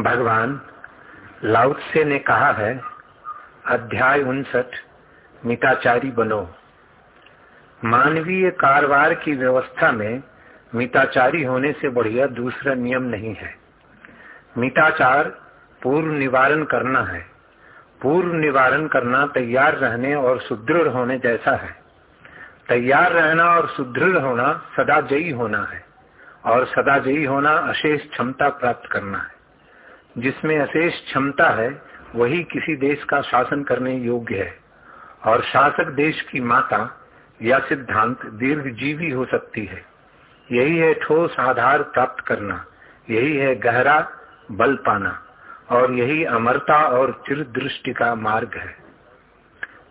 भगवान लाउत्से ने कहा है, अध्याय उनसठ, मिताचारी बनो। मानवीय कारवार की व्यवस्था में मिताचारी होने से बढ़िया दूसरा नियम नहीं है। मिताचार पूर्व निवारण करना है। पूर्व निवारण करना तैयार रहने और सुदृढ़ होने जैसा है। तैयार रहना और सुदृढ़ होना सदा जयी होना है और सदा जयी होना अशेष क्षमता प्राप्त करना है। जिसमें अशेष क्षमता है, वही किसी देश का शासन करने योग्य है। और शासक देश की माता या सिद्धांत दीर्घ जीवी हो सकती है। यही है ठोस आधार प्राप्त करना, यही है गहरा बल पाना, और यही अमरता और चिर दृष्टि का मार्ग है।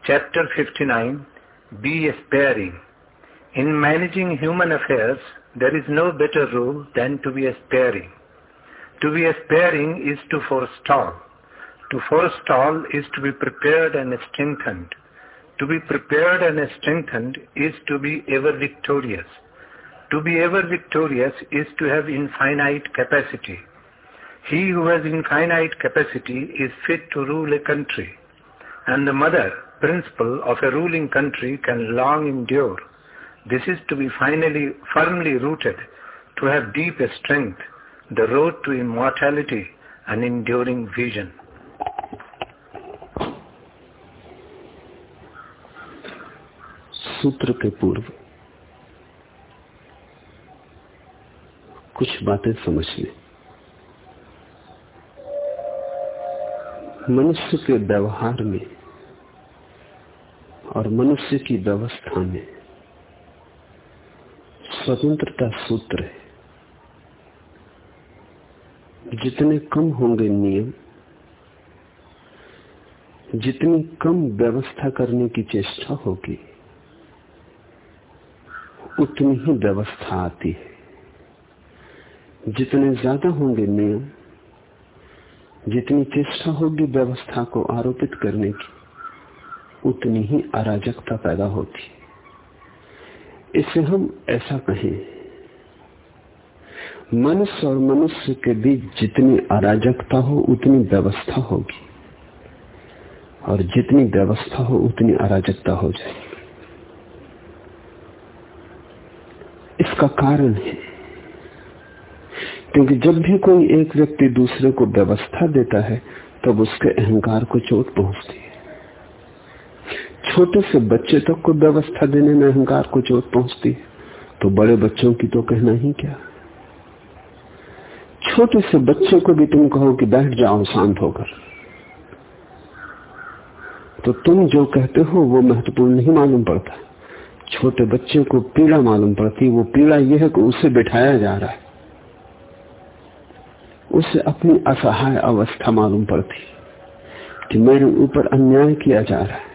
Chapter 59 be sparing in managing human affairs there is no better rule than to be sparing To be aspiring is to forestall. To forestall is to be prepared and strengthened. To be prepared and strengthened is to be ever victorious. To be ever victorious is to have infinite capacity. He who has infinite capacity is fit to rule a country. And the mother, principle of a ruling country can long endure. This is to be finally firmly rooted, to have deep strength, the road to immortality and enduring vision. सूत्र के पूर्व, कुछ बातें समझ लें मनुष्य के व्यवहार में और मनुष्य की व्यवस्था में स्वतंत्रता सूत्र है जितने कम होंगे नियम, जितनी कम व्यवस्था करने की चेष्टा होगी, उतनी ही व्यवस्था आती है। जितने ज़्यादा होंगे नियम, जितनी चेष्टा होगी व्यवस्था को आरोपित करने की, उतनी ही अराजकता पैदा होती है। इसे हम ऐसा कहें मनुष्य और मनुष्य के बीच जितनी अराजकता हो, उतनी व्यवस्था होगी। और जितनी व्यवस्था हो, उतनी अराजकता हो जाएगी। इसका कारण है, क्योंकि जब भी कोई एक व्यक्ति दूसरे को व्यवस्था देता है, तब उसके अहंकार को चोट पहुँचती है। छोटे से बच्चे तक को व्यवस्था देने में अहंकार को चोट पहुँचती है तो बड़े बच्चों की तो कहना ही क्या? छोटे से बच्चे को भी तुम कहो कि बैठ जाओ, शांत होकर। तो तुम जो कहते हो, वो महत्वपूर्ण नहीं मालूम पड़ता। छोटे बच्चे को पीड़ा मालूम पड़ती, वो पीड़ा यह है कि उसे बिठाया जा रहा है। उसे अपनी असहाय अवस्था मालूम पड़ती कि मेरे ऊपर अन्याय किया जा रहा है।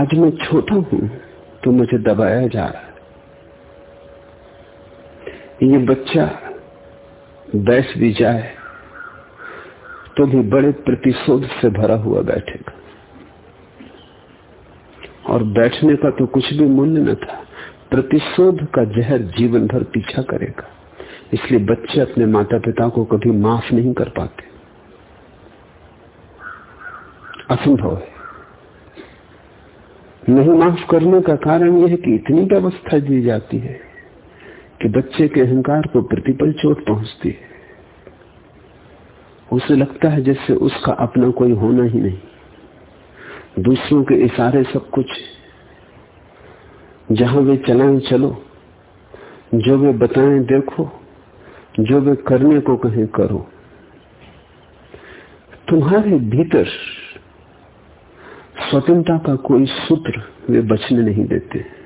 आज मैं छोटा हूँ तो मुझे दबाया जा रहा है। ये बच्चा बैठ भी जाए तो भी बड़े प्रतिशोध से भरा हुआ बैठेगा। और बैठने का तो कुछ भी मूल्य न था। प्रतिशोध का जहर जीवन भर पीछा करेगा। इसलिए बच्चे अपने माता पिता को कभी माफ़ नहीं कर पाते। असंभव है। नहीं माफ़ करने का कारण यह है कि इतनी व्यवस्था दी जाती है कि बच्चे के अहंकार को प्रतिपल चोट पहुँचती है। उसे लगता है जैसे उसका अपना कोई होना ही नहीं। दूसरों के इशारे सब कुछ जहाँ वे चलाएँ चलो, जो वे बताएँ देखो, जो वे करने को कहें करो। तुम्हारे भीतर स्वतंत्रता का कोई सूत्र वे बचने नहीं देते।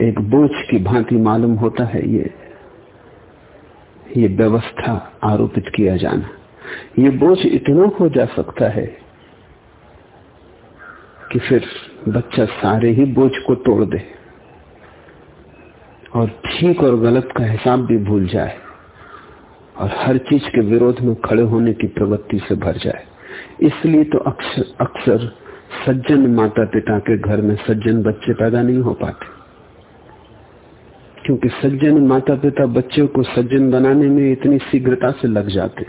एक बोझ की भांति मालूम होता है ये ये व्यवस्था आरोपित किया जाना। ये बोझ इतना हो जा सकता है कि फिर बच्चा सारे ही बोझ को तोड़ दे और ठीक और गलत का हिसाब भी भूल जाए और हर चीज़ के विरोध में खड़े होने की प्रवृत्ति से भर जाए। इसलिए तो अक्सर अक्सर सज्जन माता पिता के घर में सज्जन बच्चे पैदा नहीं हो पाते। क्योंकि सज्जन माता पिता बच्चों को सज्जन बनाने में इतनी शीघ्रता से लग जाते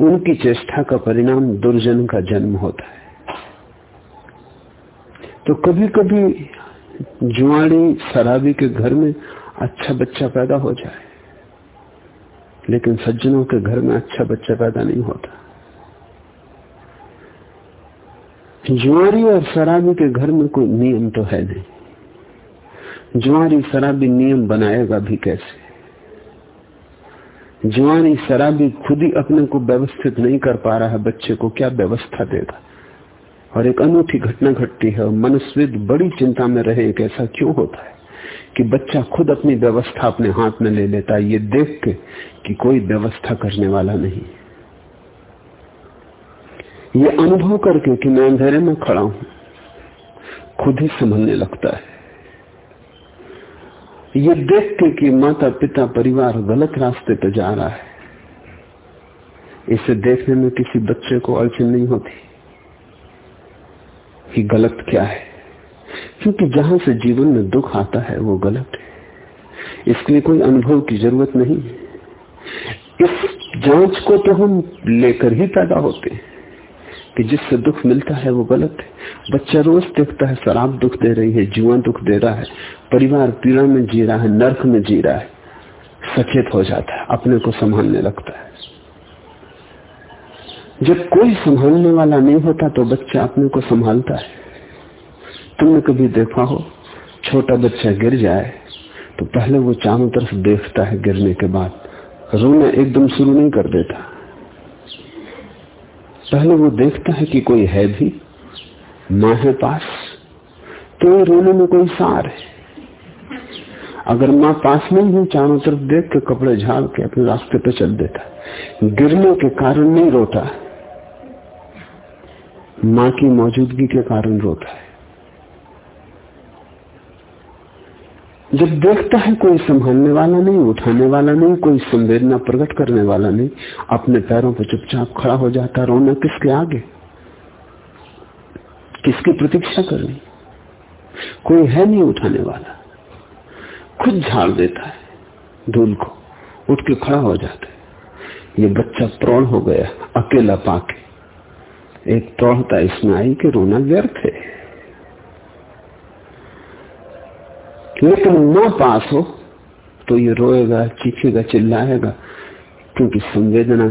उनकी चेष्टा का परिणाम दुर्जन का जन्म होता है। तो कभी कभी जुआड़ी शराबी के घर में अच्छा बच्चा पैदा हो जाए, लेकिन सज्जनों के घर में अच्छा बच्चा पैदा नहीं होता। जुआरी और शराबी के घर में कोई नियम तो है नहीं। जुआरी शराबी नियम बनाएगा भी कैसे? जुआरी शराबी खुद ही अपने को व्यवस्थित नहीं कर पा रहा है बच्चे को क्या व्यवस्था देगा? और एक अनूठी घटना घटती है मनस्विद बड़ी चिंता में रहे कि ऐसा क्यों होता है कि बच्चा खुद अपनी व्यवस्था अपने हाथ में ले लेता है? ये देख के कि कोई व्यवस्था करने वाला नहीं ये अनुभव करके कि मैं अंधेरे में खड़ा हूँ, खुद ही संभलने लगता है। ये देख के कि माता पिता परिवार गलत रास्ते पर जा रहा है। इसे देखने में किसी बच्चे को अड़चन नहीं होती कि गलत क्या है। क्योंकि जहाँ से जीवन में दुख आता है, वो गलत है। इसके लिए कोई अनुभव की ज़रूरत नहीं इस जाँच को तो हम लेकर ही पैदा होते हैं। कि जिससे दुख मिलता है वो गलत है। बच्चा रोज देखता है, शराब दुख दे रही है जुआ दुख दे रहा है, परिवार पीड़ा में जी रहा है, नर्क में जी रहा है, सचेत हो जाता है, अपने को संभालने लगता है। जब कोई संभालने वाला नहीं होता तो बच्चा अपने को संभालता है। तुमने कभी देखा हो, छोटा बच्चा गिर जाए तो पहले वो चारों तरफ़ देखता है गिरने के बाद। रोना एकदम शुरू नहीं कर देता। पहले वो देखता है कि कोई है भी माँ है पास तो रोने में कोई सार है। अगर माँ पास नहीं है, चारों तरफ़ देख के कपड़े झाड़ के अपने रास्ते पे चल देता गिरने के कारण नहीं रोता। माँ की मौजूदगी के कारण रोता है। जब देखता है कोई संभालने वाला नहीं, उठाने वाला नहीं, कोई संवेदना प्रकट करने वाला नहीं, अपने पैरों पर चुपचाप खड़ा हो जाता, रोना किसके आगे? किसकी प्रतीक्षा करनी? कोई है नहीं उठाने वाला। खुद झाड़ देता है, धूल को, उठ के खड़ा हो जाता है। ये बच्चा प्रौढ़ हो गया, अकेला पाके। एक प्रौढ़ता इसमें आई कि रोना व्यर्थ है। लेकिन न पास हो तो ये रोएगा, चीखेगा, चिल्लाएगा, क्योंकि संवेदना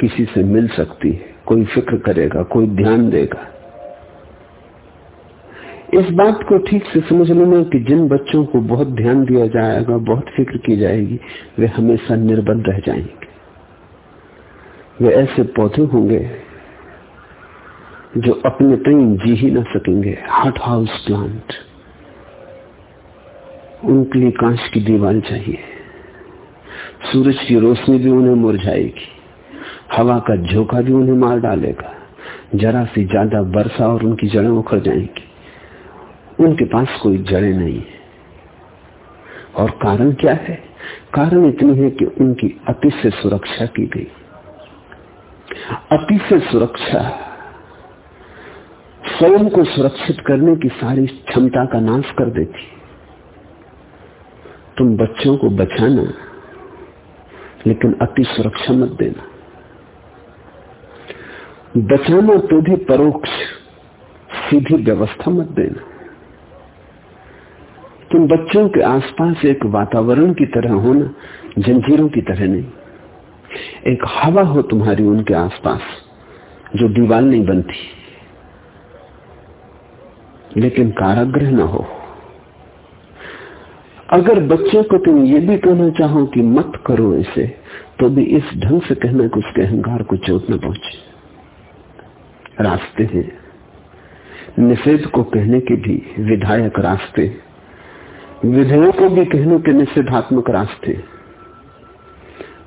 किसी से मिल सकती है, कोई फ़िक्र करेगा, कोई ध्यान देगा। इस बात को ठीक से समझ लेना कि जिन बच्चों को बहुत ध्यान दिया जाएगा, बहुत फ़िक्र की जाएगी, वे हमेशा निर्बल रह जाएँगे। वे ऐसे पौधे होंगे जो अपने कहीं जी ही ना सकेंगे हॉट हाउस प्लांट उनके लिए कांच की दीवार चाहिए। सूरज की रोशनी भी उन्हें मुरझाएगी हवा का झोंका भी उन्हें मार डालेगा। जरा सी ज़्यादा वर्षा और उनकी जड़ें उखड़ जाएँगी। उनके पास कोई जड़ें नहीं है। और कारण क्या है? कारण इतनी है कि उनकी अति से सुरक्षा की गई। अति से सुरक्षा। स्वयं को सुरक्षित करने की सारी क्षमता का नाश कर देती। तुम बच्चों को बचाना, लेकिन अति सुरक्षा मत देना। बचाना तो भी परोक्ष, सीधी व्यवस्था मत देना। तुम बच्चों के आसपास एक वातावरण की तरह होना जंजीरों की तरह नहीं। एक हवा हो तुम्हारी उनके आसपास, जो दीवार नहीं बनती। लेकिन कारागृह ना हो। अगर बच्चे को तुम ये भी कहना चाहो कि मत करो इसे तो भी इस ढंग से कहना कि उसके अहंकार को चोट न पहुँचे। रास्ते हैं। निषेध को कहने के भी विधायक रास्ते विधेयक को भी कहने के निषेधात्मक रास्ते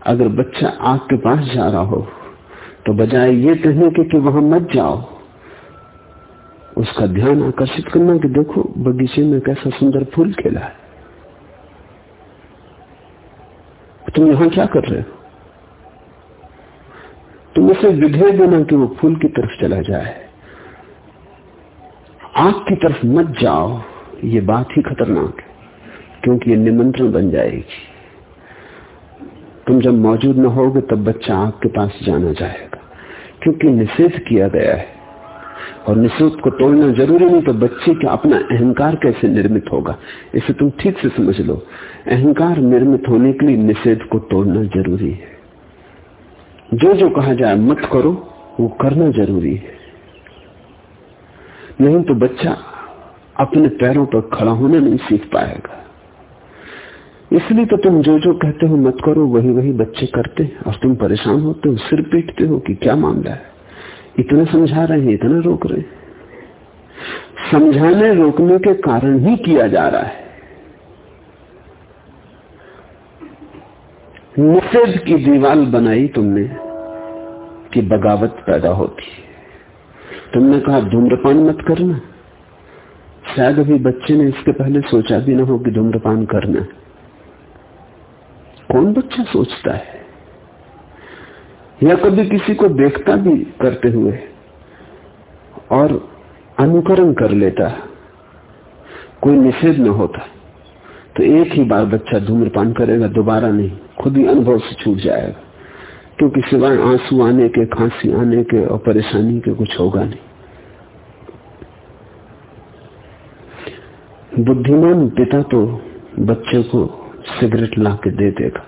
अगर बच्चा आग के पास जा रहा हो तो बजाय ये कहने के कि वहाँ मत जाओ, उसका ध्यान आकर्षित करना कि देखो, बगीचे में कैसा सुंदर फूल खिला है। तुम यहाँ क्या कर रहे हो? तुम उसे विधेय देना कि वो फूल की तरफ़ चला जाए। आग की तरफ़ मत जाओ, ये बात ही खतरनाक है, क्योंकि ये निमंत्रण बन जाएगी। तुम जब मौजूद न होगे, तब बच्चा आपके पास जाना चाहेगा क्योंकि निषेध किया गया है। और निषेध को तोड़ना ज़रूरी नहीं तो बच्चे का अपना अहंकार कैसे निर्मित होगा? इसे तुम ठीक से समझ लो। अहंकार निर्मित होने के लिए निषेध को तोड़ना ज़रूरी है। जो जो कहा जाए, मत करो, वो करना ज़रूरी है। नहीं तो बच्चा अपने पैरों पर खड़ा होना नहीं सीख पाएगा। इसलिए तो तुम जो जो कहते हो मत करो, वही वही बच्चे करते और तुम परेशान होते हो, सिर पीटते हो कि क्या मामला है? इतना समझा रहे हैं, इतना रोक रहे हैं। समझाने रोकने के कारण ही किया जा रहा है। निषेध की दीवाल बनाई तुमने कि बगावत पैदा होती है। तुमने कहा, धूम्रपान मत करना। शायद अभी बच्चे ने इसके पहले सोचा भी ना हो कि धूम्रपान करना कौन बच्चा सोचता है? या कभी किसी को देखता भी करते हुए और अनुकरण कर लेता, कोई निषेध न होता तो एक ही बार बच्चा धूम्रपान करेगा, दोबारा नहीं, खुद ही अनुभव से छूट जाएगा, क्योंकि सिवाय आँसू आने के, खांसी आने के और परेशानी के कुछ होगा नहीं। बुद्धिमान पिता तो बच्चे को सिगरेट ला के दे देगा।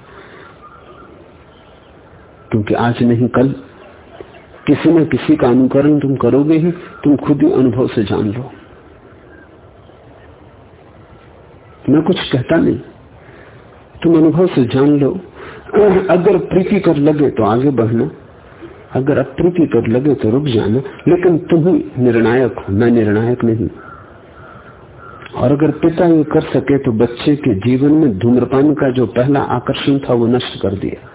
क्योंकि आज नहीं, कल किसी न किसी का अनुकरण तुम करोगे ही, तुम खुद ही अनुभव से जान लो। मैं कुछ कहता नहीं, तुम अनुभव से जान लो। अगर प्रीति कर लगे तो आगे बढ़ना, अगर अप्रीति कर लगे तो रुक जाना, लेकिन तुम ही निर्णायक हो, मैं निर्णायक नहीं। और अगर पिता ये कर सके तो बच्चे के जीवन में धूम्रपान का जो पहला आकर्षण था वो नष्ट कर दिया।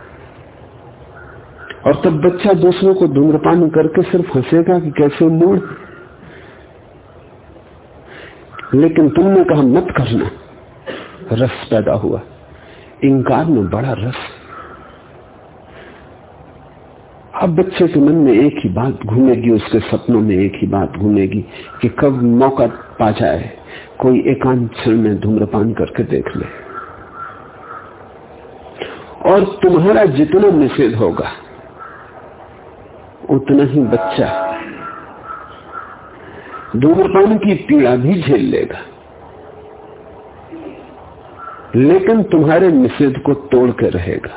और तब बच्चा दूसरों को धूम्रपान करके सिर्फ़ हंसेगा कि कैसे मूड? लेकिन तुमने कहा मत करना। रस पैदा हुआ। इंकार में बड़ा रस। अब बच्चे के मन में एक ही बात घूमेगी, उसके सपनों में एक ही बात घूमेगी कि कब मौका पा जाए। कोई एकांत क्षण में धूम्रपान करके देख ले। और तुम्हारा जितना निषेध होगा उतना ही बच्चा धूम्रपान की पीड़ा भी झेल लेगा। लेकिन तुम्हारे निषेध को तोड़ कर रहेगा।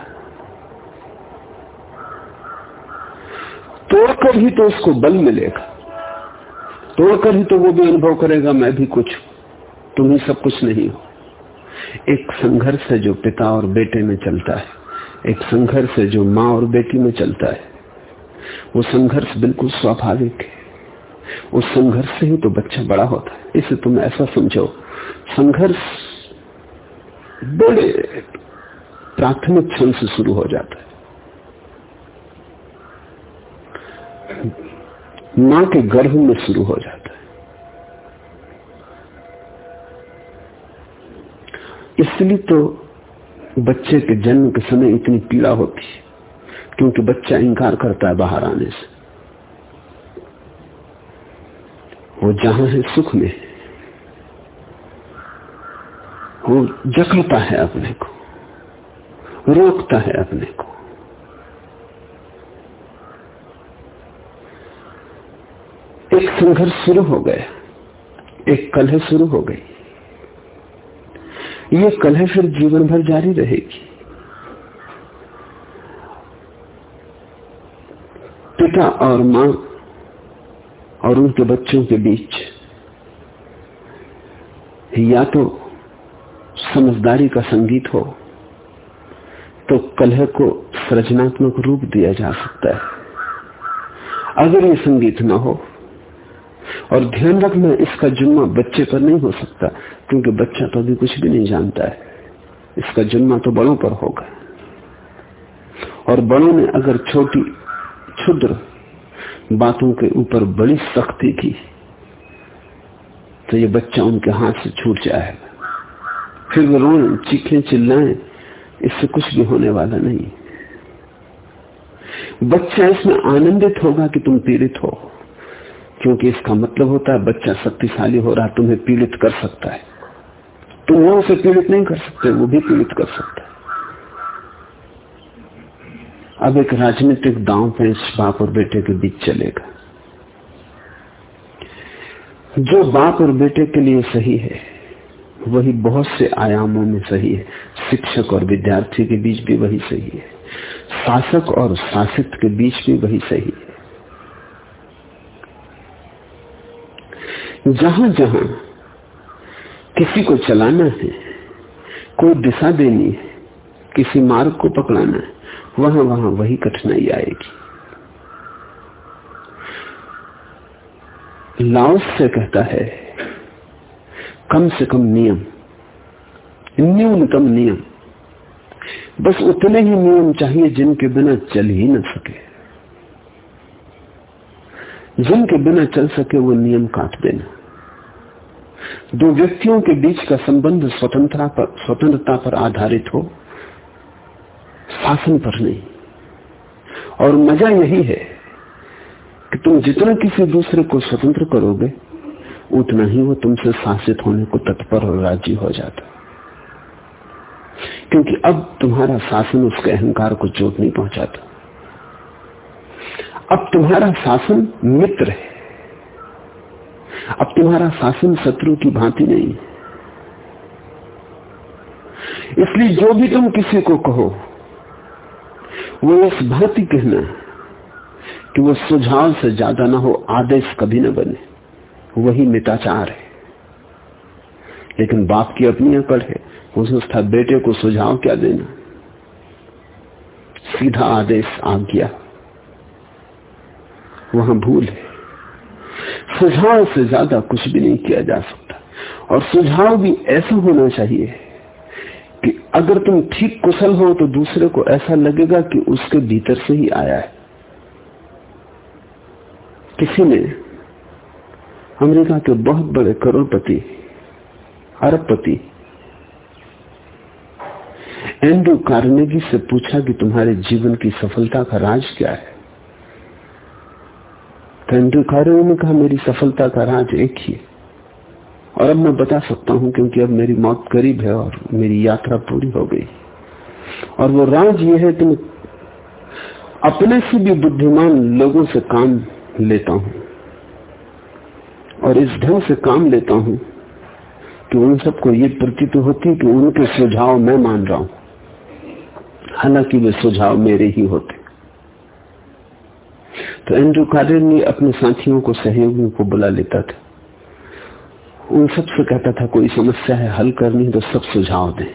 तोड़कर ही तो उसको बल मिलेगा। तोड़कर ही तो वो भी अनुभव करेगा, मैं भी कुछ, तुम ही सब कुछ नहीं हो। एक संघर्ष है जो पिता और बेटे में चलता है। एक संघर्ष है जो माँ और बेटी में चलता है। वो संघर्ष बिल्कुल स्वाभाविक है। उस संघर्ष से ही तो बच्चा बड़ा होता है। इसे तुम ऐसा समझो। संघर्ष बड़े प्राथमिक क्षण से शुरू हो जाता है। माँ के गर्भ में शुरू हो जाता है। इसलिए तो बच्चे के जन्म के समय इतनी पीड़ा होती है। क्योंकि बच्चा इंकार करता है बाहर आने से। वो जहाँ है, सुख में वो जकड़ता है अपने को। रोकता है अपने को। एक संघर्ष शुरू हो गया। एक कलह शुरू हो गई। ये कलह फिर जीवन भर जारी रहेगी। पिता और माँ और उनके बच्चों के बीच या तो समझदारी का संगीत हो तो कलह को सृजनात्मक रूप दिया जा सकता है। अगर ये संगीत ना हो, और ध्यान रखना इसका जुम्मा बच्चे पर नहीं हो सकता, क्योंकि बच्चा तो अभी कुछ भी नहीं जानता है। इसका जुम्मा तो बड़ों पर होगा। और बड़ों ने अगर छोटी क्षुद्र बातों के ऊपर बड़ी सख्ती की तो ये बच्चा उनके हाथ से छूट जाएगा फिर वो रोन चीखें चिल्लाएँ, इससे कुछ भी होने वाला नहीं। बच्चा इसमें आनंदित होगा कि तुम पीड़ित हो, क्योंकि इसका मतलब होता है बच्चा शक्तिशाली हो रहा, तुम्हें पीड़ित कर सकता है। तुम वो उसे पीड़ित नहीं कर सकते, वो भी पीड़ित कर सकता है। अब एक राजनीतिक दांव पेश बाप और बेटे के बीच चलेगा। जो बाप और बेटे के लिए सही है, वही बहुत से आयामों में सही है। शिक्षक और विद्यार्थी के बीच भी वही सही है। शासक और शासित के बीच भी वही सही है। जहाँ जहाँ किसी को चलाना है, कोई दिशा देनी है, किसी मार्ग को पकड़ाना है वहाँ वहाँ, वही कठिनाई आएगी। लाओस से कहता है, कम से कम नियम, न्यूनतम नियम। बस उतने ही नियम चाहिए जिनके बिना चल ही न सके। जिनके बिना चल सके वो नियम काट देना। दो व्यक्तियों के बीच का संबंध स्वतंत्रता पर स्वतंत्रता पर आधारित हो शासन पर नहीं। और मज़ा यही है कि तुम जितना किसी दूसरे को स्वतंत्र करोगे, उतना ही वो तुमसे शासित होने को तत्पर और राज़ी हो जाता। क्योंकि अब तुम्हारा शासन उसके अहंकार को चोट नहीं पहुंचाता। अब तुम्हारा शासन मित्र है। अब तुम्हारा शासन शत्रु की भांति नहीं है। इसलिए जो भी तुम किसी को कहो वो इस भांति कहना है कि वो सुझाव से ज़्यादा ना हो, आदेश कभी ना बने। वही मिताचार है। लेकिन बाप की अपनी अकड़ है। वो सोचता बेटे को सुझाव क्या देना? सीधा आदेश आज्ञा। वहाँ भूल है। सुझाव से ज़्यादा कुछ भी नहीं किया जा सकता। और सुझाव भी ऐसा होना चाहिए कि अगर तुम ठीक कुशल हो तो दूसरे को ऐसा लगेगा कि उसके भीतर से ही आया है। किसी ने अमेरिका के बहुत बड़े करोड़पति, अरबपति, एंड्रू कार्नेगी से पूछा कि तुम्हारे जीवन की सफलता का राज क्या है? तो एंड्रू कार्नेगी ने कहा, मेरी सफलता का राज एक ही है। और अब मैं बता सकता हूँ क्योंकि अब मेरी मौत करीब है और मेरी यात्रा पूरी हो गई। और वो राज ये है कि मैं अपने से भी बुद्धिमान लोगों से काम लेता हूँ और इस ढंग से काम लेता हूँ कि उन सबको ये प्रतीत होती कि उनके सुझाव मैं मान रहा हूँ। हालाँकि वे सुझाव मेरे ही होते। तो एंड्रू कार्य अपने साथियों को, सहयोगियों को बुला लेता था। उन सबसे कहता था, कोई समस्या है, हल करनी तो सब सुझाव दें।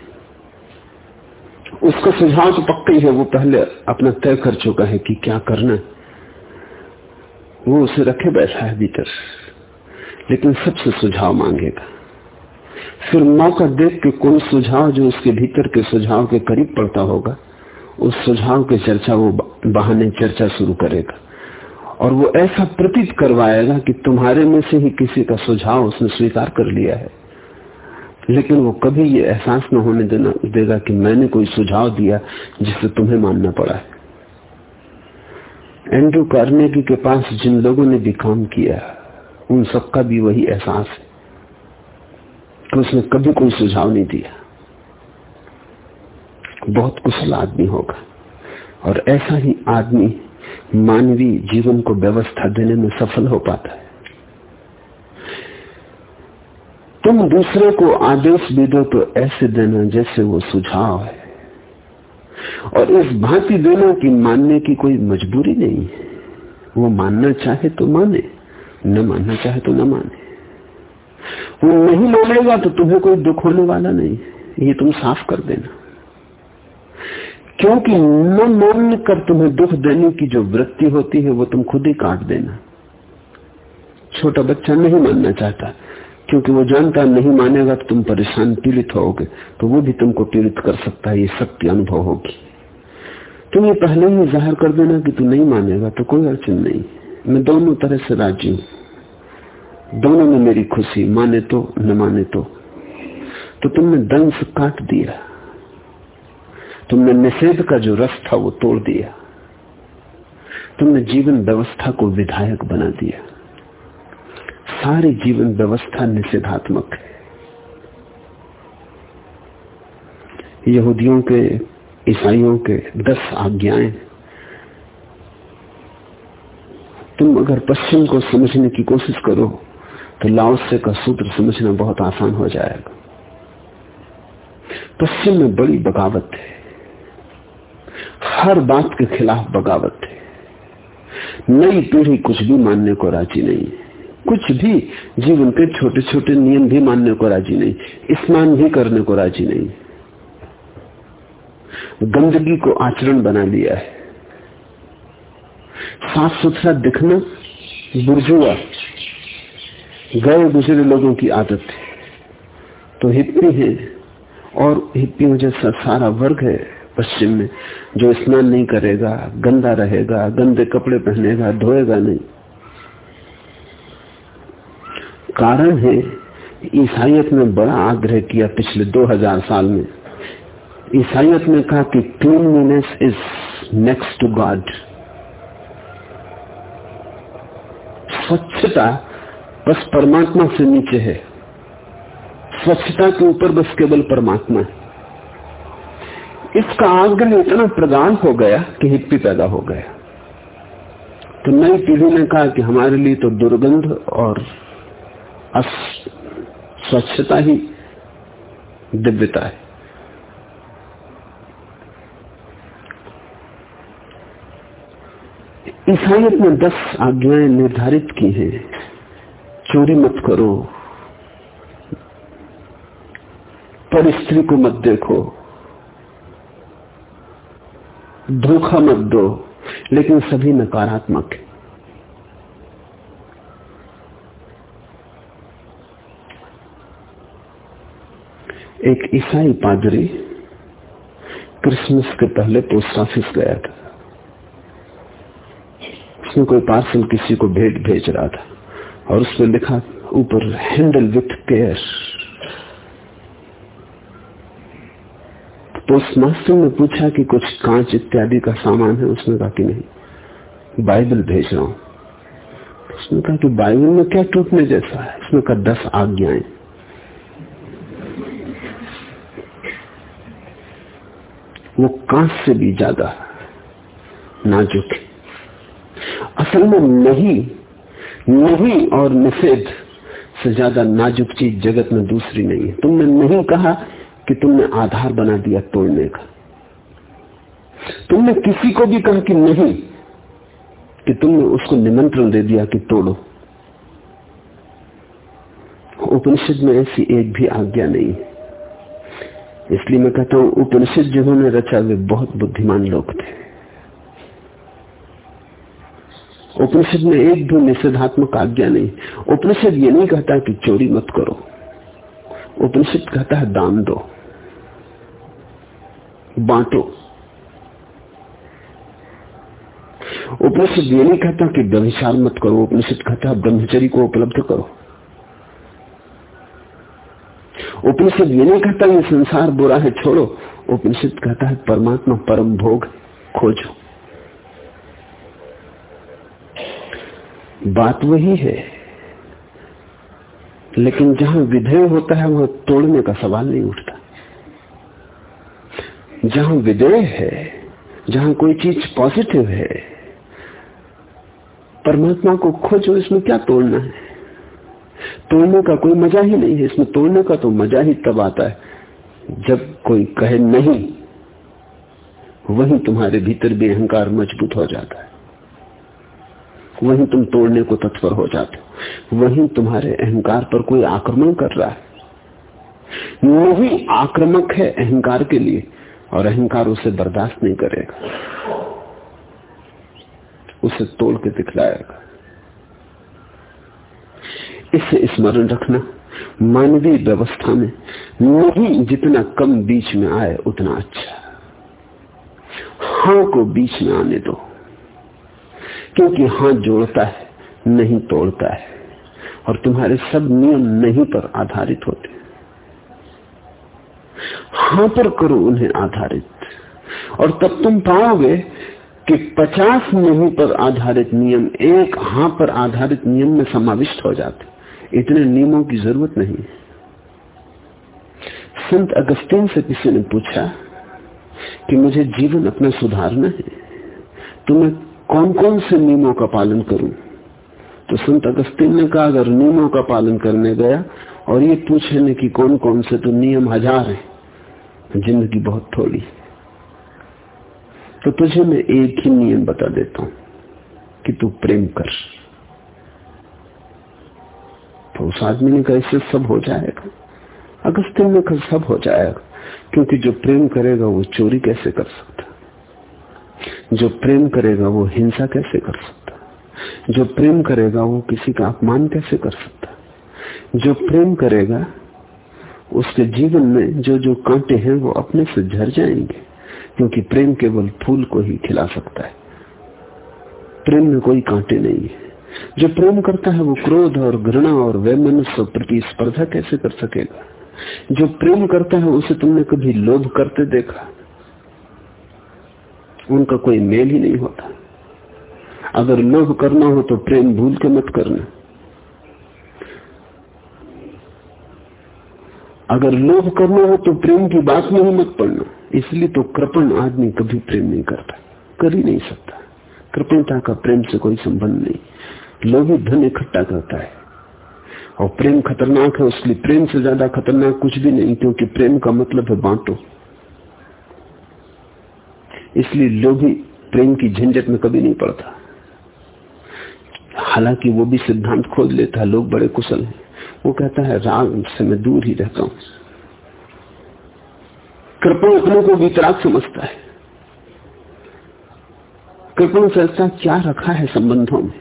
उसका सुझाव तो पक्का ही है, वो पहले अपना तय कर चुका है कि क्या करना वो उसे रखे बैठा है भीतर, लेकिन सबसे सुझाव मांगेगा। फिर मौका देख के कोई सुझाव जो उसके भीतर के सुझाव के करीब पड़ता होगा, उस सुझाव के चर्चा वो बहाने चर्चा शुरू करेगा। और वो ऐसा प्रतीत करवाएगा कि तुम्हारे में से ही किसी का सुझाव उसने स्वीकार कर लिया है। लेकिन वो कभी ये एहसास न होने देना देगा कि मैंने कोई सुझाव दिया जिसे तुम्हें मानना पड़ा है। एंड्रू कार्नेगी के पास जिन लोगों ने भी काम किया, उन सबका भी वही एहसास है कि उसने कभी कोई सुझाव नहीं दिया। बहुत कुशल आदमी होगा और ऐसा ही आदमी मानवीय जीवन को व्यवस्था देने में सफल हो पाता है। तुम दूसरे को आदेश भी दो तो ऐसे देना जैसे वो सुझाव है। और इस भांति देना कि मानने की कोई मजबूरी नहीं है। वो मानना चाहे तो माने, न मानना चाहे तो न माने। वो नहीं मानेगा तो तुम्हें कोई दुख होने वाला नहीं ये तुम साफ़ कर देना। क्योंकि न मान कर तुम्हें दुख देने की जो वृत्ति होती है, वो तुम खुद ही काट देना। छोटा बच्चा नहीं मानना चाहता। क्योंकि वो जानता नहीं मानेगा तो तुम परेशान, पीड़ित होगे तो वो भी तुमको पीड़ित कर सकता है, ये सत्य अनुभव होगी। तुम ये पहले ही ज़ाहिर कर देना कि तू नहीं मानेगा तो कोई अड़चन नहीं। मैं दोनों तरह से राज़ी हूँ। दोनों में मेरी खुशी, माने तो न माने तो। तो तुमने दंश काट दिया। तुमने निषेध का जो रस था वो तोड़ दिया। तुमने जीवन व्यवस्था को विधायक बना दिया। सारी जीवन व्यवस्था निषेधात्मक है। यहूदियों के, ईसाइयों के दस आज्ञाएँ। तुम अगर पश्चिम को समझने की कोशिश करो तो लाओसे का सूत्र समझना बहुत आसान हो जाएगा। पश्चिम में बड़ी बगावत है। हर बात के खिलाफ बगावत है। नई पीढ़ी कुछ भी मानने को राज़ी नहीं है। कुछ भी जीवन के छोटे छोटे नियम भी मानने को राज़ी नहीं स्नान भी करने को राज़ी नहीं गंदगी को आचरण बना लिया है। साफ़ सुथरा दिखना बुर्जुआ। गए गुजरे लोगों की आदत है। तो हिप्पी है और हिप्पियों जैसा सारा वर्ग है। पश्चिम में, जो स्नान नहीं करेगा, गंदा रहेगा, गंदे कपड़े पहनेगा, धोएगा नहीं। कारण है ईसाइत ने बड़ा आग्रह किया पिछले 2000 साल में। ईसाइत ने कहा कि cleanliness is next to God स्वच्छता बस परमात्मा से नीचे है। स्वच्छता के ऊपर बस केवल परमात्मा है। इसका आग्रह इतना प्रगाढ़ हो गया कि हिप्पी पैदा हो गया। तो नई पीढ़ी ने कहा कि हमारे लिए तो दुर्गंध और स्वच्छता ही दिव्यता है। ईसाइत ने दस आज्ञाएँ निर्धारित की हैं। चोरी मत करो। पर स्त्री को मत देखो। धोखा मत दो, लेकिन सभी नकारात्मक है। एक ईसाई पादरी क्रिसमस के पहले पोस्ट ऑफ़िस गया था। उसने कोई पार्सल किसी को भेंट भेज रहा था और उसमें लिखा ऊपर, handle with care. Postmaster ने पूछा कि कुछ कांच इत्यादि का सामान है, उसने कहा कि नहीं, बाइबल भेज रहा हूँ। उसने कहा कि बाइबल में क्या टूटने जैसा है? उसने कहा, दस आज्ञाएँ। वो कांच से भी ज़्यादा नाजुक असल में नहीं नहीं और निषेध से ज़्यादा नाजुक चीज़ जगत में दूसरी नहीं है। तुमने नहीं कहा कि तुमने आधार बना दिया तोड़ने का। तुमने किसी को भी कहा कि नहीं, कि तुमने उसको निमंत्रण दे दिया कि तोड़ो। उपनिषद में ऐसी एक भी आज्ञा नहीं है। इसलिए मैं कहता हूँ, उपनिषद जिन्होंने रचा, वे बहुत बुद्धिमान लोग थे। उपनिषद में एक भी निषेधात्मक आज्ञा नहीं। उपनिषद ये नहीं कहता कि चोरी मत करो। उपनिषद कहता है, दान दो। बांटो। उपनिषद ये नहीं कहता कि व्यभिचार मत करो, उपनिषद कहता है ब्रह्मचरी को उपलब्ध करो। उपनिषद ये नहीं कहता ये संसार बुरा है, छोड़ो। उपनिषद कहता है, परमात्मा परम भोग, खोजो। बात वही है लेकिन जहाँ विधेय होता है, वहाँ तोड़ने का सवाल नहीं उठता। जहाँ विदेह है, जहाँ कोई चीज़ पॉजिटिव है, परमात्मा को खोजो, इसमें क्या तोड़ना है? तोड़ने का कोई मज़ा ही नहीं है। इसमें तोड़ने का तो मज़ा ही तब आता है, जब कोई कहे नहीं, वही तुम्हारे भीतर भी अहंकार मज़बूत हो जाता है। वही तुम तोड़ने को तत्पर हो जाते हो। वहीं तुम्हारे अहंकार पर कोई आक्रमण कर रहा है। नहीं आक्रमक है अहंकार के लिए, और अहंकार उसे बर्दाश्त नहीं करेगा। उसे तोड़ के दिखलाएगा। इसे स्मरण रखना मानवीय व्यवस्था में नहीं जितना कम बीच में आए, उतना अच्छा। हाँ को बीच में आने दो। क्योंकि हाथ जोड़ता है, नहीं तोड़ता है। और तुम्हारे सब नियम नहीं पर आधारित होते। हाँ पर करो उन्हें आधारित। और तब तुम पाओगे कि पचास नहीं पर आधारित नियम एक हाँ पर आधारित नियम में समाविष्ट हो जाते। इतने नियमों की ज़रूरत नहीं। संत अगस्तीन से किसी ने पूछा कि मुझे जीवन अपना सुधारना है? तो मैं कौन कौन से नियमों का पालन करूँ? तो संत अगस्तीन ने कहा, अगर नियमों का पालन करने गया और ये पूछे पूछने की कौन कौन से तो नियम हज़ार हैं ज़िंदगी बहुत थोड़ी तो तुझे मैं एक ही नियम बता देता हूँ कि तू प्रेम कर। तो उस आदमी ने कहा, इससे सब हो जाएगा। अगस्तिन ने कहा, सब हो जाएगा, क्योंकि जो प्रेम करेगा वो चोरी कैसे कर सकता जो प्रेम करेगा वो हिंसा कैसे कर सकता जो प्रेम करेगा वो किसी का अपमान कैसे कर सकता जो प्रेम करेगा उसके जीवन में जो जो कांटे हैं वो अपने से झर जाएँगे, क्योंकि प्रेम केवल फूल को ही खिला सकता है। प्रेम में कोई कांटे नहीं है। जो प्रेम करता है वो क्रोध और घृणा और वे मनुष्य प्रति स्पर्धा कैसे कर सकेगा? जो प्रेम करता है उसे तुमने कभी लोभ करते देखा? उनका कोई मेल ही नहीं होता। अगर लोभ करना हो तो प्रेम भूल के मत करना। अगर लोभ करना हो तो प्रेम की बात में ही मत पड़ना। इसलिए तो कृपण आदमी कभी प्रेम नहीं करता। कर ही नहीं सकता। कृपणता का प्रेम से कोई संबंध नहीं। लोभी धन इकट्ठा करता है। और प्रेम खतरनाक है, उसके प्रेम से ज़्यादा खतरनाक कुछ भी नहीं, क्योंकि प्रेम का मतलब है बांटो। इसलिए लोभी प्रेम की झंझट में कभी नहीं पड़ता। हालाँकि वो भी सिद्धांत खोज लेता है, लोग बड़े कुशल हैं। वो कहता है राग से मैं दूर ही रहता हूँ। कृपण अपने को वितराग समझता है। कृपण से क्या रखा है संबंधों में?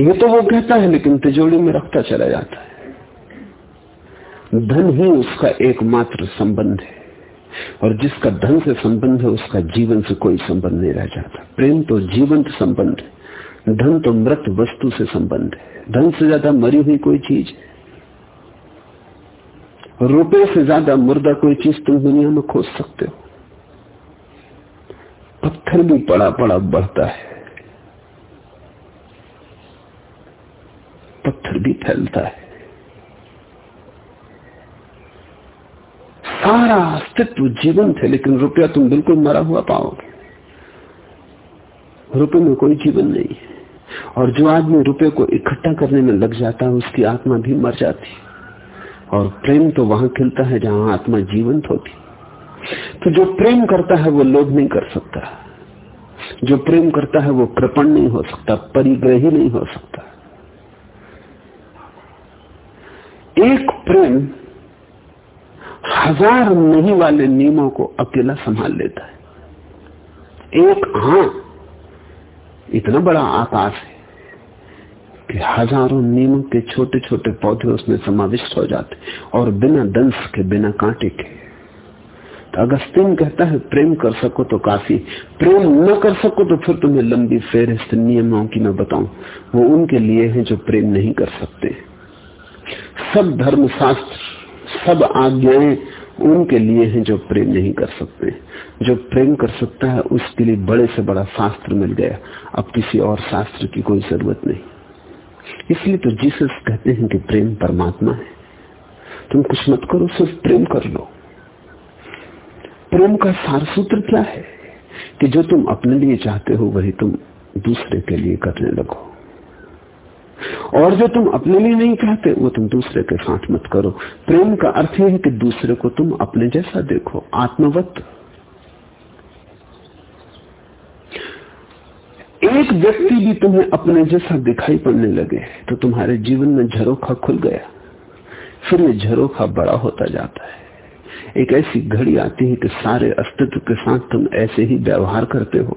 ये तो वो कहता है, लेकिन तिजोड़ी में रखता चला जाता है। धन ही उसका एकमात्र संबंध है। और जिसका धन से संबंध है, उसका जीवन से कोई संबंध नहीं रह जाता। प्रेम तो जीवंत संबंध है, धन तो मृत वस्तु से संबंध है। धन से ज़्यादा मरी हुई कोई चीज़ है? रुपए से ज़्यादा मुर्दा कोई चीज़ तुम दुनिया में खोज सकते हो? पत्थर भी पड़ा पड़ा बढ़ता है। पत्थर भी फैलता है। सारा अस्तित्व जीवन थे, लेकिन रुपया तुम बिल्कुल मरा हुआ पाओगे। रुपये में कोई जीवन नहीं है। और जो आदमी रुपये को इकट्ठा करने में लग जाता है, उसकी आत्मा भी मर जाती और प्रेम तो वहाँ खिलता है जहाँ आत्मा जीवंत होती तो जो प्रेम करता है, वो लोभ नहीं कर सकता। जो प्रेम करता है, वो कृपण नहीं हो सकता, परिग्रही नहीं हो सकता। एक प्रेम हज़ार नहीं वाले नियमों को अकेला संभाल लेता है। एक हाँ, इतना बड़ा आकाश है कि हज़ारों नियमों के छोटे छोटे पौधे उसमें समाविष्ट हो जाते और बिना दंश के, बिना कांटे के। तो अगस्तीन कहता है, प्रेम कर सको तो काफ़ी, प्रेम न कर सको तो फिर तुम्हें लंबी फेरिस्त नियमों की मैं बताऊँ। वो उनके लिए है जो प्रेम नहीं कर सकते। सब धर्म शास्त्र सब आज्ञाएँ उनके लिए हैं जो प्रेम नहीं कर सकते। जो प्रेम कर सकता है, उसके लिए बड़े से बड़ा शास्त्र मिल गया। अब किसी और शास्त्र की कोई ज़रूरत नहीं। इसलिए तो जीसस कहते हैं कि प्रेम परमात्मा है। तुम कुछ मत करो, सिर्फ़ प्रेम कर लो। प्रेम का सार सूत्र क्या है? कि जो तुम अपने लिए चाहते हो, वही तुम दूसरे के लिए करने लगो। और जो तुम अपने लिए नहीं चाहते, वो तुम दूसरे के साथ मत करो। प्रेम का अर्थ यह है कि दूसरे को तुम अपने जैसा देखो, आत्मवत। एक व्यक्ति भी तुम्हें अपने जैसा दिखाई पड़ने लगे तो तुम्हारे जीवन में झरोखा खुल गया। फिर ये झरोखा बड़ा होता जाता है। एक ऐसी घड़ी आती है कि सारे अस्तित्व के साथ तुम ऐसे ही व्यवहार करते हो,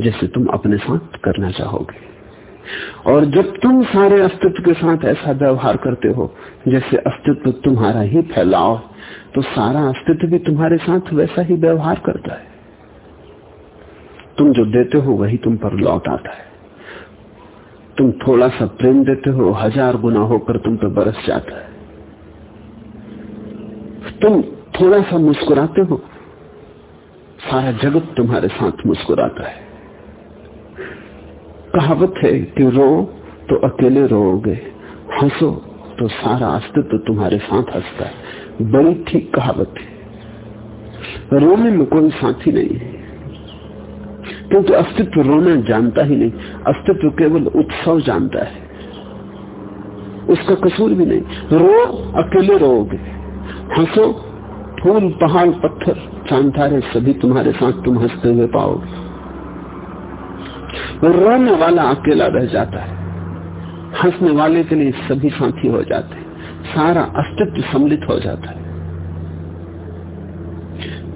जैसे तुम अपने साथ करना चाहोगे। और जब तुम सारे अस्तित्व के साथ ऐसा व्यवहार करते हो, जैसे अस्तित्व तुम्हारा ही फैलाव तो सारा अस्तित्व भी तुम्हारे साथ वैसा ही व्यवहार करता है। तुम जो देते हो, वही तुम पर लौट आता है। तुम थोड़ा सा प्रेम देते हो, हज़ार गुना होकर तुम पर बरस जाता है। तुम थोड़ा सा मुस्कुराते हो, सारा जगत तुम्हारे साथ मुस्कुराता है। कहावत है कि रो तो अकेले रोओगे, हंसो तो सारा अस्तित्व तुम्हारे साथ हंसता है। बड़ी ठीक कहावत है। रोने में कोई साथी नहीं है। क्योंकि अस्तित्व रोना जानता ही नहीं, अस्तित्व केवल उत्सव जानता है। उसका कसूर भी नहीं। रो, अकेले रोगे हंसो, फूल, पहाड़, पत्थर चांदारे सभी तुम्हारे साथ तुम हँसते हुए पाओगे। रोने वाला अकेला रह जाता है। हंसने वाले के लिए सभी साथी हो जाते हैं। सारा अस्तित्व सम्मिलित हो जाता है।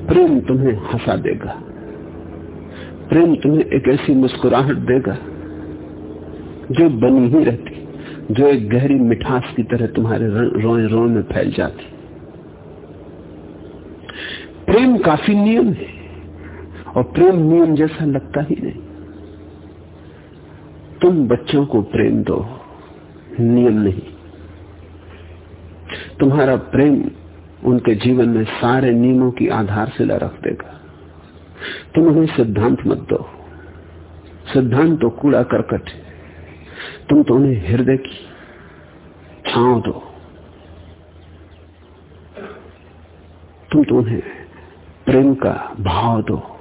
प्रेम तुम्हें हंसा देगा। प्रेम तुम्हें एक ऐसी मुस्कुराहट देगा जो बनी ही रहती, जो एक गहरी मिठास की तरह तुम्हारे रोए रोए में फैल जाती। प्रेम काफ़ी नियम है और प्रेम नियम जैसा लगता ही नहीं। तुम बच्चों को प्रेम दो, नियम नहीं। तुम्हारा प्रेम उनके जीवन में सारे नियमों की आधारशिला रख देगा। तुम उन्हें सिद्धांत मत दो। सिद्धांत तो कूड़ा करकट तुम तो उन्हें हृदय की छाव दो। तुम तो उन्हें प्रेम का भाव दो।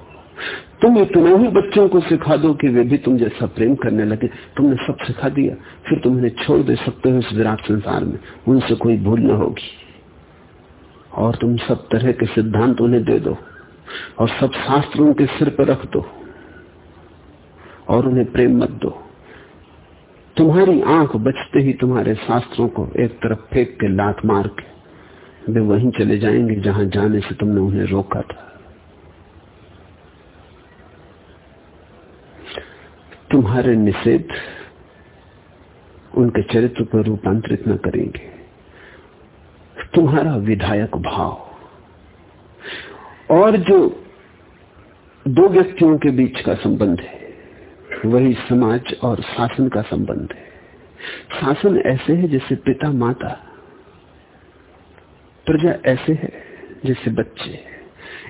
तुम इतना ही बच्चों को सिखा दो कि वे भी तुम जैसा प्रेम करने लगे। तुमने सब सिखा दिया। फिर तुम इन्हें छोड़ दे सकते हो इस विराट संसार में। उनसे कोई भूल न होगी। और तुम सब तरह के सिद्धांत उन्हें दे दो। और सब शास्त्र उनके सिर पर रख दो। और उन्हें प्रेम मत दो। तुम्हारी आँख बचते ही तुम्हारे शास्त्रों को एक तरफ़ फेंक के लात मार के वे वहीं चले जाएँगे जहाँ जाने से तुमने उन्हें रोका था। तुम्हारे निषेध उनके चरित्र पर रूपांतरित न करेंगे। तुम्हारा विधायक भाव और जो दो व्यक्तियों के बीच का संबंध है, वही समाज और शासन का संबंध है। शासन ऐसे है जैसे पिता माता, प्रजा ऐसे है जैसे बच्चे।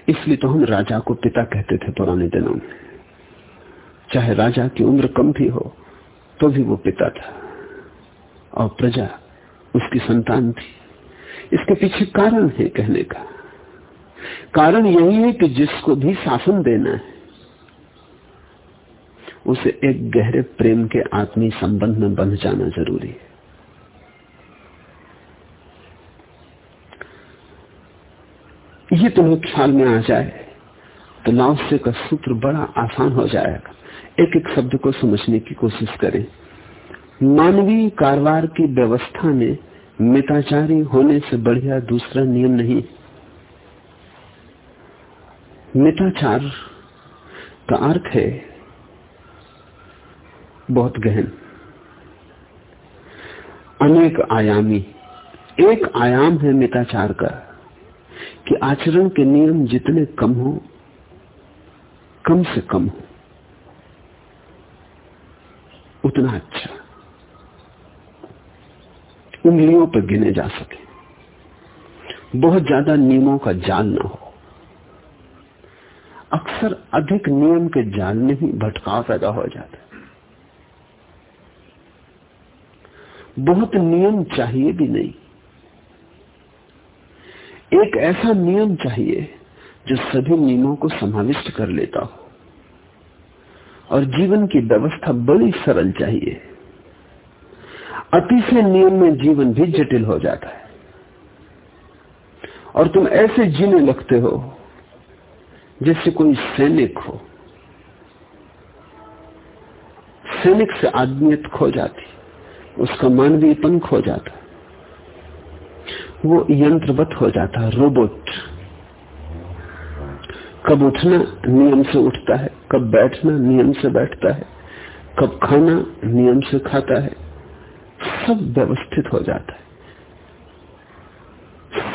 इसलिए तो हम राजा को पिता कहते थे पुराने दिनों में। चाहे राजा की उम्र कम भी हो तो भी वो पिता था। और प्रजा उसकी संतान थी। इसके पीछे कारण है कहने का। कारण यही है कि जिसको भी शासन देना है, उसे एक गहरे प्रेम के आत्मी संबंध में बंध जाना ज़रूरी है। ये तुम्हें ख्याल में आ जाए तो लाओसे का सूत्र बड़ा आसान हो जाएगा। एक एक शब्द को समझने की कोशिश करें। मानवीय कारवार की व्यवस्था में मिताचारी होने से बढ़िया दूसरा नियम नहीं। मिताचार का अर्थ है बहुत गहन। अनेक आयामी, एक आयाम है मिताचार का कि आचरण के नियम जितने कम हो, कम से कम हो। उतना अच्छा। उंगलियों पर गिने जा सके। बहुत ज़्यादा नियमों का जाल ना हो। अक्सर अधिक नियम के जाल में ही भटकाव पैदा हो जाता है। बहुत नियम चाहिए भी नहीं। एक ऐसा नियम चाहिए जो सभी नियमों को समाविष्ट कर लेता हो। और जीवन की व्यवस्था बड़ी सरल चाहिए। अतिशय नियम में जीवन भी जटिल हो जाता है। और तुम ऐसे जीने लगते हो, जैसे कोई सैनिक हो। सैनिक से आदमियत खो जाती, उसका मानवीयपन खो जाता। वो यंत्रवत हो जाता, रोबोट। कब उठना नियम से उठता है, कब बैठना नियम से बैठता है, कब खाना नियम से खाता है, सब व्यवस्थित हो जाता है।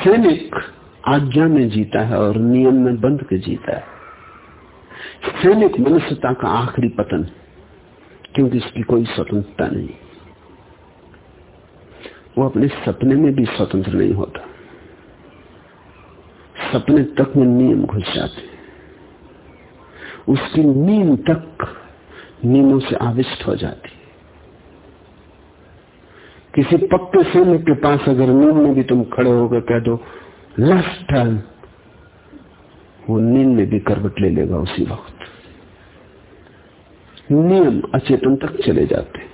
सैनिक आज्ञा में जीता है और नियम में बंध के जीता है। सैनिक मनुष्यता का आखिरी पतन क्योंकि इसकी कोई स्वतंत्रता नहीं। वो अपने सपने में भी स्वतंत्र नहीं होता। सपने तक में नियम घुस जाते उसकी नींद तक नियमों से आविष्ट हो जाती किसी पक्के सैनिक के पास अगर नींद में भी तुम खड़े होकर कह दो लास्ट टाइम वो नींद में भी करवट ले लेगा उसी वक्त। नियम अचेतन तक चले जाते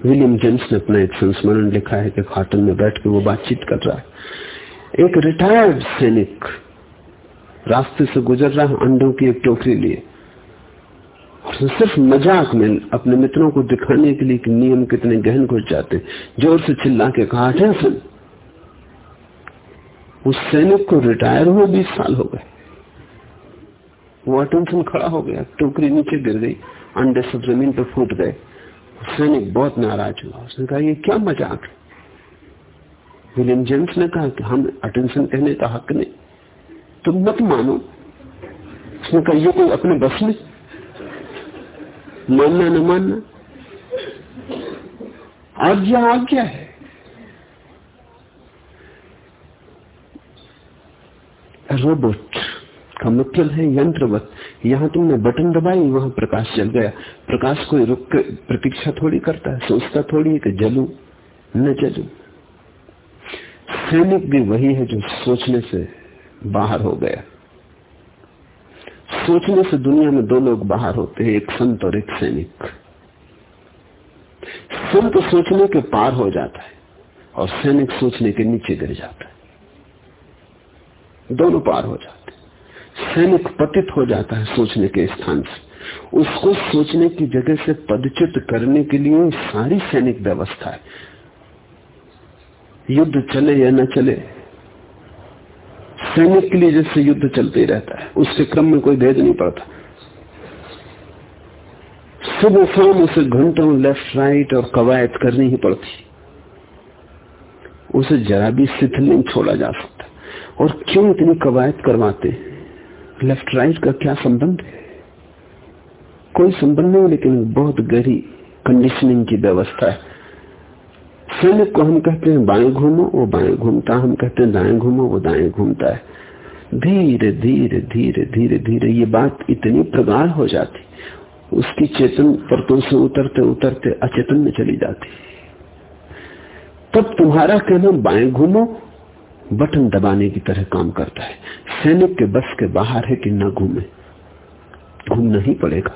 विलियम जेम्स ने अपना एक संस्मरण लिखा है कि खाटन में बैठ के वो बातचीत कर रहा है। एक रिटायर्ड सैनिक रास्ते से गुजर रहा, अंडों की एक टोकरी लिए। सिर्फ़ मज़ाक में अपने मित्रों को दिखाने के लिए कि नियम कितने गहन घुस जाते ज़ोर से चिल्ला के कहा अटेंशन उस सैनिक को रिटायर हुए बीस साल हो गए। वो अटेंशन खड़ा हो गया, टोकरी नीचे गिर गई, अंडे सब ज़मीन पर फूट गए। सैनिक बहुत नाराज़ हुआ। उसने कहा, ये क्या मज़ाक है? विलियम जेम्स ने कहा कि हम अटेंशन कहने का हक नहीं। तुम मत मानो। उसने कहा, ये कोई अपने बस में। मानना न मानना। आज्ञा आज्ञा है। रोबोट का मतलब है यंत्रवत। यहाँ तुमने बटन दबाई, वहाँ प्रकाश चल गया। प्रकाश कोई रुक प्रतीक्षा थोड़ी करता है, सोचता थोड़ी है कि जलू, न जलू। सैनिक भी वही है जो सोचने से बाहर हो गया। सोचने से दुनिया में दो लोग बाहर होते हैं, एक संत और एक सैनिक। संत सोचने के पार हो जाता है और सैनिक सोचने के नीचे गिर जाता है। दोनों पार हो जाते हैं। सैनिक पतित हो जाता है सोचने के स्थान से। उसको सोचने की जगह से पदच्युत करने के लिए सारी सैनिक व्यवस्था है। युद्ध चले या न चले, सैनिक के लिए जैसे युद्ध चलते ही रहता है उसके क्रम में कोई भेद नहीं पड़ता। सुबह शाम उसे घंटों लेफ़्ट राइट और कवायद करनी ही पड़ती। उसे जरा भी शिथिल नहीं छोड़ा जा सकता। और क्यों इतनी कवायद करवाते लेफ़्ट राइट का क्या संबंध है? कोई संबंध नहीं, लेकिन बहुत गहरी कंडीशनिंग की व्यवस्था है। सैनिक को हम कहते हैं बाएँ घूमो, वो बाएँ घूमता, हम कहते हैं दाएँ घूमो, वो दाएँ घूमता है। धीरे धीरे धीरे धीरे धीरे ये बात इतनी प्रगाढ़ हो जाती, उसकी चेतन परतों से उतरते उतरते अचेतन में चली जाती। तब तुम्हारा कहना बाएँ घूमो, बटन दबाने की तरह काम करता है। सैनिक के बस के बाहर है कि न घूमे। घूमना ही पड़ेगा।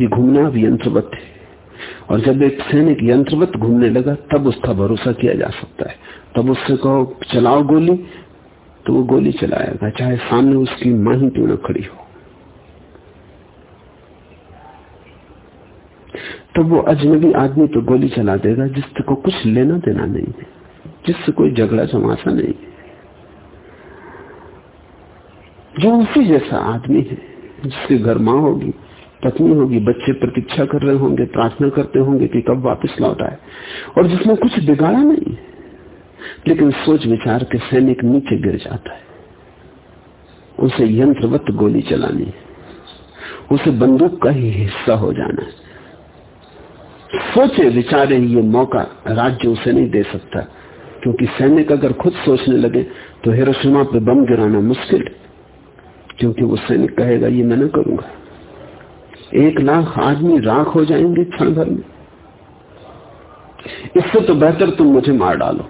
ये घूमना अब यंत्रवत है। और जब एक सैनिक यंत्रवत घूमने लगा, तब उसका भरोसा किया जा सकता है। तब उससे कहो, चलाओ गोली। तो वो गोली चलाएगा, चाहे सामने उसकी माँ ही क्यों खड़ी हो। तब वो अजनबी आदमी तो गोली चला देगा, जिससे को कुछ लेना देना नहीं है, जिससे कोई झगड़ा चमासा नहीं है। जो उसी जैसा आदमी है जिसके घर माँ होगी पत्नी होगी, बच्चे प्रतीक्षा कर रहे होंगे, प्रार्थना करते होंगे कि कब वापस लौट आए। और जिसमें कुछ बिगाड़ा नहीं, लेकिन सोच विचार के सैनिक नीचे गिर जाता है। उसे यंत्रवत गोली चलानी उसे बंदूक का ही हिस्सा हो जाना सोचे विचारे ये मौका राज्य उसे नहीं दे सकता, क्योंकि सैनिक अगर खुद सोचने लगे तो हिरोशिमा पे बम गिराना मुश्किल क्योंकि वो सैनिक कहेगा, ये मैं न करूँगा। एक लाख आदमी राख हो जाएँगे क्षण भर में। इससे तो बेहतर तुम मुझे मार डालो।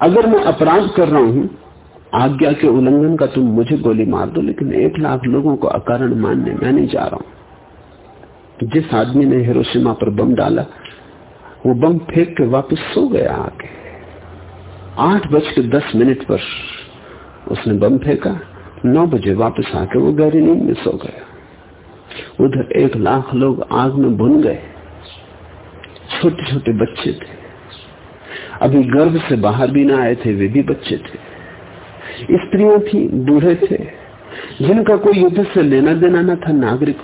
अगर मैं अपराध कर रहा हूँ, आज्ञा के उल्लंघन का तुम मुझे गोली मार दो, लेकिन एक लाख लोगों को अकारण मानने मैं नहीं जा रहा हूँ। जिस आदमी ने हिरोशिमा पर बम डाला, वो बम फेंक के वापस सो गया आके आठ बज के दस मिनट पर उसने बम फेंका। नौ बजे वापस आके वो गहरी नींद में सो गया। उधर एक लाख लोग आग में भुन गए। छोटे छोटे बच्चे थे। अभी गर्भ से बाहर भी ना आए थे, वे भी बच्चे थे। स्त्रियाँ थी, बूढ़े थे। जिनका कोई युद्ध से लेना देना ना था नागरिक।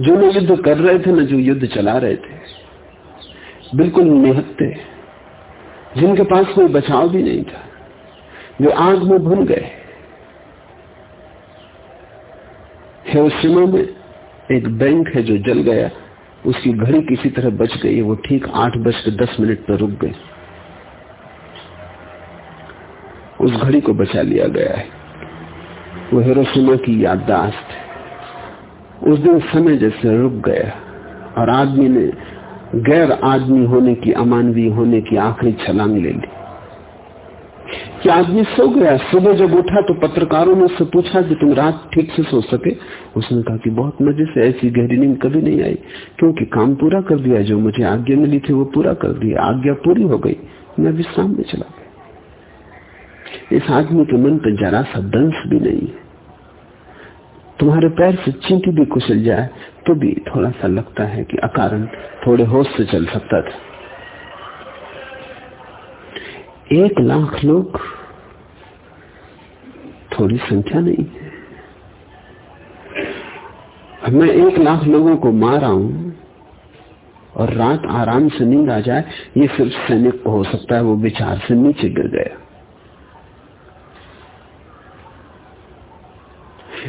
जो न युद्ध कर रहे थे, न जो युद्ध चला रहे थे। बिल्कुल निहत्ते। जिनके पास कोई बचाव भी नहीं था। वे आग में भून गए। हिरोशिमा में एक बैंक है जो जल गया, उसकी घड़ी किसी तरह बच गई, वो ठीक आठ बज के दस मिनट पर रुक गई। उस घड़ी को बचा लिया गया है। वो हिरोशिमा की याददाश्त है। उस दिन समय जैसे रुक गया और आदमी ने गैर आदमी होने की अमानवीय होने की आखिरी छलांग ले ली। कि आदमी सो गया सुबह जब उठा तो पत्रकारों ने उससे पूछा कि तुम रात ठीक से सो सके। उसने कहा कि बहुत मज़े से ऐसी गहरी नींद कभी नहीं आई, क्योंकि काम पूरा कर दिया, जो मुझे आज्ञा मिली थी वो पूरा कर दिया आज्ञा पूरी हो गई। मैं विश्राम में चला गया। इस आदमी के मन पर जरा सा दंश भी नहीं है। तुम्हारे पैर से चींटी भी कुचल जाए तो भी थोड़ा सा लगता है कि अकारण थोड़े होश से चल सकता था। एक लाख लोग थोड़ी संख्या नहीं है। मैं एक लाख लोगों को मारा हूँ और रात आराम से नींद आ जाए, ये सिर्फ़ सैनिक को हो सकता है, वो विचार से नीचे गिर गया।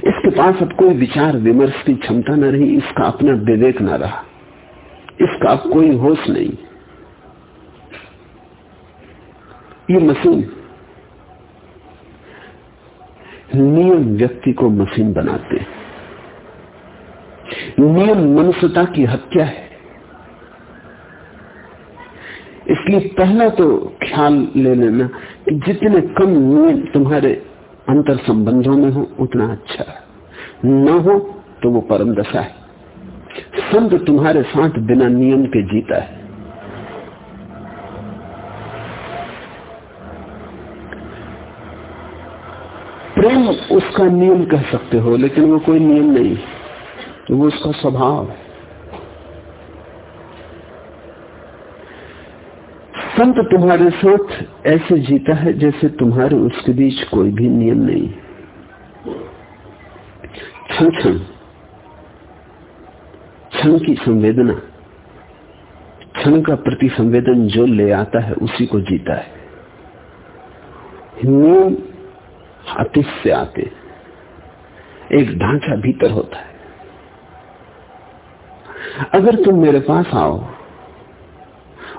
इसके पास अब कोई विचार विमर्श की क्षमता न रही, इसका अपना विवेक न रहा, इसका अब कोई होश नहीं। ये मशीन। नियम व्यक्ति को मशीन बनाते नियम मनुष्यता की हत्या है। इसलिए पहला तो ख्याल ले लेना कि जितने कम नियम तुम्हारे अंतर संबंधों में हो, उतना अच्छा है। न हो तो वो परम दशा है। संत तुम्हारे साथ बिना नियम के जीता है। प्रेम उसका नियम कह सकते हो, लेकिन वो कोई नियम नहीं। तो वो उसका स्वभाव है। संत तुम्हारे साथ ऐसे जीता है जैसे तुम्हारे उसके बीच कोई भी नियम नहीं। क्षण क्षण क्षण की संवेदना, क्षण का प्रति संवेदन जो ले आता है, उसी को जीता है। नियम अतिश से आते एक ढांचा भीतर होता है। अगर तुम मेरे पास आओ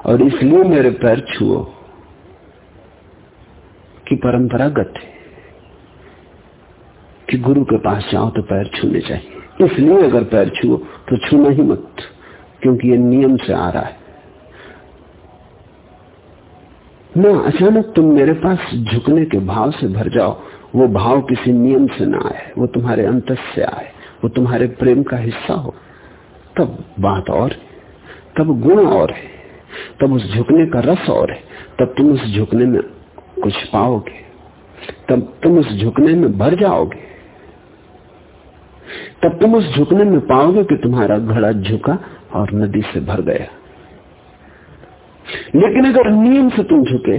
और इसलिए मेरे पैर छुओ कि परंपरागत है कि गुरु के पास जाओ तो पैर छूने चाहिए। इसलिए अगर पैर छुओ तो छूना ही मत, क्योंकि ये नियम से आ रहा है। ना, अचानक तुम मेरे पास झुकने के भाव से भर जाओ वो भाव किसी नियम से ना आए, वो तुम्हारे अंत से आए, वो तुम्हारे प्रेम का हिस्सा हो। तब बात और तब गुण और है, तब उस झुकने का रस और है, तब तुम उस झुकने में कुछ पाओगे, तब तुम उस झुकने में भर जाओगे, तब तुम उस झुकने में पाओगे कि तुम्हारा घड़ा झुका और नदी से भर गया। लेकिन अगर नियम से तुम झुके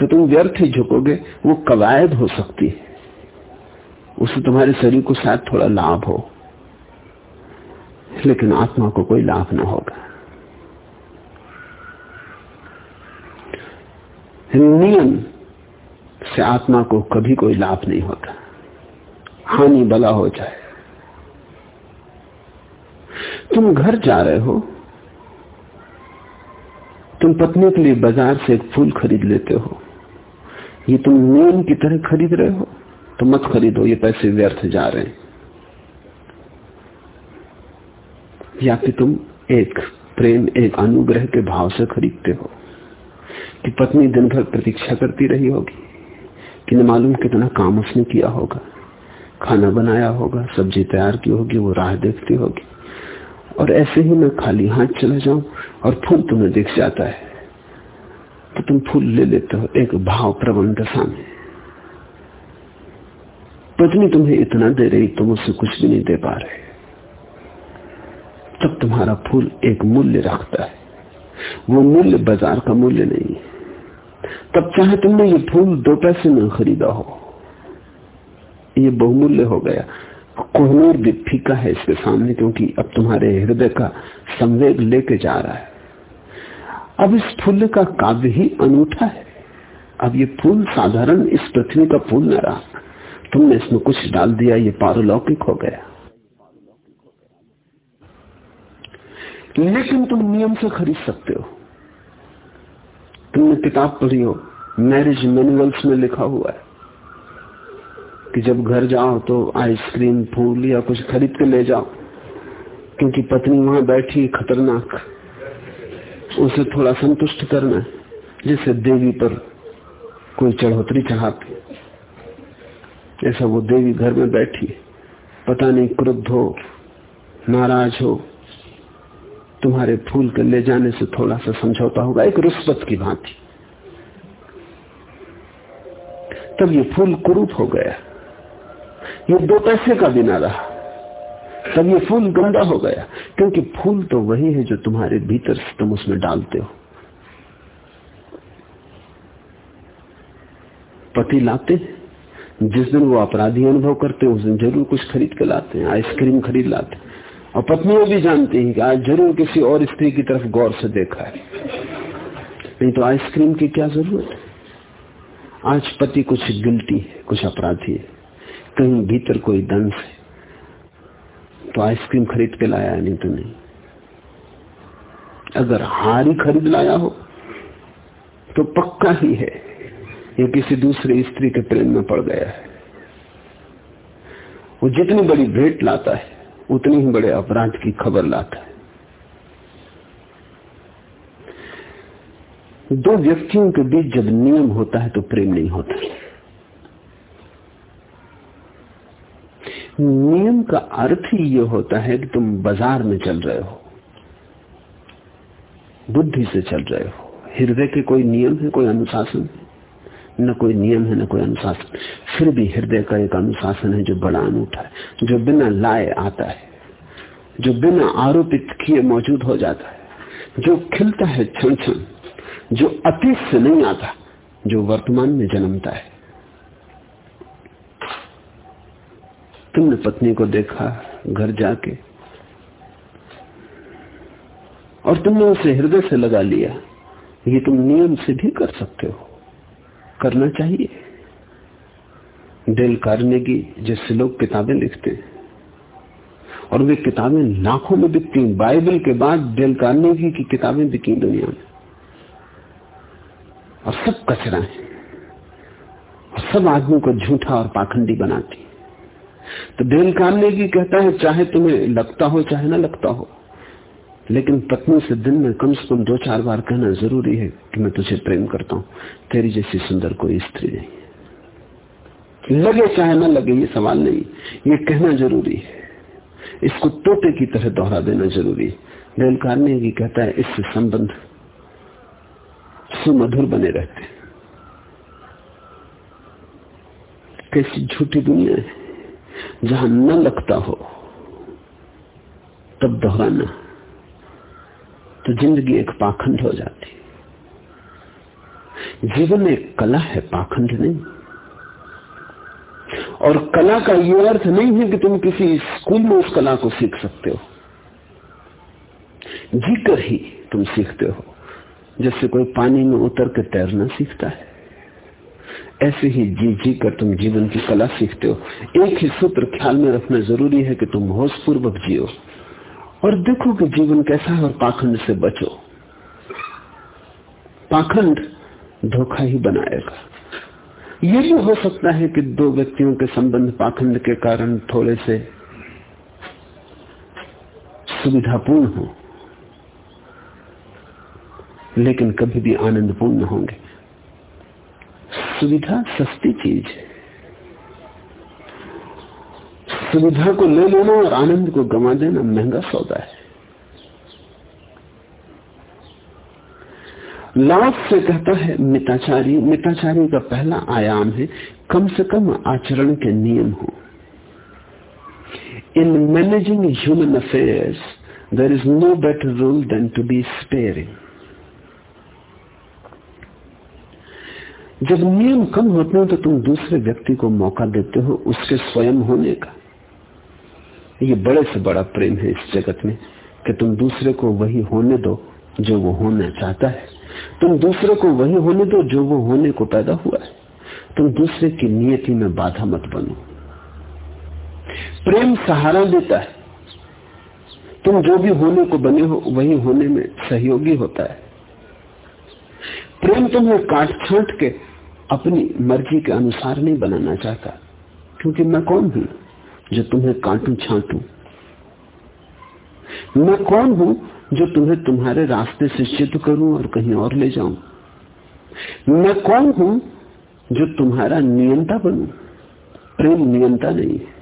तो तुम व्यर्थ ही झुकोगे, वो कवायद हो सकती है। उससे तुम्हारे शरीर को शायद थोड़ा लाभ हो, लेकिन आत्मा को कोई लाभ ना होगा। नियम से आत्मा को कभी कोई लाभ नहीं होता। हानि भला हो जाए। तुम घर जा रहे हो, तुम पत्नी के लिए बाज़ार से एक फूल खरीद लेते हो। ये तुम नियम की तरह खरीद रहे हो तो मत खरीदो, ये पैसे व्यर्थ जा रहे हैं। या कि तुम एक प्रेम, एक अनुग्रह के भाव से खरीदते हो, कि पत्नी दिन भर प्रतीक्षा करती रही होगी, कि न मालूम कितना काम उसने किया होगा, खाना बनाया होगा, सब्ज़ी तैयार की होगी, वो राह देखती होगी, और ऐसे ही मैं खाली हाथ चला जाऊँ, और फूल तुम्हें दिख जाता है। तो तुम फूल ले लेते हो, एक भाव प्रबंध दशा में पत्नी तुम्हें इतना दे रही, तुम उससे कुछ भी नहीं दे पा रहे। तब तुम्हारा फूल एक मूल्य रखता है। वो मूल्य बाज़ार का मूल्य नहीं है। तब चाहे तुमने ये फूल दो पैसे में खरीदा हो, ये बहुमूल्य हो गया। कोहनूर भी फीका है इसके सामने, क्योंकि अब तुम्हारे हृदय का संवेग लेके जा रहा है। अब इस फूल का काव्य ही अनूठा है। अब ये फूल साधारण इस पृथ्वी का फूल न रहा। तुमने इसमें कुछ डाल दिया, ये पारलौकिक हो गया। लेकिन तुम नियम से खरीद सकते हो। तुमने किताब पढ़ी हो, मैरिज मैनुअल्स में लिखा हुआ है कि जब घर जाओ तो आइसक्रीम, फूल या कुछ खरीद के ले जाओ, क्योंकि पत्नी वहाँ बैठी, खतरनाक। उसे थोड़ा संतुष्ट करना जिससे देवी पर कोई चढ़ोतरी चढ़ाते। ऐसा वो देवी घर में बैठी, पता नहीं क्रुद्ध हो, नाराज़ हो, तुम्हारे फूल के ले जाने से थोड़ा सा समझौता होगा। एक रुस्बत की भांति। तब ये फूल कुरूप हो गया। ये दो पैसे का भी ना रहा। तब ये फूल गंदा हो गया। क्योंकि फूल तो वही है जो तुम्हारे भीतर से तुम उसमें डालते हो। पति लाते जिस दिन वो अपराधी अनुभव करते उस दिन ज़रूर कुछ खरीद के लाते हैं, आइसक्रीम खरीद लाते और पत्नियों भी जानती हैं कि आज ज़रूर किसी और स्त्री की तरफ़ गौर से देखा है। नहीं तो आइसक्रीम की क्या ज़रूरत है? आज पति कुछ गिल्टी है, कुछ अपराधी है। कहीं भीतर कोई दंश है। तो आइसक्रीम खरीद के लाया नहीं तो नहीं अगर हार ही खरीद लाया हो तो पक्का ही है, ये किसी दूसरे स्त्री के प्रेम में पड़ गया है। वो जितनी बड़ी भेंट लाता है, उतनी ही बड़े अपराध की खबर लाता है। दो व्यक्तियों के बीच जब नियम होता है तो प्रेम नहीं होता। नियम का अर्थ ही यह होता है कि तुम बाज़ार में चल रहे हो। बुद्धि से चल रहे हो। हृदय के कोई नियम है, कोई अनुशासन? न कोई नियम है, न कोई अनुशासन। फिर भी हृदय का एक अनुशासन है जो बड़ा अनूठा है, जो बिना लाए आता है, जो बिना आरोपित किए मौजूद हो जाता है, जो खिलता है क्षण क्षण जो अतीत से नहीं आता, जो वर्तमान में जन्मता है। तुमने पत्नी को देखा घर जाके। और तुमने उसे हृदय से लगा लिया। ये तुम नियम से भी कर सकते हो। करना चाहिए। डेल की जैसे लोग किताबें लिखते हैं। और वे किताबें लाखों में बिकती बाइबल के बाद डेल कार्नेगी की किताबें बिकी दुनिया में। और सब कचरा है। और सब आदमी को झूठा और पाखंडी बनाती तो डेल कार्नेगी कहता है, चाहे तुम्हें लगता हो, चाहे ना लगता हो, लेकिन पत्नी से दिन में कम से कम दो चार बार कहना ज़रूरी है कि मैं तुझे प्रेम करता हूँ। तेरी जैसी सुंदर कोई स्त्री नहीं लगे चाहे ना लगे, ये सवाल नहीं। ये कहना ज़रूरी है। इसको तोते की तरह दोहरा देना ज़रूरी है। डेल कार्नेगी कहता है, इससे संबंध सुमधुर बने रहते कैसी झूठी दुनिया है। जहाँ न लगता हो, तब दोहराना। तो ज़िंदगी एक पाखंड हो जाती। जीवन एक कला है, पाखंड नहीं। और कला का यह अर्थ नहीं है कि तुम किसी स्कूल में उस कला को सीख सकते हो। जीकर ही तुम सीखते हो जैसे कोई पानी में उतर के तैरना सीखता है। ऐसे ही जी जी कर तुम जीवन की कला सीखते हो। एक ही सूत्र ख्याल में रखना ज़रूरी है कि तुम होश पूर्वक जियो और देखो कि जीवन कैसा है और पाखंड से बचो। पाखंड धोखा ही बनाएगा। ये भी हो सकता है कि दो व्यक्तियों के संबंध पाखंड के कारण थोड़े से सुविधापूर्ण हो, लेकिन कभी भी आनंदपूर्ण होंगे। सुविधा सस्ती चीज़ है। सुविधा को ले लेना और आनंद को गंवा देना महँगा सौदा है। लाभ से कहता है मिताचारी मिताचारी का पहला आयाम है, कम से कम आचरण के नियम हो। In managing human affairs there is no better rule than to be sparing जब नियम कम होते हैं तो तुम दूसरे व्यक्ति को मौका देते हो उसके स्वयं होने का। ये बड़े से बड़ा प्रेम है इस जगत में कि तुम दूसरे को वही होने दो जो वो होना चाहता है। तुम दूसरे को वही होने दो जो वो होने को पैदा हुआ है। तुम दूसरे की नियति में बाधा मत बनो। प्रेम सहारा देता है। तुम जो भी होने को बने हो, वही होने में सहयोगी होता है। प्रेम तुम्हें काट छाट के अपनी मर्ज़ी के अनुसार नहीं बनाना चाहता। क्योंकि मैं कौन हूँ जो तुम्हें काटू छांटू? मैं कौन हूँ जो तुम्हें तुम्हारे रास्ते से चित करूँ और कहीं और ले जाऊँ? मैं कौन हूँ जो तुम्हारा नियंता बनू? प्रेम नियंता नहीं। है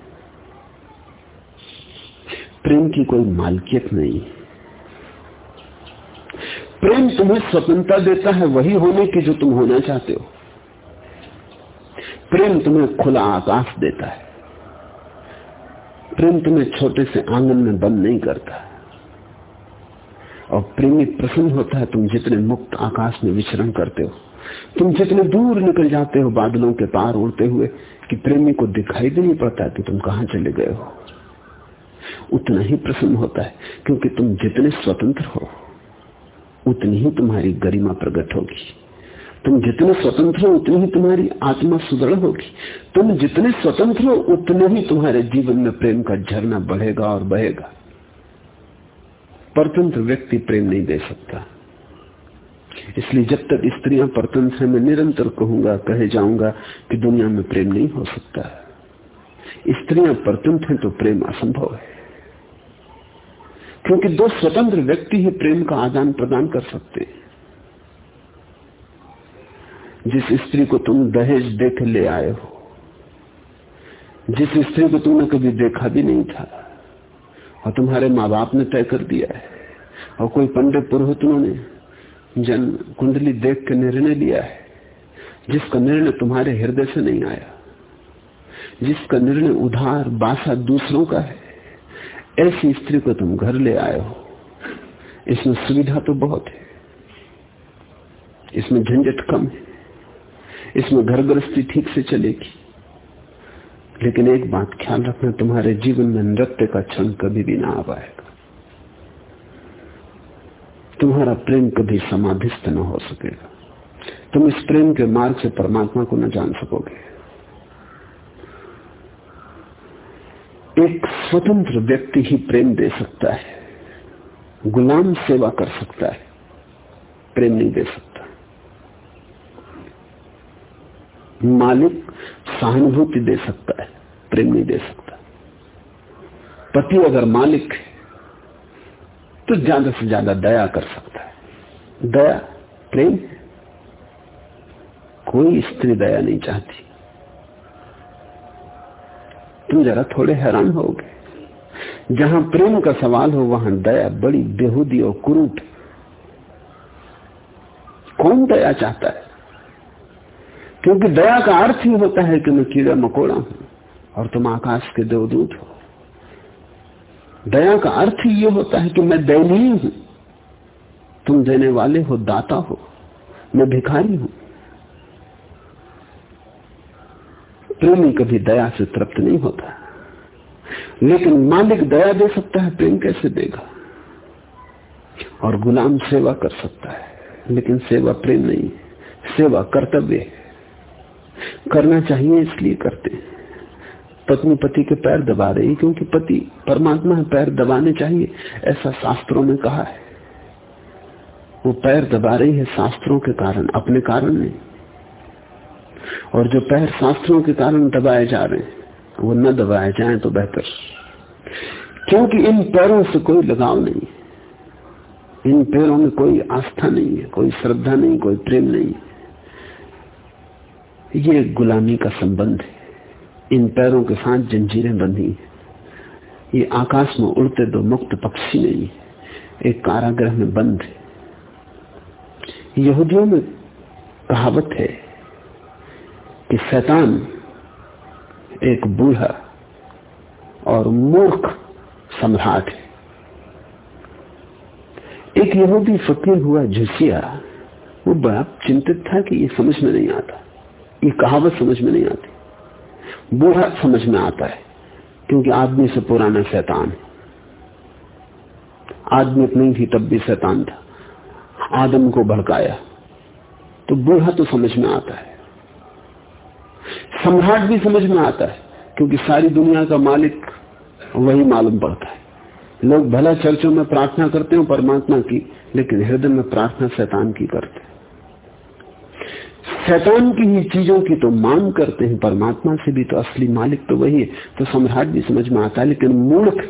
प्रेम की कोई मालकियत नहीं। प्रेम तुम्हें स्वतंत्रता देता है वही होने की जो तुम होना चाहते हो। प्रेम तुम्हें खुला आकाश देता है। प्रेम तुम्हें छोटे से आँगन में बंद नहीं करता और प्रेमी प्रसन्न होता है, तुम जितने मुक्त आकाश में विचरण करते हो, तुम जितने दूर निकल जाते हो बादलों के पार उड़ते हुए, कि प्रेमी को दिखाई भी नहीं पड़ता कि तुम कहाँ चले गए हो। उतना ही प्रसन्न होता है, क्योंकि तुम जितने स्वतंत्र हो, उतनी ही तुम्हारी गरिमा प्रकट होगी। तुम जितने स्वतंत्र हो, उतनी ही तुम्हारी आत्मा सुदृढ़ होगी। तुम जितने स्वतंत्र हो, उतने ही तुम्हारे जीवन में प्रेम का झरना बढ़ेगा और बहेगा। परतंत्र व्यक्ति प्रेम नहीं दे सकता। इसलिए जब तक स्त्रियाँ परतंत्र है, मैं निरंतर कहूँगा, कहे जाऊँगा कि दुनिया में प्रेम नहीं हो सकता। स्त्रियाँ परतंत्र हैं तो प्रेम असंभव है। क्योंकि दो स्वतंत्र व्यक्ति ही प्रेम का आदान प्रदान कर सकते हैं। जिस स्त्री को तुम दहेज देख ले आए हो, जिस स्त्री को तुमने कभी देखा भी नहीं था, और तुम्हारे माँ बाप ने तय कर दिया है, और कोई पंडित पुरोहितों ने जन कुंडली देख के निर्णय लिया है, जिसका निर्णय तुम्हारे हृदय से नहीं आया, जिसका निर्णय उधार बासा दूसरों का है, ऐसी स्त्री को तुम घर ले आए हो। इसमें सुविधा तो बहुत है, इसमें झंझट कम है। इसमें घर गृहस्थी ठीक से चलेगी। लेकिन एक बात ख्याल रखना, तुम्हारे जीवन में नृत्य का क्षण कभी भी ना आ पाएगा तुम्हारा प्रेम कभी समाधिस्थ न हो सकेगा। तुम इस प्रेम के मार्ग से परमात्मा को न जान सकोगे। एक स्वतंत्र व्यक्ति ही प्रेम दे सकता है, गुलाम सेवा कर सकता है, प्रेम नहीं दे सकता। मालिक सहानुभूति दे सकता है, प्रेम नहीं दे सकता। पति अगर मालिक है तो ज़्यादा से ज़्यादा दया कर सकता है। दया, प्रेम कोई स्त्री दया नहीं चाहती। तुम जरा थोड़े हैरान होगे। जहाँ प्रेम का सवाल हो, वहाँ दया बड़ी बेहूदी और कुरूप कौन दया चाहता है? क्योंकि दया का अर्थ ही होता है कि मैं कीड़ा मकोड़ा हूँ और तुम आकाश के देवदूत हो। दया का अर्थ ही ये होता है कि मैं दयनीय हूँ। तुम देने वाले हो, दाता हो, मैं भिखारी हूँ। प्रेमी कभी दया से तृप्त नहीं होता। लेकिन मालिक दया दे सकता है, प्रेम कैसे देगा? और गुलाम सेवा कर सकता है, लेकिन सेवा प्रेम नहीं, सेवा कर्तव्य है। करना चाहिए, इसलिए करते हैं। पत्नी पति के पैर दबा रही क्योंकि पति परमात्मा है, पैर दबाने चाहिए, ऐसा शास्त्रों में कहा है। वो पैर दबा रही है शास्त्रों के कारण, अपने कारण नहीं। और जो पैर शास्त्रों के कारण दबाए जा रहे हैं, वो न दबाए जाए तो बेहतर। क्योंकि इन पैरों से कोई लगाव नहीं है। इन पैरों में कोई आस्था नहीं है, कोई श्रद्धा नहीं, कोई प्रेम नहीं ये गुलामी का संबंध है। इन पैरों के साथ जंजीरें बंधी हैं। ये आकाश में उड़ते दो मुक्त पक्षी नहीं एक कारागृह में बंद है। यहूदियों में कहावत है कि शैतान एक बूढ़ा और मूर्ख सम्राट है। एक यहूदी फकीर हुआ झुसिया वो बड़ा चिंतित था कि ये समझ में नहीं आता। ये कहावत समझ में नहीं आती। बूढ़ा समझ में आता है, क्योंकि आदमी से पुराना शैतान है। आदमी नहीं थी, तब भी शैतान था। आदम को भड़काया तो बूढ़ा तो समझ में आता है। सम्राट भी समझ में आता है, क्योंकि सारी दुनिया का मालिक वही मालूम पड़ता है। लोग भला चर्चों में प्रार्थना करते हो परमात्मा की, लेकिन हृदय में प्रार्थना शैतान की करते शैतान की ही चीज़ों की तो मांग करते हैं, परमात्मा से भी तो असली मालिक तो वही है। तो सम्राट भी समझ में आता है, लेकिन मूर्ख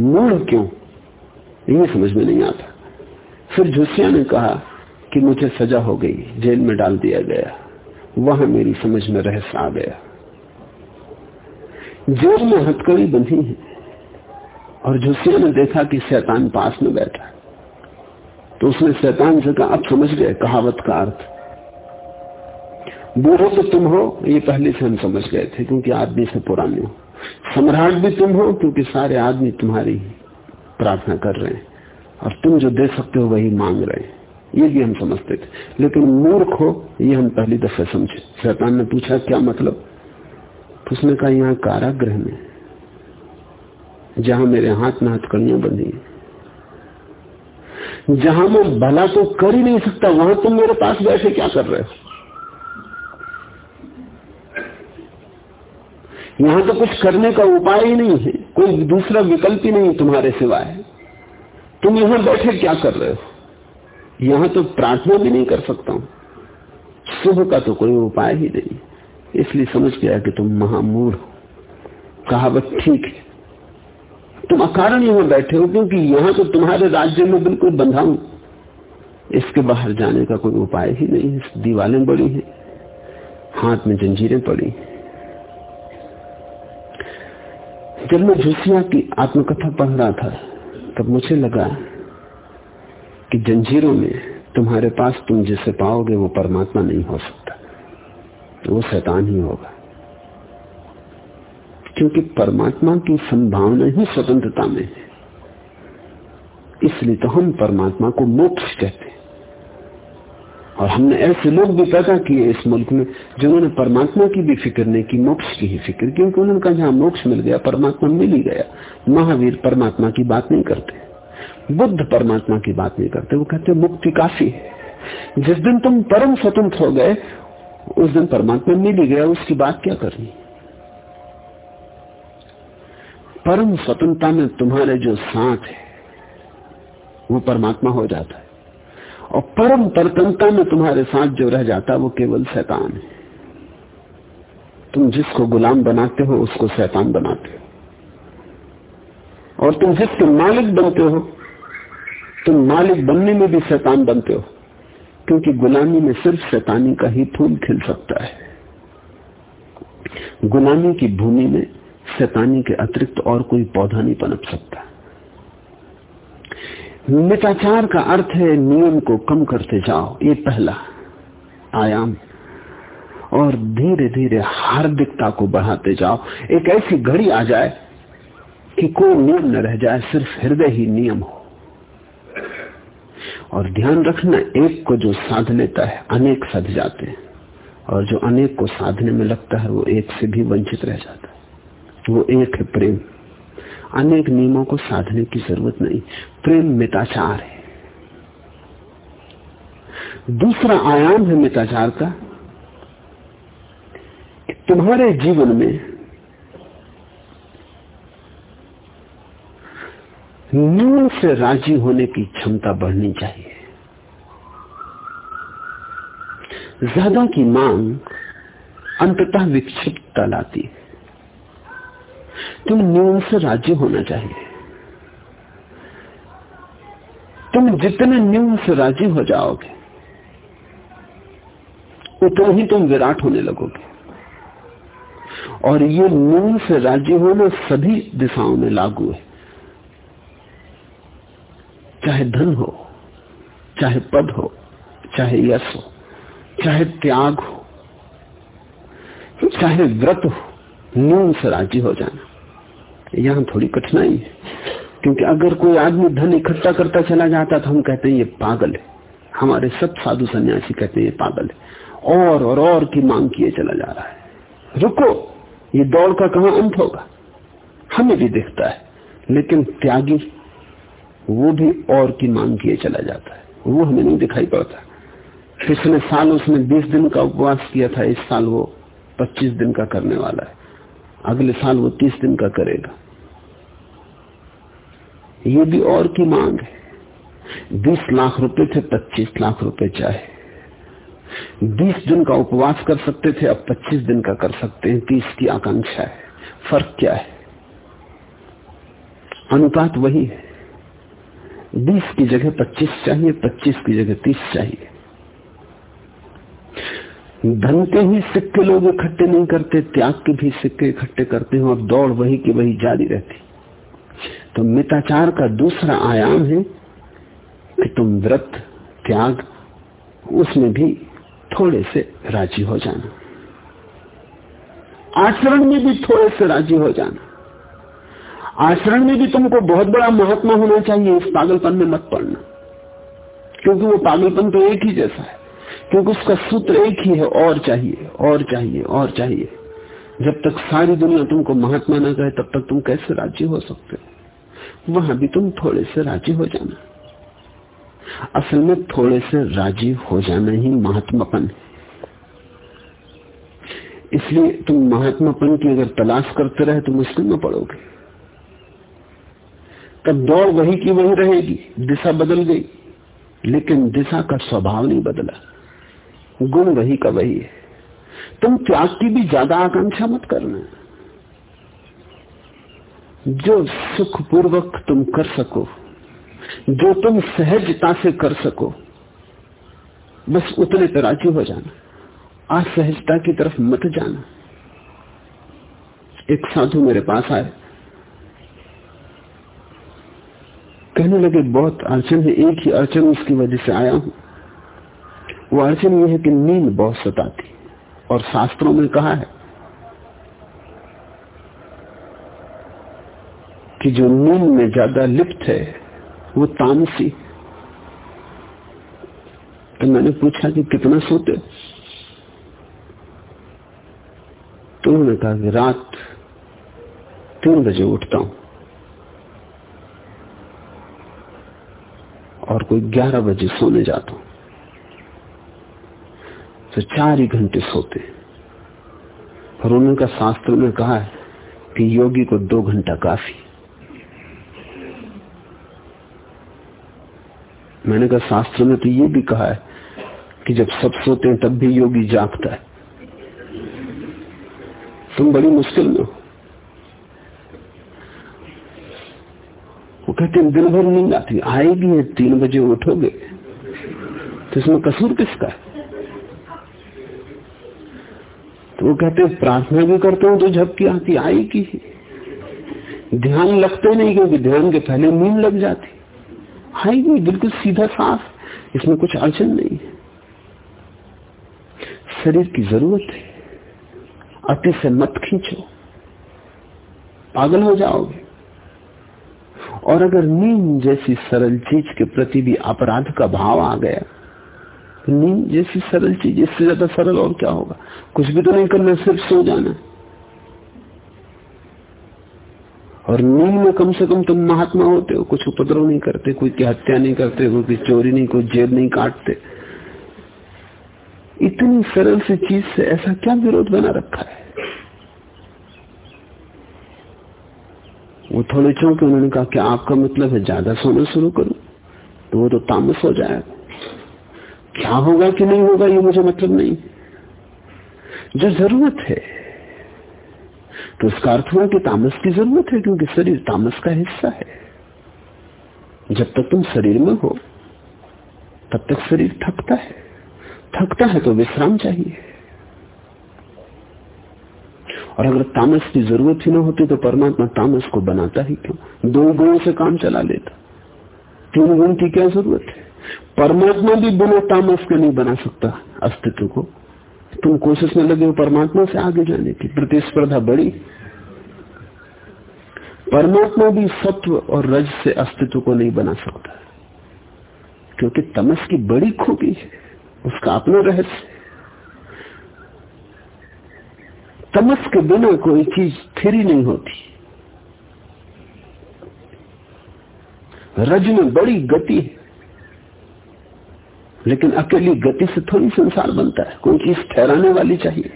मूढ़ क्यों? ये समझ में नहीं आता। फिर झुसिया ने कहा कि मुझे सजा हो गई, जेल में डाल दिया गया। वहाँ मेरी समझ में रहस्य आ गया। जेल में हथकड़ी बंधी है। और झुसिया ने देखा कि शैतान पास में बैठा तो उसने शैतान से कहा, अब समझ गए कहावत का अर्थ। बूढ़ो तो तुम हो। ये पहले से हम समझ गए थे, क्योंकि आदमी से पुराने हो। सम्राट भी तुम हो, क्योंकि सारे आदमी तुम्हारी प्रार्थना कर रहे हैं। और तुम जो दे सकते हो, वही मांग रहे हैं। ये भी हम समझते थे। लेकिन मूर्ख हो, ये हम पहली दफे समझे। शैतान ने पूछा, क्या मतलब? उसने कहा, यहाँ कारागृह में जहाँ मेरे हाथ में हथकड़ियाँ बंधी जहाँ मैं भला तो कर ही नहीं सकता, वहाँ तुम मेरे पास बैठे क्या कर रहे हो? यहाँ तो कुछ करने का उपाय ही नहीं है। कोई दूसरा विकल्प ही नहीं तुम्हारे सिवाय। तुम यहाँ बैठे क्या कर रहे हो? यहाँ तो प्रार्थना भी नहीं कर सकता हूँ। शुभ का तो कोई उपाय ही नहीं। इसलिए समझ गया कि तुम महामूढ़ हो। कहावत ठीक है। तुम अकारण यहाँ बैठे हो क्योंकि यहाँ तो तुम्हारे राज्य में बिल्कुल बंधा हूँ। इसके बाहर जाने का कोई उपाय ही नहीं है। दीवारें बड़ी हैं। हाथ में जंजीरें पड़ी जब मैं झुसिया की आत्मकथा पढ़ रहा था, तब मुझे लगा कि जंजीरों में तुम्हारे पास तुम जिसे पाओगे वो परमात्मा नहीं हो सकता। वो शैतान ही होगा। क्योंकि परमात्मा की संभावना ही स्वतंत्रता में है। इसलिए तो हम परमात्मा को मोक्ष कहते हैं। और हमने ऐसे लोग भी पैदा किए इस मुल्क में, जिन्होंने परमात्मा की भी फ़िक्र नहीं की, मोक्ष की ही फ़िक्र क्योंकि उन्होंने कहा, जहाँ मोक्ष मिल गया, परमात्मा मिल ही गया। महावीर परमात्मा की बात नहीं करते। बुद्ध परमात्मा की बात नहीं करते। वो कहते मुक्ति काफ़ी है। जिस दिन तुम परम स्वतंत्र हो गए, उस दिन परमात्मा मिल ही गया, उसकी बात क्या करनी? परम स्वतंत्रता में तुम्हारे जो साथ है, वो परमात्मा हो जाता है। और परम परतंत्रता में तुम्हारे साथ जो रह जाता वो केवल शैतान है। तुम जिसको गुलाम बनाते हो, उसको शैतान बनाते हो। और तुम जिसके मालिक बनते हो, तुम मालिक बनने में भी शैतान बनते हो, क्योंकि गुलामी में सिर्फ़ शैतानी का ही फूल खिल सकता है। गुलामी की भूमि में शैतानी के अतिरिक्त और कोई पौधा नहीं पनप सकता। मिताचार का अर्थ है नियम को कम करते जाओ। ये पहला आयाम। और धीरे धीरे हार्दिकता को बढ़ाते जाओ। एक ऐसी घड़ी आ जाए कि कोई नियम न रह जाए, सिर्फ़ हृदय ही नियम हो। और ध्यान रखना, एक को जो साध लेता है, अनेक सध जाते हैं। और जो अनेक को साधने में लगता है, वो एक से भी वंचित रह जाता है। वो एक है प्रेम। अनेक नियमों को साधने की ज़रूरत नहीं। प्रेम मिताचार है। दूसरा आयाम है मिताचार का तुम्हारे जीवन में न्यून से राज़ी होने की क्षमता बढ़नी चाहिए। ज़्यादा की मांग अंततः विक्षिप्तता लाती है। तुम न्यून से राज़ी होना चाहिए। तुम जितने न्यून से राज़ी हो जाओगे, उतना ही तुम विराट होने लगोगे। और ये न्यून से राज़ी होना सभी दिशाओं में लागू है। चाहे धन हो, चाहे पद हो, चाहे यश हो, चाहे त्याग हो, चाहे व्रत हो नींद से राज़ी हो जाना। यहाँ थोड़ी कठिनाई है। क्योंकि अगर कोई आदमी धन इकट्ठा करता चला जाता तो हम कहते हैं, ये पागल है। हमारे सब साधु सन्यासी कहते हैं, ये पागल है। और और और की मांग किए चला जा रहा है। रुको, ये दौड़ का कहा अंत होगा? हमें भी दिखता है, लेकिन त्यागी, वो भी और की मांग किए चला जाता है। वो हमें नहीं दिखाई पड़ता। पिछले साल उसने 20 दिन का उपवास किया था, इस साल वो 25 दिन का करने वाला है। अगले साल वो 30 दिन का करेगा। ये भी और की मांग है। 20 लाख रुपए थे 25 लाख रुपए चाहे। बीस दिन का उपवास कर सकते थे, अब पच्चीस दिन का कर सकते हैं। तीस की आकांक्षा है। फ़र्क क्या है? अनुपात वही है। बीस की जगह पच्चीस चाहिए, पच्चीस की जगह तीस चाहिए। धन के ही सिक्के लोग इकट्ठे नहीं करते, त्याग के भी सिक्के इकट्ठे करते हैं, और दौड़ वही की वही जारी रहती। तो मिताचार का दूसरा आयाम है कि तुम व्रत, त्याग, उसमें भी थोड़े से राज़ी हो जाना। आचरण में भी थोड़े से राज़ी हो जाना। आचरण में भी तुमको बहुत बड़ा महात्मा होना चाहिए, इस पागलपन में मत पड़ना। क्योंकि वो पागलपन तो एक ही जैसा है। क्योंकि उसका सूत्र एक ही है, और चाहिए और चाहिए और चाहिए। जब तक सारी दुनिया तुमको महात्मा ना कहे, तब तक तुम कैसे राज़ी हो सकते हो? वहाँ भी तुम थोड़े से राज़ी हो जाना। असल में थोड़े से राज़ी हो जाना ही महात्मापन है। इसलिए तुम महात्मापन की अगर तलाश करते रहे तो मुश्किल में पड़ोगे। तब दौड़ वही की वही रहेगी, दिशा बदल गई। लेकिन दिशा का स्वभाव नहीं बदला। गुण वही का वही है। तुम त्याग की भी ज़्यादा आकांक्षा मत करना। जो सुखपूर्वक तुम कर सको, जो तुम सहजता से कर सको, बस उतने पर राज़ी हो जाना। असहजता की तरफ़ मत जाना। एक साधु मेरे पास आए। कहने लगे, बहुत अड़चन है, एक ही अड़चन उसकी वजह से आया हूँ। वो अड़चन यह है कि नींद बहुत सताती और शास्त्रों में कहा है कि जो नींद में ज़्यादा लिप्त है, वो तामसी। तो मैंने पूछा कि कितना सोते? तो उन्होंने कहा कि रात तीन बजे उठता हूँ। और कोई ग्यारह बजे सोने जाता हूँ। तो चार ही घंटे सोते। और उन्होंने शास्त्र में कहा है कि योगी को दो घंटा काफ़ी। मैंने कहा, शास्त्र में तो ये भी कहा है कि जब सब सोते हैं, तब भी योगी जागता है। तुम बड़ी मुश्किल में हो। वो कहते हैं, दिन भर नींद आती आएगी है तीन बजे उठोगे। तो इसमें कसूर किसका है? तो वो कहते हैं, प्रार्थना भी करते हो तो झपकी आती, आएगी ध्यान लगते नहीं क्योंकि ध्यान के पहले नींद लग जाती। आएगी बिल्कुल सीधा साफ़ इसमें कुछ अड़चन नहीं है। शरीर की ज़रूरत है। अति से मत खींचो। पागल हो जाओगे। और अगर नींद जैसी सरल चीज़ के प्रति भी अपराध का भाव आ गया तो नींद जैसी सरल चीज़, इससे ज़्यादा सरल और क्या होगा? कुछ भी तो नहीं करना, सिर्फ़ सो जाना। और नींद में कम से कम तुम महात्मा होते हो, कुछ उपद्रव नहीं करते, कोई की हत्या नहीं करते, कोई की चोरी नहीं, कोई जेब नहीं काटते। इतनी सरल सी चीज़ से ऐसा क्या विरोध बना रखा है? वो थोड़े चौंके उन्होंने कहा कि आपका मतलब है ज़्यादा सोना शुरू करूँ तो वो तो तामस हो जाएगा क्या होगा कि नहीं होगा, ये मुझे मतलब नहीं। जो ज़रूरत है तो उसका अर्थ हुआ कि तामस की ज़रूरत है, क्योंकि शरीर तामस का हिस्सा है। जब तक तुम शरीर में हो, तब तक शरीर थकता है। थकता है तो विश्राम चाहिए। और अगर तामस की ज़रूरत ही ना होती तो परमात्मा तामस को बनाता ही क्यों? दो गुणों से काम चला लेता। तीन गुण की क्या ज़रूरत है? परमात्मा भी बिना तामस के नहीं बना सकता अस्तित्व को। तुम कोशिश में लगे हो परमात्मा से आगे जाने की। प्रतिस्पर्धा बड़ी परमात्मा भी सत्व और रज से अस्तित्व को नहीं बना सकता। क्योंकि तमस की बड़ी खूबी है, उसका अपना रहस्य तमस के बिना कोई चीज़ स्थिर नहीं होती। रज में बड़ी गति है। लेकिन अकेली गति से थोड़ी संसार बनता है। कोई चीज़ ठहराने वाली चाहिए।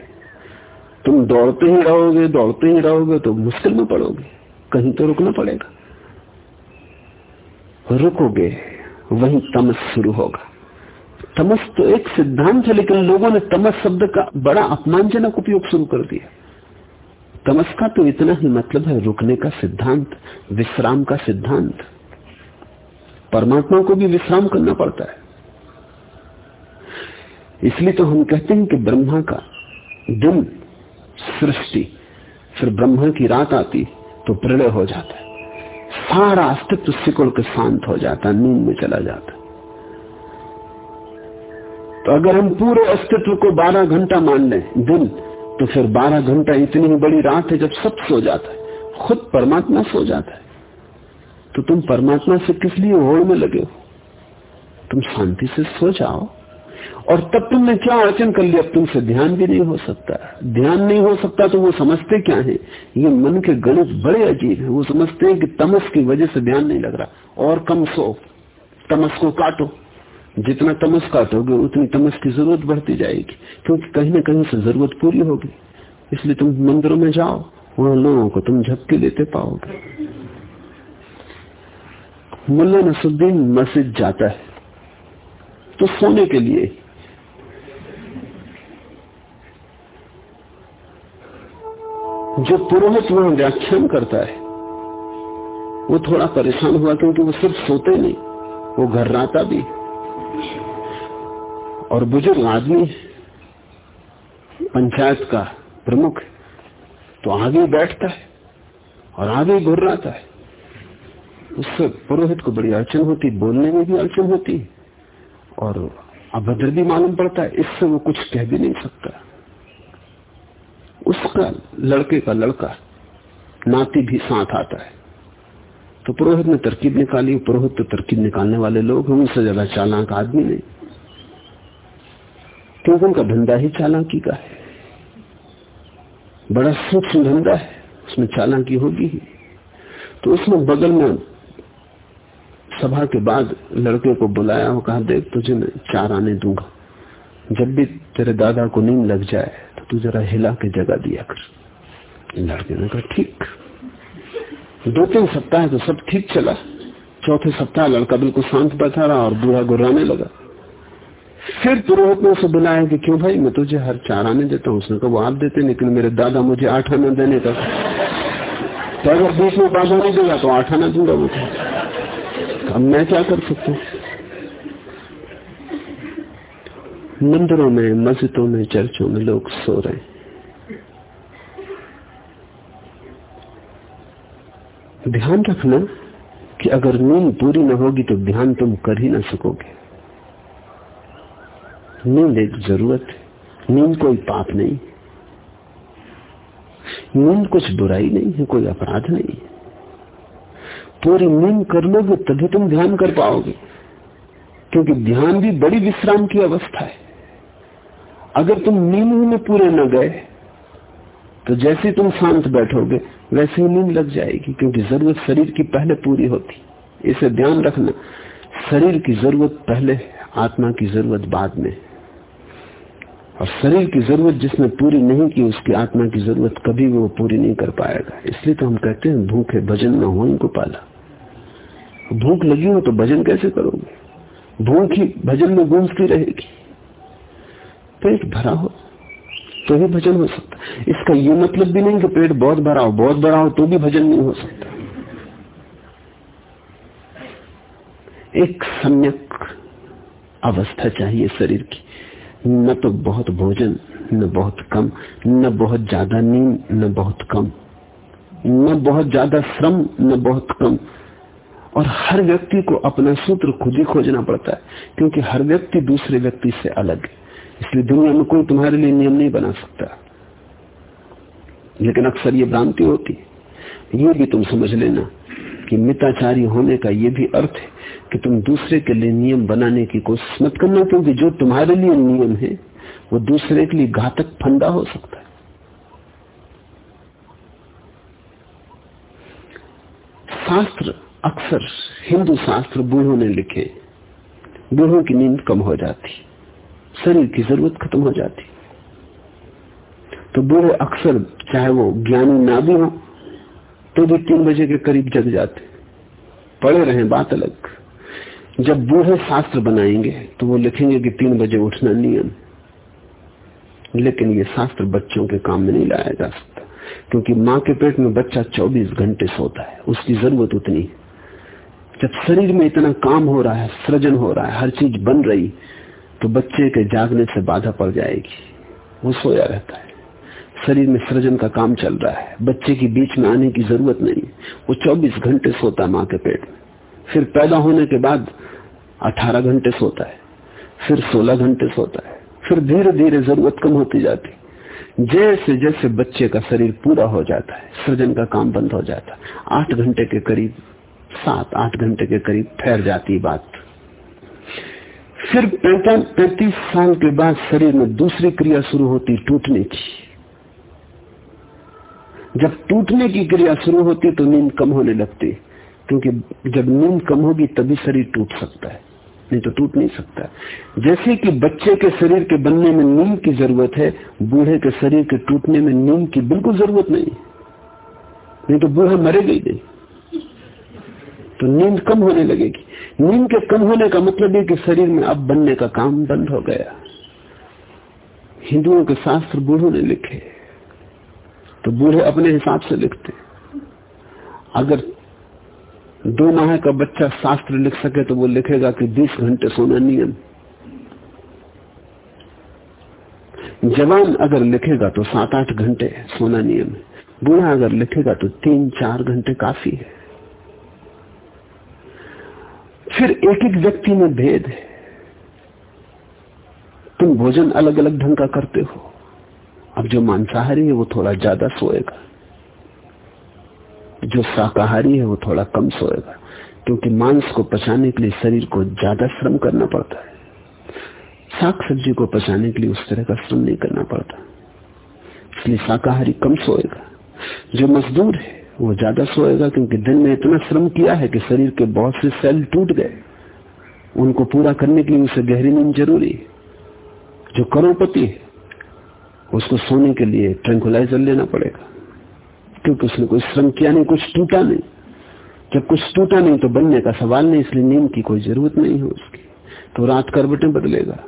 तुम दौड़ते ही रहोगे, दौड़ते ही रहोगे तो मुश्किल में पड़ोगे। कहीं तो रुकना पड़ेगा। रुकोगे, वहीं तमस शुरू होगा। तमस तो एक सिद्धांत है, लेकिन लोगों ने तमस शब्द का बड़ा अपमानजनक उपयोग शुरू कर दिया। तमस का तो इतना ही मतलब है, रुकने का सिद्धांत, विश्राम का सिद्धांत। परमात्मा को भी विश्राम करना पड़ता है। इसलिए तो हम कहते हैं कि ब्रह्मा का दिन, सृष्टि, फिर ब्रह्मा की रात आती तो प्रलय हो जाता है। सारा अस्तित्व सिकुड़ के शांत हो जाता नींद में चला जाता तो अगर हम पूरे अस्तित्व को 12 घंटा मान लें दिन तो फिर 12 घंटा इतनी ही बड़ी रात है जब सब सो जाता है। खुद परमात्मा सो जाता है। तो तुम परमात्मा से किस लिए होड़ में लगे हो? तुम शांति से सो जाओ। और तब तुमने क्या अड़चन कर ली अब तुमसे ध्यान भी नहीं हो सकता। ध्यान नहीं हो सकता तो वो समझते क्या है? ये मन के गणित बड़े अजीब है। वो समझते हैं कि तमस की वजह से ध्यान नहीं लग रहा। और कम सो। तमस को काटो। जितना तमस काटोगे, उतनी तमस की ज़रूरत बढ़ती जाएगी। क्योंकि कहीं ना कहीं से ज़रूरत पूरी होगी। इसलिए तुम मंदिरों में जाओ। वहाँ लोगों को तुम झपके लेते पाओगे। मुल्ला नसुद्दीन मस्जिद जाता है। तो सोने के लिए। जो पुरोहित वहाँ व्याख्यान करता है, वो थोड़ा परेशान हुआ क्योंकि वो सिर्फ़ सोते नहीं, वो घर राता भी और बुज़ुर्ग आदमी पंचायत का प्रमुख तो आगे बैठता है और आगे घुर रहा है। उससे पुरोहित को बड़ी अड़चन होती, बोलने में भी अड़चन होती। और अभद्र भी मालूम पड़ता है, इससे वो कुछ कह भी नहीं सकता। उसका लड़के का लड़का, नाती भी साथ आता है। तो पुरोहित ने तरकीब निकाली, पुरोहित तो तरकीब निकालने वाले लोग हैं, उनसे ज़्यादा चालाक आदमी नहीं। क्योंकि उनका धंधा ही चालाकी का है। बड़ा सूक्ष्म धंधा है, उसमें चालाकी होगी ही। तो उसमें बगल में सभा के बाद लड़के को बुलाया और कहा, देख, तुझे मैं चार आने दूँगा। जब भी तेरे दादा को नींद लग जाए तो तू जरा हिला के जगह दिया कर। लड़के ने कहा, ठीक। दो तीन सप्ताह तो सब ठीक चला। चौथे सप्ताह लड़का बिल्कुल शांत बैठा रहा और बूढ़ा गुर्राने लगा। फिर पुरोहित ने उसे बुलाया कि, क्यों भाई, मैं तुझे हर चार आने देता हूँ? उसने कहा, वो आप देते लेकिन मेरे दादा मुझे आठ आना देने का। तो अगर बीच में बाधा नहीं देगा तो आठ आना दूँगा मुझे अब मैं क्या कर सकता हूँ? मंदिरों में, मस्जिदों में, चर्चों में लोग सो रहे हैं। ध्यान रखना कि अगर नींद पूरी न होगी तो ध्यान तुम कर ही ना सकोगे। नींद एक ज़रूरत है। नींद कोई पाप नहीं। नींद कुछ बुराई नहीं है, कोई अपराध नहीं है। पूरी नींद कर लोगे, तभी तुम ध्यान कर पाओगे। क्योंकि ध्यान भी बड़ी विश्राम की अवस्था है। अगर तुम नींद में पूरे न गए तो जैसे तुम शांत बैठोगे, वैसे ही नींद लग जाएगी, क्योंकि ज़रूरत शरीर की पहले पूरी होती। इसे ध्यान रखना, शरीर की ज़रूरत पहले, आत्मा की ज़रूरत बाद में। और शरीर की ज़रूरत जिसने पूरी नहीं की, उसकी आत्मा की ज़रूरत कभी भी वो पूरी नहीं कर पाएगा। इसलिए तो हम कहते हैं, भूखे भजन न हो इनको पाला। भूख लगी हो तो भजन कैसे करोगे? भूख ही भजन में गूंजती रहेगी। पेट भरा हो तो ही भजन हो सकता इसका ये मतलब भी नहीं कि पेट बहुत भरा हो, बहुत भरा हो तो भी भजन नहीं हो सकता। एक सम्यक अवस्था चाहिए शरीर की। न तो बहुत भोजन, न बहुत कम, न बहुत ज़्यादा नींद, न बहुत कम। न बहुत ज़्यादा श्रम, न बहुत कम। और हर व्यक्ति को अपना सूत्र खुद ही खोजना पड़ता है, क्योंकि हर व्यक्ति दूसरे व्यक्ति से अलग है। इसलिए दुनिया में कोई तुम्हारे लिए नियम नहीं बना सकता। लेकिन अक्सर ये भ्रांति होती ये भी तुम समझ लेना कि मिताचारी होने का ये भी अर्थ है कि तुम दूसरे के लिए नियम बनाने की कोशिश मत करना, क्योंकि जो तुम्हारे लिए नियम है, वो दूसरे के लिए घातक फंदा हो सकता है। शास्त्र, अक्सर हिंदू शास्त्र बूढ़ों ने लिखे, बूढ़ों की नींद कम हो जाती, शरीर की ज़रूरत खत्म हो जाती। तो बूढ़े अक्सर, चाहे वो ज्ञानी ना भी हो तो भी तीन बजे के करीब जग जाते। पड़े रहे बात अलग। जब बूढ़े शास्त्र बनाएँगे तो वो लिखेंगे कि तीन बजे उठना नियम। लेकिन ये शास्त्र बच्चों के काम में नहीं लाया जा सकता। क्योंकि माँ के पेट में बच्चा 24 घंटे सोता है, उसकी ज़रूरत उतनी। जब शरीर में इतना काम हो रहा है, सृजन हो रहा है, हर चीज़ बन रही तो बच्चे के जागने से बाधा पड़ जाएगी। वो सोया रहता है। शरीर में सृजन का काम चल रहा है। बच्चे की बीच में आने की ज़रूरत नहीं। वो 24 घंटे सोता है माँ के पेट में। फिर पैदा होने के बाद 18 घंटे सोता है, फिर 16 घंटे सोता है, फिर धीरे धीरे ज़रूरत कम होती जाती जैसे जैसे बच्चे का शरीर पूरा हो जाता है, सृजन का काम बंद हो जाता है, आठ घंटे के करीब, सात, आठ घंटे के करीब ठहर जाती बात। फिर पैंतीस साल के बाद शरीर में दूसरी क्रिया शुरू होती टूटने की। जब टूटने की क्रिया शुरू होती तो नींद कम होने लगती क्योंकि जब नींद कम होगी तभी शरीर टूट सकता है। नहीं तो टूट नहीं सकता। जैसे कि बच्चे के शरीर के बनने में नींद की ज़रूरत है, बूढ़े के शरीर के टूटने में नींद की बिल्कुल ज़रूरत नहीं। नहीं तो बूढ़ा मरेगा ही नहीं। तो नींद कम होने लगेगी। नींद के कम होने का मतलब है कि शरीर में अब बनने का काम बंद हो गया। हिंदुओं के शास्त्र बूढ़ों ने लिखे। तो बूढ़े अपने हिसाब से लिखते अगर दो माह का बच्चा शास्त्र लिख सके तो वो लिखेगा कि 20 घंटे सोना नियम। जवान अगर लिखेगा तो सात आठ घंटे सोना नियम है। बूढ़ा अगर लिखेगा तो तीन चार घंटे काफ़ी है। फिर एक एक व्यक्ति में भेद है। तुम भोजन अलग अलग ढंग का करते हो। अब जो मांसाहारी है वो थोड़ा ज़्यादा सोएगा। जो शाकाहारी है वो थोड़ा कम सोएगा, क्योंकि मांस को पचाने के लिए शरीर को ज़्यादा श्रम करना पड़ता है। साग सब्ज़ी को पचाने के लिए उस तरह का श्रम नहीं करना पड़ता। इसलिए शाकाहारी कम सोएगा। जो मजदूर है, वो ज़्यादा सोएगा, क्योंकि दिन में इतना श्रम किया है कि शरीर के बहुत से सेल टूट गए। उनको पूरा करने के लिए उसे गहरी नींद ज़रूरी जो करोड़पति है, उसको सोने के लिए ट्रैंकुलाइजर लेना पड़ेगा। क्योंकि उसने कोई श्रम किया नहीं, कुछ टूटा नहीं। जब कुछ टूटा नहीं तो बनने का सवाल नहीं, इसलिए नींद की कोई ज़रूरत नहीं है उसकी। तो रात करबटें बदलेगा।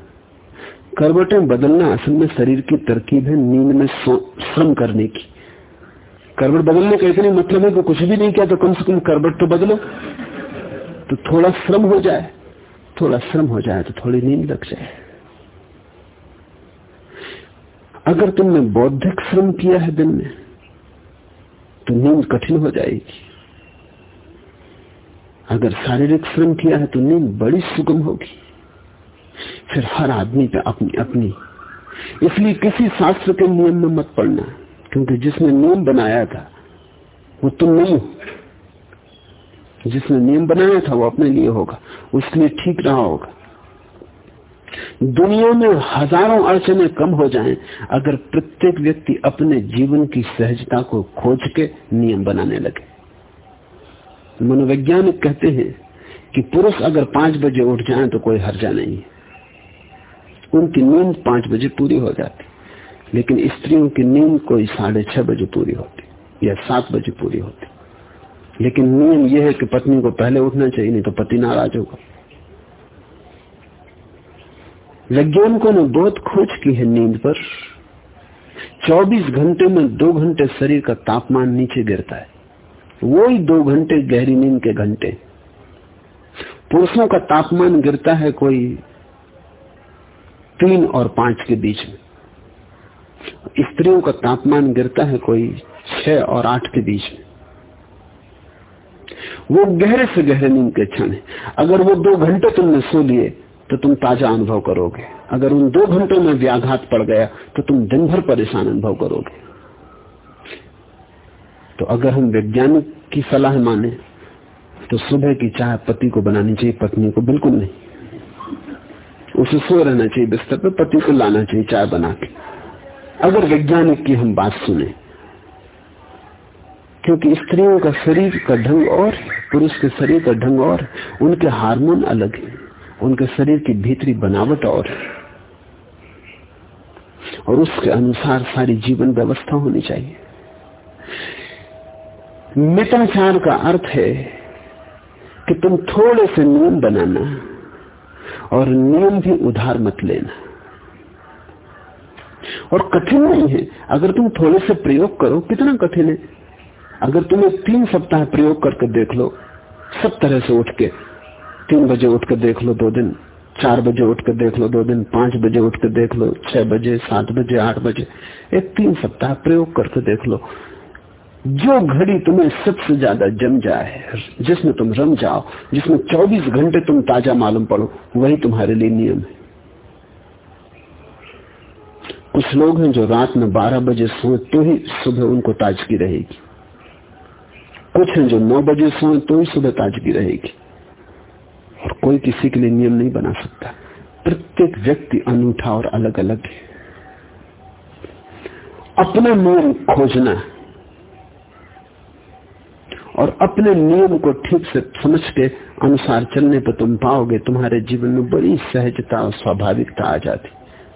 करबटें बदलना असल में शरीर की तरकीब है नींद में श्रम करने की। करबट बदलने का इतने मतलब है कि कुछ भी नहीं किया तो कम से कम करबट तो बदलो। तो थोड़ा श्रम हो जाए। थोड़ा श्रम हो जाए तो थोड़ी नींद लग जाए। अगर तुमने बौद्धिक श्रम किया है दिन में तो नींद कठिन हो जाएगी। अगर शारीरिक श्रम किया है तो नींद बड़ी सुगम होगी। फिर हर आदमी पे अपनी अपनी। इसलिए किसी शास्त्र के नियम में मत पड़ना, क्योंकि जिसने नियम बनाया था, वो तुम नहीं हो। जिसने नियम बनाया था, वो अपने लिए होगा। उसके लिए ठीक रहा होगा। दुनिया में हज़ारों अड़चने कम हो जाएँ अगर प्रत्येक व्यक्ति अपने जीवन की सहजता को खोज के नियम बनाने लगे। मनोवैज्ञानिक कहते हैं कि पुरुष अगर पाँच बजे उठ जाए तो कोई हर्जा नहीं। है उनकी नींद पाँच बजे पूरी हो जाती, लेकिन स्त्रियों की नींद कोई साढ़े छह बजे पूरी होती या सात बजे पूरी होती। लेकिन नियम यह है कि पत्नी को पहले उठना चाहिए, नहीं तो पति नाराज़ होगा। वैज्ञानिकों ने बहुत खोज की है नींद पर। 24 घंटे में दो घंटे शरीर का तापमान नीचे गिरता है। वो ही दो घंटे गहरी नींद के घंटे। पुरुषों का तापमान गिरता है कोई तीन और पाँच के बीच में। स्त्रियों का तापमान गिरता है कोई छह और आठ के बीच में। वो गहरे से गहरे नींद के क्षण है। अगर वो दो घंटे तुमने सो लिए तो तुम ताज़ा अनुभव करोगे। अगर उन दो घंटों में व्याघात पड़ गया तो तुम दिन भर परेशान अनुभव करोगे। तो अगर हम वैज्ञानिक की सलाह माने तो सुबह की चाय पति को बनानी चाहिए, पत्नी को बिल्कुल नहीं। उसे सो रहना चाहिए, बिस्तर पर पति को लाना चाहिए, चाय बना के। अगर वैज्ञानिक की हम बात सुने, क्योंकि स्त्रियों का शरीर का ढंग और, पुरुष के शरीर का ढंग और, उनके हार्मोन अलग है। उनके शरीर की भीतरी बनावट और और उसके अनुसार सारी जीवन व्यवस्था होनी चाहिए। मिताचार का अर्थ है कि तुम थोड़े से नियम बनाना और नियम भी उधार मत लेना। और कठिन नहीं है। अगर तुम थोड़े से प्रयोग करो, कितना कठिन है? अगर तुम एक तीन सप्ताह प्रयोग करके देख लो, सब तरह से उठ के तीन बजे उठ के देख लो दो दिन, चार बजे उठ कर देख लो दो दिन, पाँच बजे उठ कर देख लो, छह बजे, सात बजे, आठ बजे एक तीन सप्ताह प्रयोग करके देख लो। जो घड़ी तुम्हें सबसे ज़्यादा जम जाए, जिसमें तुम रम जाओ, जिसमें 24 घंटे तुम ताज़ा मालूम पड़ो, वही तुम्हारे लिए नियम है। कुछ लोग हैं जो रात में 12 बजे सोए तो ही सुबह उनको ताजगी रहेगी। कुछ हैं जो 9 बजे सोए तो ही सुबह ताजगी रहेगी। कोई किसी के लिए नियम नहीं बना सकता। प्रत्येक व्यक्ति अनूठा और अलग अलग है। अपना नियम खोजना और अपने नियम को ठीक से समझ के अनुसार चलने पर तुम पाओगे, तुम्हारे जीवन में बड़ी सहजता और स्वाभाविकता आ जाती,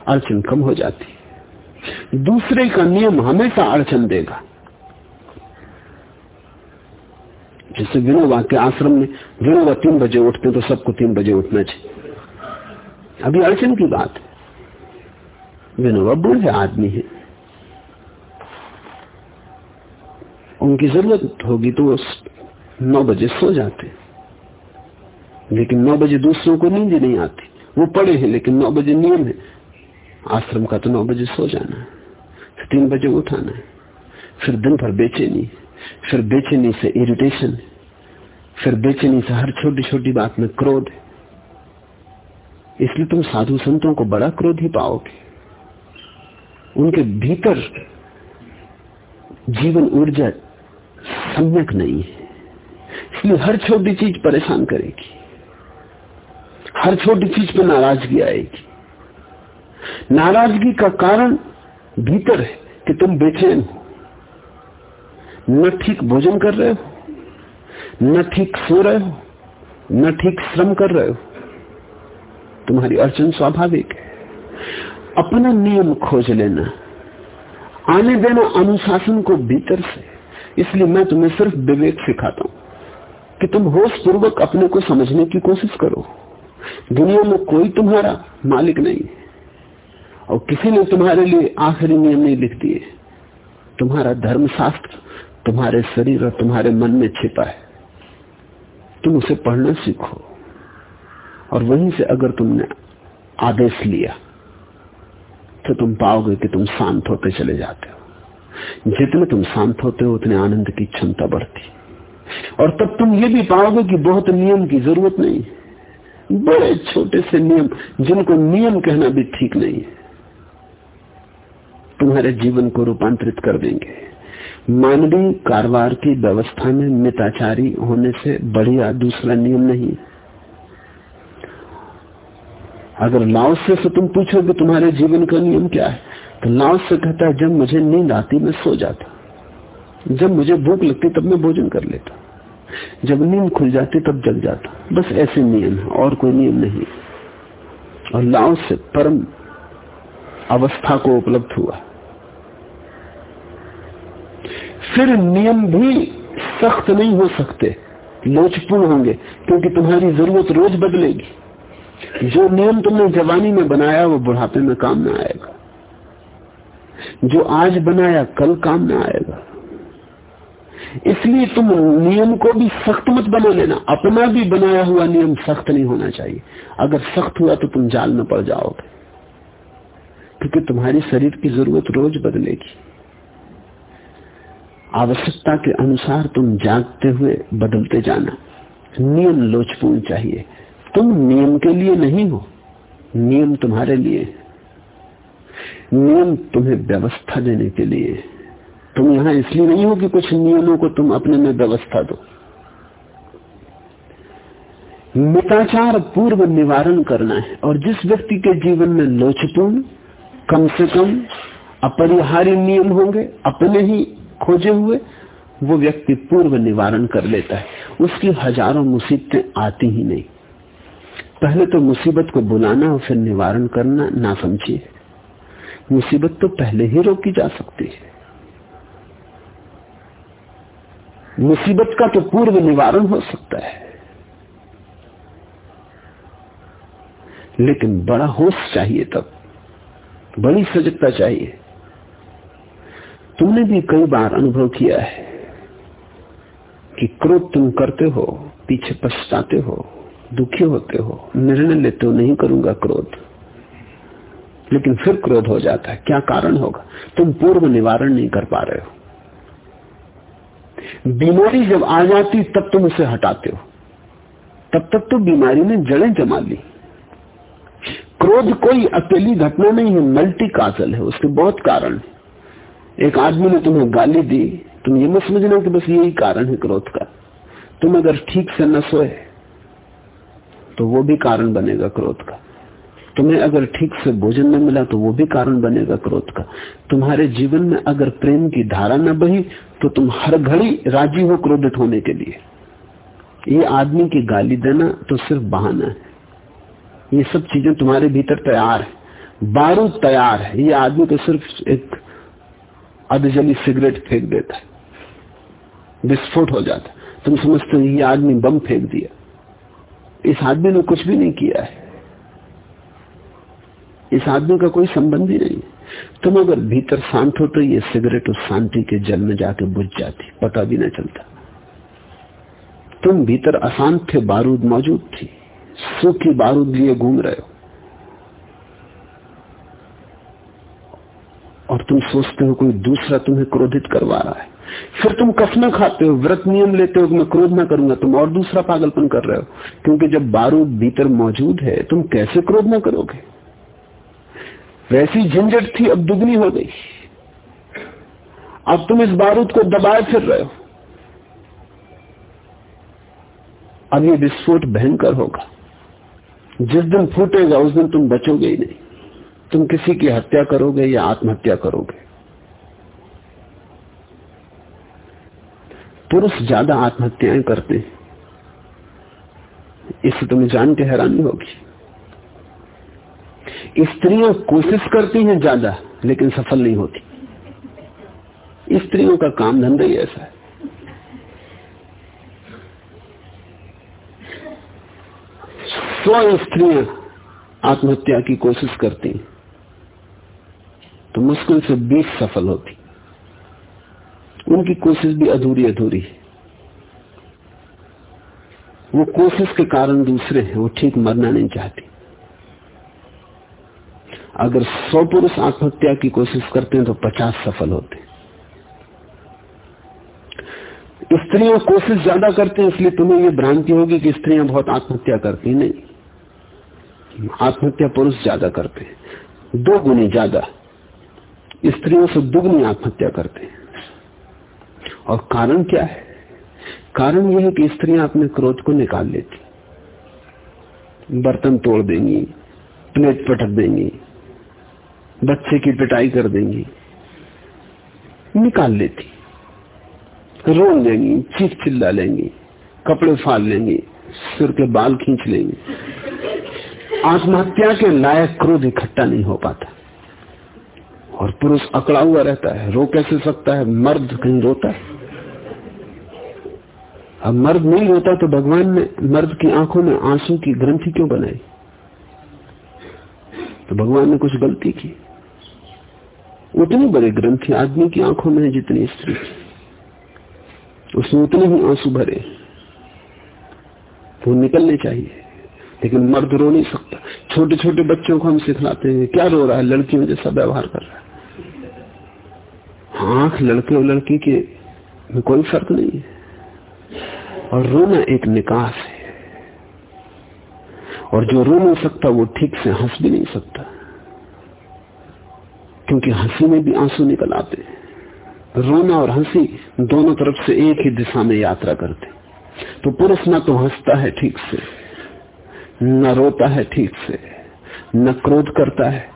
अड़चन कम हो जाती। दूसरे का नियम हमेशा अड़चन देगा। जैसे विनोबा के आश्रम में विनोबा तीन बजे उठते तो सबको तीन बजे उठना चाहिए। अभी अड़चन की बात है। विनोबा बूढ़े आदमी है। उनकी ज़रूरत होगी तो वो नौ बजे सो जाते लेकिन नौ बजे दूसरों को नींद नहीं आती। वो पड़े हैं, लेकिन नौ बजे नियम है। आश्रम का तो नौ बजे सो जाना है। तीन बजे उठाना है। फिर दिन भर बेचैनी फिर बेचैनी से इरिटेशन फिर बेचैनी से हर छोटी छोटी बात में क्रोध. इसलिए तुम साधु संतों को बड़ा क्रोध ही पाओगे. उनके भीतर जीवन ऊर्जा सम्यक नहीं है. इसलिए हर छोटी चीज़ परेशान करेगी. हर छोटी चीज़ पर नाराज़गी आएगी. नाराज़गी का कारण भीतर है कि तुम बेचैन हो. न ठीक भोजन कर रहे हो, न ठीक सो रहे हो, न ठीक श्रम कर रहे हो। तुम्हारी अड़चन स्वाभाविक है। अपना नियम खोज लेना। आने देना अनुशासन को भीतर से। इसलिए मैं तुम्हें सिर्फ़ विवेक सिखाता हूँ कि तुम होश पूर्वक अपने को समझने की कोशिश करो। दुनिया में कोई तुम्हारा मालिक नहीं और किसी ने तुम्हारे लिए आखिरी नियम नहीं लिख दिए। तुम्हारा धर्मशास्त्र तुम्हारे शरीर और तुम्हारे मन में छिपा है। तुम उसे पढ़ना सीखो। और वहीं से अगर तुमने आदेश लिया तो तुम पाओगे कि तुम शांत होते चले जाते हो। जितने तुम शांत होते हो, उतने आनंद की क्षमता बढ़ती। और तब तुम ये भी पाओगे कि बहुत नियम की ज़रूरत नहीं बड़े छोटे से नियम, जिनको नियम कहना भी ठीक नहीं है। तुम्हारे जीवन को रूपांतरित कर देंगे। मानवीय कारोबार की व्यवस्था में मिताचारी होने से बढ़िया दूसरा नियम नहीं। अगर लाओस से, से तुम कि तुम्हारे जीवन का नियम क्या है तो लाओस से कहता है जब मुझे नींद आती मैं सो जाता। जब मुझे भूख लगती तब मैं भोजन कर लेता। जब नींद खुल जाती तब जग जाता। बस ऐसे नियम है और कोई नियम नहीं। और लाओस से परम अवस्था को उपलब्ध हुआ। फिर नियम भी सख्त नहीं हो सकते, लोचपूर्ण होंगे, क्योंकि तुम्हारी ज़रूरत रोज बदलेगी। जो नियम तुमने जवानी में बनाया, वो बुढ़ापे में काम ना आएगा। जो आज बनाया, कल काम ना आएगा। इसलिए तुम नियम को भी सख्त मत बना लेना। अपना भी बनाया हुआ नियम सख्त नहीं होना चाहिए। अगर सख्त हुआ तो तुम जाल में पड़ जाओगे। क्योंकि तुम्हारी शरीर की ज़रूरत रोज बदलेगी। आवश्यकता के अनुसार तुम जागते हुए बदलते जाना। नियम लोचपूर्ण चाहिए। तुम नियम के लिए नहीं हो, नियम तुम्हारे लिए। नियम तुम्हें व्यवस्था देने के लिए। तुम यहाँ इसलिए नहीं हो कि कुछ नियमों को तुम अपने में व्यवस्था दो। मिताचार पूर्व निवारण करना है और जिस व्यक्ति के जीवन में लोचपूर्ण, कम से कम अपरिहार्य नियम होंगे, अपने ही खोजे हुए, वो व्यक्ति पूर्व निवारण कर लेता है। उसकी हज़ारों मुसीबतें आती ही नहीं। पहले तो मुसीबत को बुलाना और फिर निवारण करना ना समझिए मुसीबत तो पहले ही रोकी जा सकती है। मुसीबत का तो पूर्व निवारण हो सकता है। लेकिन बड़ा होश चाहिए तब। बड़ी सजगता चाहिए। तुमने भी कई बार अनुभव किया है कि क्रोध तुम करते हो, पीछे पछताते हो, दुखी होते हो। निर्णय लेते हो नहीं करूँगा क्रोध। लेकिन फिर क्रोध हो जाता है। क्या कारण होगा? तुम पूर्व निवारण नहीं कर पा रहे हो। बीमारी जब आ जाती, तब तुम उसे हटाते हो। तब तक तो बीमारी ने जड़ें जमा ली। क्रोध कोई अकेली घटना नहीं है मल्टी काजल है। उसके बहुत कारण है। एक आदमी ने तुम्हें गाली दी, तुम ये मत समझना कि बस यही कारण है क्रोध का। तुम अगर ठीक से न सोए तो वो भी कारण बनेगा क्रोध का। तुम्हें अगर ठीक से भोजन न मिला तो वो भी कारण बनेगा क्रोध का। तुम्हारे जीवन में अगर प्रेम की धारा न बही तो तुम हर घड़ी राज़ी हो क्रोधित होने के लिए। ये आदमी की गाली देना तो सिर्फ़ बहाना है। ये सब चीज़ें तुम्हारे भीतर तैयार है। बारूद तैयार है। ये आदमी तो सिर्फ़ एक अधजली सिगरेट फेंक देता विस्फोट हो जाता तुम समझते हो, ये आदमी बम फेंक दिया। इस आदमी ने कुछ भी नहीं किया है। इस आदमी का कोई संबंध ही नहीं तुम अगर भीतर शांत हो तो ये सिगरेट उस शांति के जल में जाके बुझ जाती, पता भी ना चलता। तुम भीतर अशांत थे, बारूद मौजूद थी। सूखी बारूद लिए घूम रहे हो। और तुम सोचते हो कोई दूसरा तुम्हें क्रोधित करवा रहा है। फिर तुम कसमें खाते हो, व्रत नियम लेते हो कि मैं क्रोध ना करूँगा, तुम और दूसरा पागलपन कर रहे हो। क्योंकि जब बारूद भीतर मौजूद है, तुम कैसे क्रोध ना करोगे? वैसी झंझट थी, अब दुगनी हो गई। अब तुम इस बारूद को दबाए फिर रहे हो। अब ये विस्फोट भयंकर होगा। जिस दिन फूटेगा, उस दिन तुम बचोगे ही नहीं। तुम किसी की हत्या करोगे या आत्महत्या करोगे? पुरुष ज़्यादा आत्महत्याएँ करते हैं। इससे तुम्हें जान के हैरानी होगी। स्त्रियाँ कोशिश करती हैं ज़्यादा, लेकिन सफल नहीं होती। स्त्रियों का काम धंधा ही ऐसा है। सौ स्त्रियाँ आत्महत्या की कोशिश करती तो मुश्किल से बीस सफल होती। उनकी कोशिश भी अधूरी अधूरी है। वो कोशिश के कारण दूसरे हैं, वो ठीक मरना नहीं चाहती। अगर सौ पुरुष आत्महत्या की कोशिश करते हैं तो पचास सफल होते स्त्रियाँ कोशिश ज़्यादा करते हैं, इसलिए तुम्हें ये भ्रांति होगी कि स्त्रियाँ बहुत आत्महत्या करती नहीं। आत्महत्या पुरुष ज़्यादा करते हैं। दो गुनी ज़्यादा। स्त्रियों से दुगनी आत्महत्या करते हैं। और कारण क्या है? कारण यह है कि स्त्रियाँ अपने क्रोध को निकाल लेती बर्तन तोड़ देंगी, प्लेट पटक देंगी, बच्चे की पिटाई कर देंगी, निकाल लेती रो लेंगी चीख चिल्ला लेंगी, कपड़े फाड़ लेंगी, सिर के बाल खींच लेंगी। आत्महत्या के लायक क्रोध इकट्ठा नहीं हो पाता। और पुरुष अकड़ा हुआ रहता है। रो कैसे सकता है? मर्द कहीं रोता है। अब मर्द नहीं रोता तो भगवान ने मर्द की आँखों में आँसू की ग्रंथि क्यों बनाई? तो भगवान ने कुछ गलती की। उतनी बड़ी ग्रंथि आदमी की आँखों में है जितनी स्त्री उसने उतने ही आँसू भरे। वो निकलने चाहिए। लेकिन मर्द रो नहीं सकता। छोटे छोटे बच्चों को हम सिखलाते हैं, क्या रो रहा है? लड़कियों जैसा व्यवहार कर रहा है। आँख लड़के और लड़की के में कोई फ़र्क नहीं है। और रोना एक निकास है। और जो रो नहीं सकता, वो ठीक से हंस भी नहीं सकता। क्योंकि हँसी में भी आँसू निकल आते रोना और हँसी दोनों तरफ़ से एक ही दिशा में यात्रा करते तो पुरुष ना तो हंसता है ठीक से, न रोता है ठीक से, न क्रोध करता है,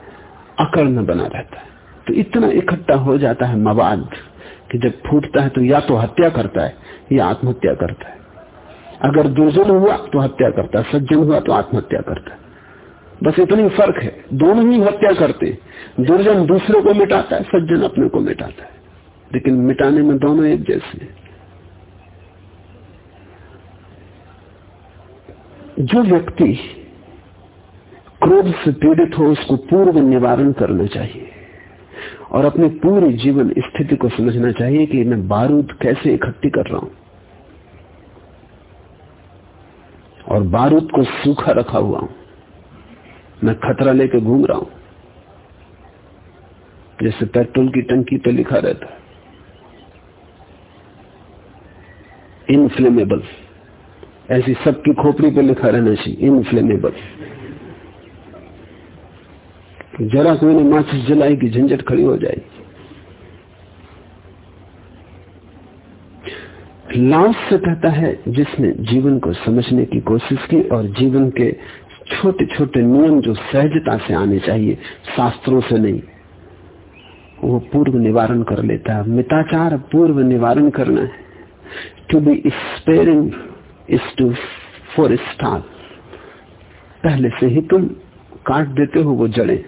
अकड़ में बना रहता है। तो इतना इकट्ठा हो जाता है मवाद कि जब फूटता है तो या तो हत्या करता है, या आत्महत्या करता है। अगर दुर्जन हुआ तो हत्या करता है, सज्जन हुआ तो आत्महत्या करता है। बस इतनी फ़र्क है, दोनों ही हत्या करते दुर्जन दूसरे को मिटाता है, सज्जन अपने को मिटाता है। लेकिन मिटाने में दोनों एक जैसे हैं। जो व्यक्ति क्रोध से पीड़ित हो, उसको पूर्व निवारण करना चाहिए। और अपने पूरी जीवन स्थिति को समझना चाहिए कि मैं बारूद कैसे इकट्ठी कर रहा हूँ। और बारूद को सूखा रखा हुआ हूँ। मैं खतरा लेके घूम रहा हूँ। जैसे पेट्रोल की टंकी पे लिखा रहता है। इनफ्लेमेबल ऐसी सबकी खोपड़ी पे लिखा रहना चाहिए। इनफ्लेमेबल जरा कोई ने माचिस जलाई की झंझट खड़ी हो जाएगी। लाश से कहता है, जिसने जीवन को समझने की कोशिश की और जीवन के छोटे छोटे नियम जो सहजता से आने चाहिए, शास्त्रों से नहीं, वो पूर्व निवारण कर लेता है। मिताचार पूर्व निवारण करना है। To be sparing is to forestall पहले से ही तुम काट देते हो वो जड़े।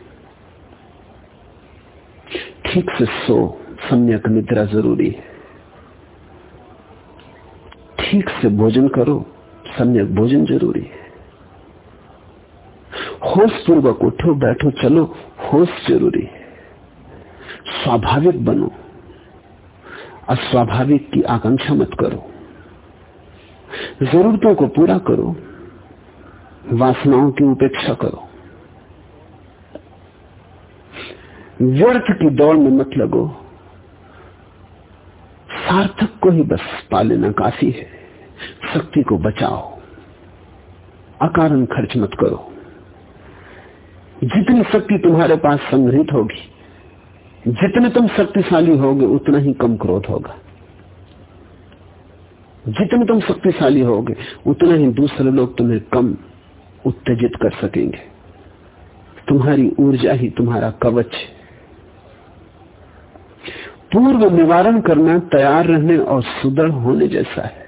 ठीक से सो, सम्यक निद्रा ज़रूरी है। ठीक से भोजन करो, सम्यक भोजन ज़रूरी है। होश पूर्वक उठो, बैठो, चलो, होश ज़रूरी है। स्वाभाविक बनो, अस्वाभाविक की आकांक्षा मत करो। जरूरतों को पूरा करो, वासनाओं की उपेक्षा करो। व्यर्थ की दौड़ में मत लगो। सार्थक को ही बस पा लेना काफ़ी है। शक्ति को बचाओ। अकारण खर्च मत करो। जितनी शक्ति तुम्हारे पास संग्रहित होगी, जितने तुम शक्तिशाली होगे, उतना ही कम क्रोध होगा। जितने तुम शक्तिशाली होगे, उतना ही दूसरे लोग तुम्हें कम उत्तेजित कर सकेंगे। तुम्हारी ऊर्जा ही तुम्हारा कवच है। पूर्व निवारण करना तैयार रहने और सुदृढ़ होने जैसा है।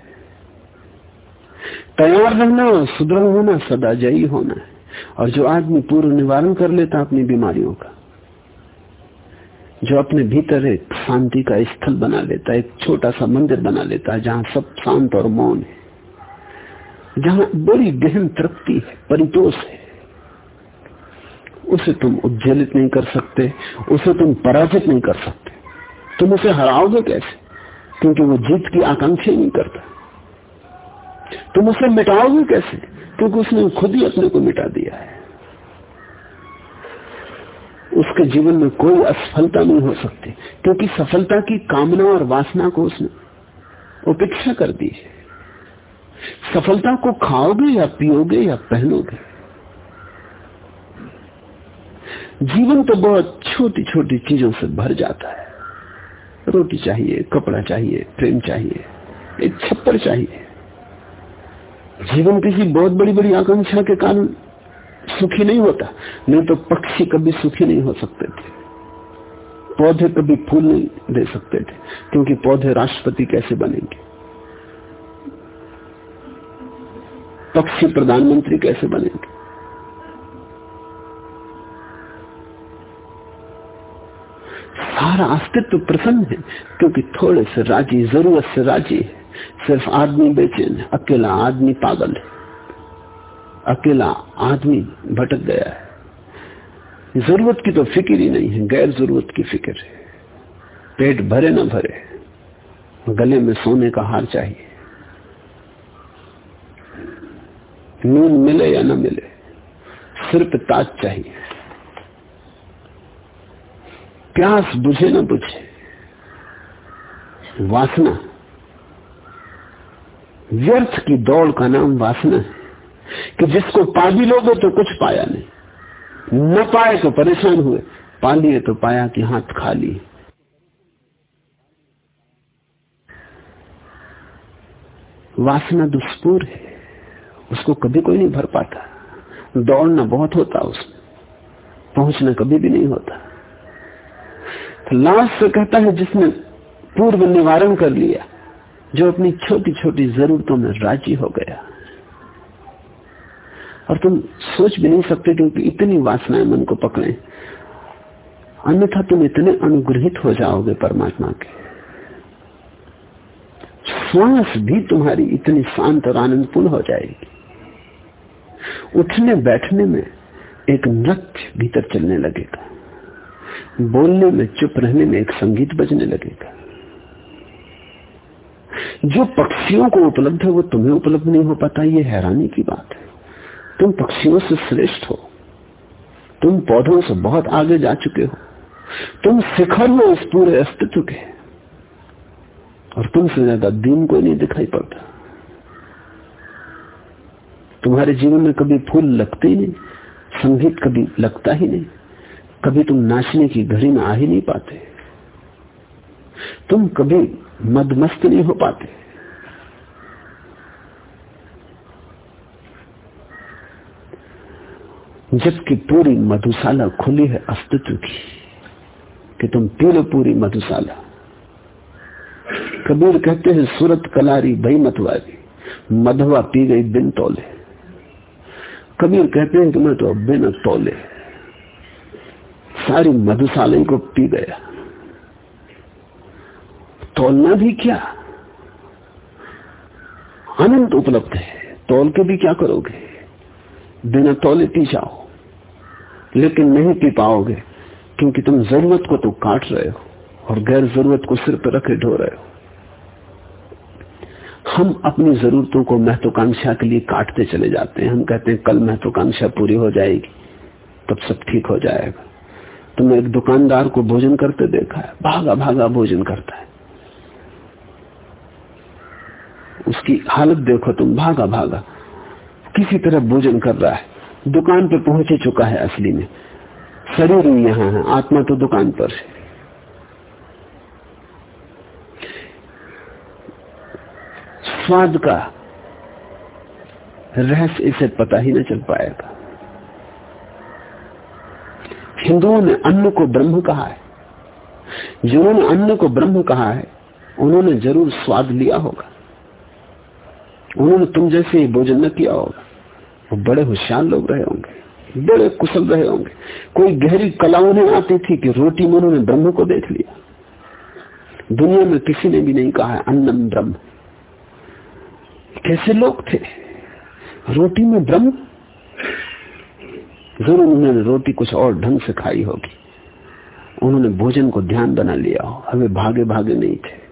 तैयार रहना और सुदृढ़ होना सदा जयी होना है। और जो आदमी पूर्व निवारण कर लेता अपनी बीमारियों का, जो अपने भीतर एक शांति का स्थल बना लेता है एक छोटा सा मंदिर बना लेता है जहाँ सब शांत और मौन है, जहाँ बड़ी गहन तृप्ति है, परितोष है, उसे तुम उज्जवलित नहीं कर सकते, उसे तुम पराजित नहीं कर सकते। तुम उसे हराओगे कैसे? क्योंकि वो जीत की आकांक्षा नहीं करता। तुम उसे मिटाओगे कैसे? क्योंकि उसने खुद ही अपने को मिटा दिया है। उसके जीवन में कोई असफलता नहीं हो सकती, क्योंकि सफलता की कामना और वासना को उसने उपेक्षा कर दी है। सफलता को खाओगे या पियोगे या पहनोगे? जीवन तो बहुत छोटी छोटी चीज़ों से भर जाता है। रोटी चाहिए, कपड़ा चाहिए, प्रेम चाहिए, एक छप्पर चाहिए। जीवन किसी बहुत बड़ी बड़ी आकांक्षा के कारण सुखी नहीं होता, नहीं तो पक्षी कभी सुखी नहीं हो सकते थे। पौधे कभी फूल नहीं दे सकते थे, क्योंकि पौधे राष्ट्रपति कैसे बनेंगे? पक्षी प्रधानमंत्री कैसे बनेंगे? सारा अस्तित्व प्रसन्न है, क्योंकि थोड़े से राज़ी, ज़रूरत से राज़ी है। सिर्फ़ आदमी बेचैन है, अकेला आदमी पागल है। अकेला आदमी भटक गया है। ज़रूरत की तो फ़िक्र ही नहीं है, गैर ज़रूरत की फ़िक्र है। पेट भरे ना भरे, गले में सोने का हार चाहिए। नून मिले या ना मिले सिर्फ़ ताज चाहिए। प्यास बुझे ना बुझे, वासना। व्यर्थ की दौड़ का नाम वासना है, कि जिसको पा भी लोगे तो कुछ पाया नहीं। न पाए तो परेशान हुए पा लिए तो पाया कि हाथ खाली वासना दुष्पूर है, उसको कभी कोई नहीं भर पाता। दौड़ना बहुत होता उसमें, पहुँचना कभी भी नहीं होता। लाश से कहता है, जिसने पूर्व निवारण कर लिया, जो अपनी छोटी छोटी जरूरतों में राज़ी हो गया। और तुम सोच भी नहीं सकते क्योंकि इतनी वासनाएँ मन को पकड़े। अन्यथा तुम इतने अनुग्रहित हो जाओगे परमात्मा के। श्वास भी तुम्हारी इतनी शांत और आनंदपूर्ण हो जाएगी। उठने बैठने में एक नृत्य भीतर चलने लगेगा। बोलने में, चुप रहने में एक संगीत बजने लगेगा। जो पक्षियों को उपलब्ध है, वो तुम्हें उपलब्ध नहीं हो पाता, ये हैरानी की बात है। तुम पक्षियों से श्रेष्ठ हो। तुम पौधों से बहुत आगे जा चुके हो। तुम शिखर हो इस पूरे अस्तित्व के और तुमसे ज़्यादा दीन को नहीं दिखाई पड़ता। तुम्हारे जीवन में कभी फूल लगते ही नहीं, संगीत कभी लगता ही नहीं। कभी तुम नाचने की घड़ी में आ ही नहीं पाते। तुम कभी मदमस्त नहीं हो पाते। जबकि पूरी मधुशाला खुली है अस्तित्व की कि तुम पी लो पूरी मधुशाला। कबीर कहते हैं, सूरत कलारी भई मतवारी मधवा पी गई बिन तोले। कबीर कहते हैं कि मैं तो बिन तोले। सारी मधुशाला को पी गया। तोलना भी क्या? अनंत उपलब्ध है। तोल के भी क्या करोगे? बिना तोले पी जाओ। लेकिन नहीं पी पाओगे, क्योंकि तुम ज़रूरत को तो काट रहे हो और गैर ज़रूरत को सिर पर रखे ढो रहे हो। हम अपनी जरूरतों को महत्वाकांक्षा के लिए काटते चले जाते हैं। हम कहते हैं, कल महत्वाकांक्षा पूरी हो जाएगी, तब सब ठीक हो जाएगा। तुमने एक दुकानदार को भोजन करते देखा है भागा भागा भोजन करता है। उसकी हालत देखो तुम भागा भागा किसी तरह भोजन कर रहा है, दुकान पे पहुँच ही चुका है असली में। शरीर ही यहाँ है, आत्मा तो दुकान पर है। स्वाद का रहस्य इसे पता ही न चल पाएगा। हिंदुओं ने अन्न को ब्रह्म कहा है। जिन्होंने अन्न को ब्रह्म कहा है, उन्होंने ज़रूर स्वाद लिया होगा। उन्होंने तुम जैसे ही भोजन न किया होगा, वो बड़े होशियार लोग रहे होंगे, बड़े कुशल रहे होंगे। कोई गहरी कला उन्हें आती थी कि रोटी में उन्होंने ब्रह्म को देख लिया। दुनिया में किसी ने भी नहीं कहा है अन्नम ब्रह्म। कैसे लोग थे? रोटी में ब्रह्म? ज़रूर उन्होंने रोटी कुछ और ढंग से खाई होगी। उन्होंने भोजन को ध्यान बना लिया हो। हमें भागे भागे नहीं थे।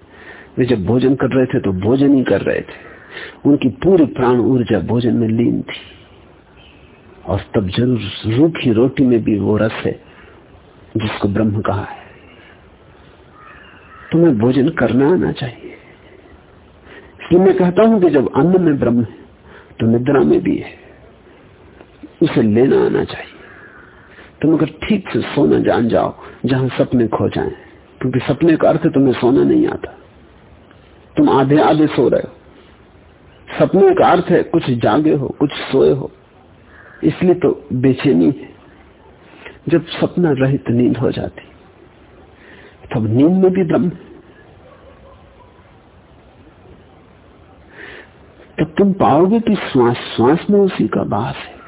वे जब भोजन कर रहे थे तो भोजन ही कर रहे थे। उनकी पूरी प्राण ऊर्जा भोजन में लीन थी। और तब ज़रूर रूखी रोटी में भी वो रस है, जिसको ब्रह्म कहा है। तुम्हें भोजन करना आना चाहिए। इसलिए मैं कहता हूँ कि जब अन्न में ब्रह्म है तो निद्रा में भी है। उसे लेना आना चाहिए। तुम अगर ठीक से सोना जान जाओ, जहाँ सपने खो जाएँ, क्योंकि सपने का अर्थ तुम्हें सोना नहीं आता। तुम आधे आधे सो रहे हो। सपने का अर्थ है कुछ जागे हो, कुछ सोए हो। इसलिए तो बेचैनी है। जब सपना रहित नींद हो जाती, तब नींद में भी ब्रह्म तब तुम पाओगे कि श्वास श्वास में उसी का बास है।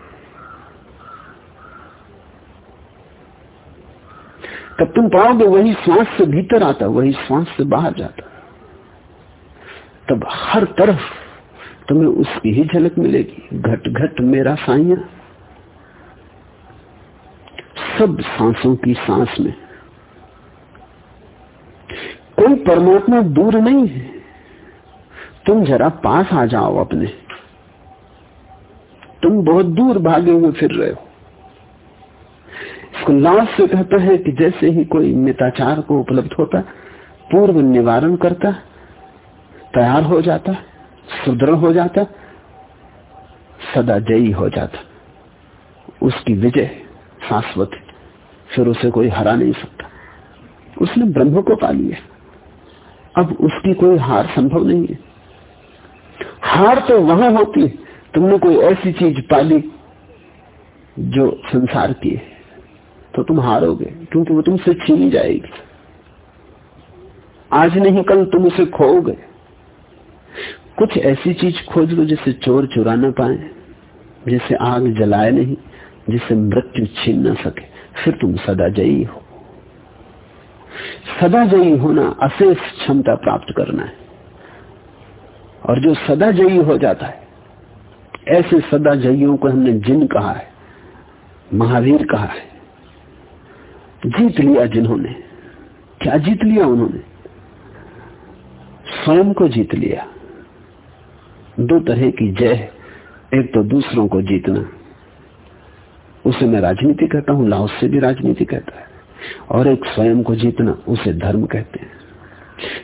तब तुम पाओगे वही श्वास से भीतर आता, वही श्वास से बाहर जाता। तब हर तरफ़ तुम्हें उसकी ही झलक मिलेगी। घट घट मेरा साइया। सब सांसों की सांस में। कोई परमात्मा दूर नहीं है। तुम जरा पास आ जाओ अपने। तुम बहुत दूर भागे हुए फिर रहे हो। इसको लाभ से कहता है कि जैसे ही कोई मिताचार को उपलब्ध होता, पूर्व निवारण करता, तैयार हो जाता, सुदृढ़ हो जाता सदा जयी हो जाता। उसकी विजय शाश्वत फिर उसे कोई हरा नहीं सकता। उसने ब्रह्म को पा लिया। अब उसकी कोई हार संभव नहीं है। हार तो वहाँ होती है तुमने कोई ऐसी चीज़ पाली जो संसार की है। तो तुम हारोगे, क्योंकि वो तुमसे छीनी जाएगी। आज नहीं, कल तुम उसे खोओगे। कुछ ऐसी चीज़ खोज लो जिसे चोर चुरा ना पाए, जिसे आग जलाए नहीं, जिसे मृत्यु छीन ना सके। फिर तुम सदा जयी हो। सदा जयी होना अशेष क्षमता प्राप्त करना है। और जो सदा जयी हो जाता है, ऐसे सदा जयियों को हमने जिन कहा है, महावीर कहा है जीत लिया जिन्होंने। क्या जीत लिया उन्होंने? स्वयं को जीत लिया। दो तरह की जय एक तो दूसरों को जीतना। उसे मैं राजनीति कहता हूँ लाओ से भी राजनीति कहता है। और एक स्वयं को जीतना, उसे धर्म कहते हैं।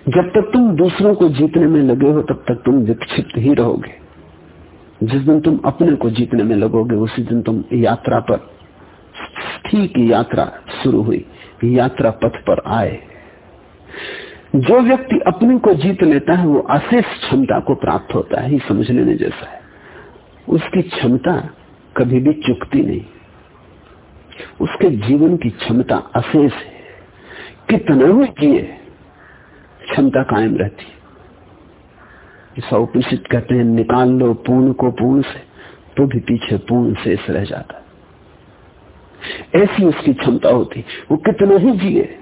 जब तक तुम दूसरों को जीतने में लगे हो, तब तक तुम विक्षिप्त ही रहोगे। जिस दिन तुम अपने को जीतने में लगोगे, उसी दिन तुम यात्रा पर ठीक यात्रा शुरू हुई। यात्रा पथ पर आए। जो व्यक्ति अपने को जीत लेता है, वो अशेष क्षमता को प्राप्त होता है ही समझ लेने जैसा है। उसकी क्षमता कभी भी चुकती नहीं। उसके जीवन की क्षमता अशेष है। कितना भी किए क्षमता कायम रहती है। उपनिषद कहते हैं, निकाल लो, पूर्ण को पूर्ण से तो भी पीछे पूर्ण शेष रह जाता ऐसी उसकी क्षमता होती, वो कितना ही जिए।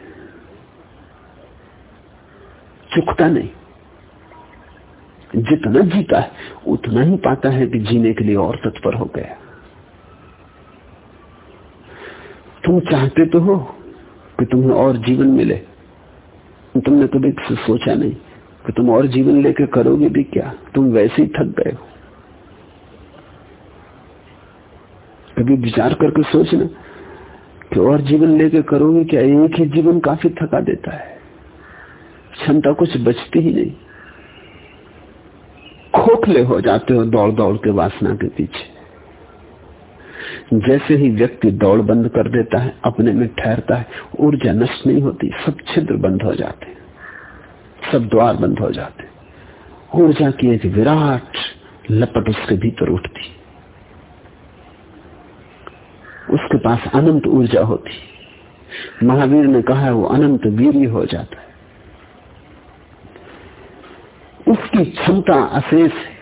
चुकता नहीं। जितना जीता है, उतना ही पाता है कि जीने के लिए और तत्पर हो गया। तुम चाहते तो हो कि तुम्हें और जीवन मिले। तुमने कभी तो सोचा नहीं कि तुम और जीवन लेके करोगे भी क्या? तुम वैसे ही थक गए हो। कभी विचार करके सोचना कि और जीवन लेके करोगे क्या? एक ही जीवन काफ़ी थका देता है। क्षमता कुछ बचती ही नहीं। खोखले हो जाते हो दौड़ दौड़ के वासना के पीछे। जैसे ही व्यक्ति दौड़ बंद कर देता है, अपने में ठहरता है, ऊर्जा नष्ट नहीं होती, सब छिद्र बंद हो जाते सब द्वार बंद हो जाते ऊर्जा की एक विराट लपट उसके भीतर उठती उसके पास अनंत ऊर्जा होती। महावीर ने कहा है वो अनंत वीर हो जाता है। उसकी क्षमता अशेष है।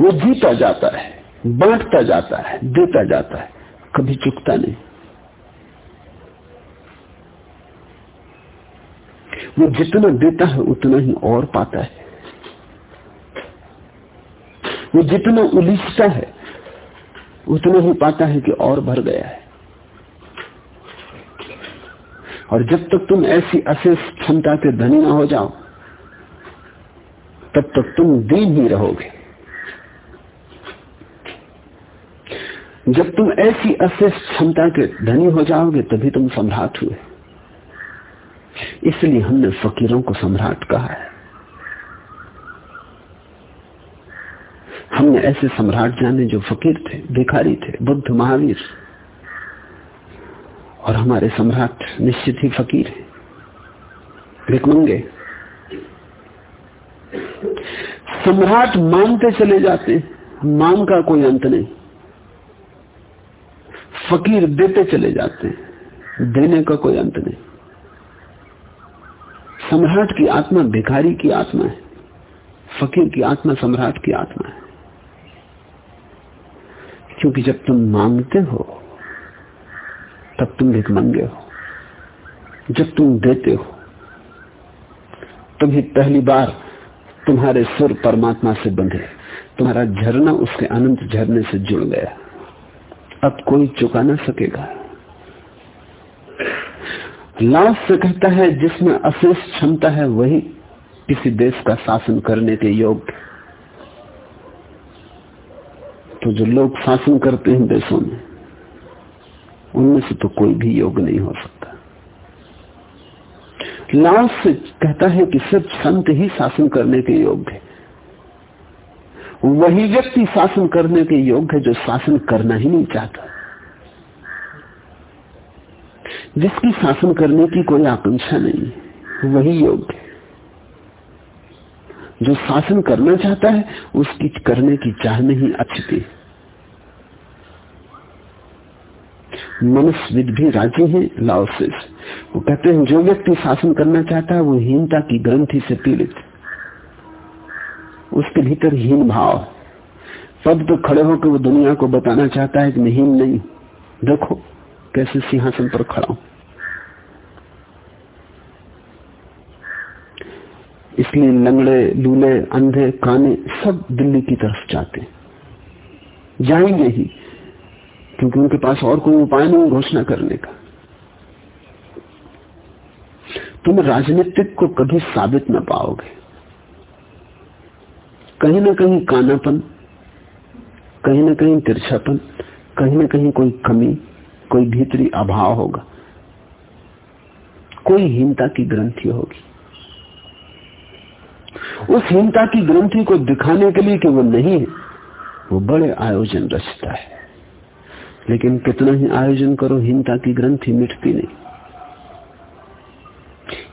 वो जीता जाता है, बांटता जाता है, देता जाता है, कभी चुकता नहीं। वो जितना देता है, उतना ही और पाता है। वो जितना उलिझता है उतना ही पाता है कि और भर गया है। और जब तक तुम ऐसी अशेष क्षमता के धनी ना हो जाओ, तब तक तुम दीन ही रहोगे। जब तुम ऐसी अशेष क्षमता के धनी हो जाओगे, तभी तुम सम्राट हुए। इसलिए हमने फकीरों को सम्राट कहा है। हमने ऐसे सम्राट जाने जो फकीर थे, भिखारी थे, बुद्ध महावीर। और हमारे सम्राट निश्चित ही फकीर है। भिकमंगे। सम्राट मानते चले जाते मान का कोई अंत नहीं। फकीर देते चले जाते देने का कोई अंत नहीं। सम्राट की आत्मा भिखारी की आत्मा है। फकीर की आत्मा सम्राट की आत्मा है। क्योंकि जब तुम मांगते हो, तब तुम भिख मंगे हो। जब तुम देते हो तभी पहली बार तुम्हारे सुर परमात्मा से बंधे। तुम्हारा झरना उसके अनंत झरने से जुड़ गया। अब कोई चुका ना सकेगा। लाश से कहता है, जिसमें अशेष क्षमता है, वही किसी देश का शासन करने के योग्य तो जो लोग शासन करते हैं देशों में, उनमें से तो कोई भी योग नहीं हो सकता। लाश से कहता है कि सिर्फ़ संत ही शासन करने के योग्य है। वही व्यक्ति शासन करने के योग्य है जो शासन करना ही नहीं चाहता। जिसकी शासन करने की कोई आकांक्षा नहीं, वही योग्य जो शासन करना चाहता है, उसकी करने की चाह नहीं अच्छी मनुष्यविद भी राज़ी है लाओसिस वो कहते हैं, जो व्यक्ति शासन करना चाहता है, वो हीनता की ग्रंथि से पीड़ित। उसके भीतर हीन भाव। पद तो खड़े होकर वो दुनिया को बताना चाहता है कि मैं हीन नहीं। देखो, कैसे सिंहासन पर खड़ा हूँ। इसलिए लंगड़े लूले अंधे, काने सब दिल्ली की तरफ़ जाते जाएँगे ही, क्योंकि उनके पास और कोई उपाय नहीं घोषणा करने का। तुम राजनीतिक को कभी साबित न पाओगे। कहीं ना कहीं कानापन, कहीं ना कहीं तिरछापन, कहीं ना कहीं कोई कमी, कोई भीतरी अभाव होगा। कोई हीनता की ग्रंथि होगी। उस हीनता की ग्रंथि को दिखाने के लिए कि वो नहीं है, वो बड़े आयोजन रचता है। लेकिन कितना ही आयोजन करो हीनता की ग्रंथि मिटती नहीं।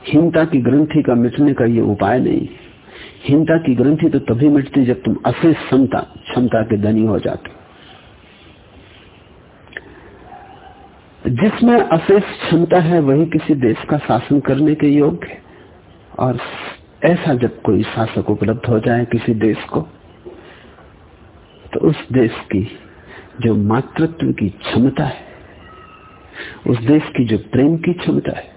हीनता की ग्रंथि का मिटने का ये उपाय नहीं। हीनता की ग्रंथि तो तभी मिटती जब तुम अशेष क्षमता क्षमता के धनी हो जाते जिसमें अशेष क्षमता है, वही किसी देश का शासन करने के योग्य और ऐसा जब कोई शासक उपलब्ध हो जाए किसी देश को तो उस देश की जो मातृत्व की क्षमता है, उस देश की जो प्रेम की क्षमता है,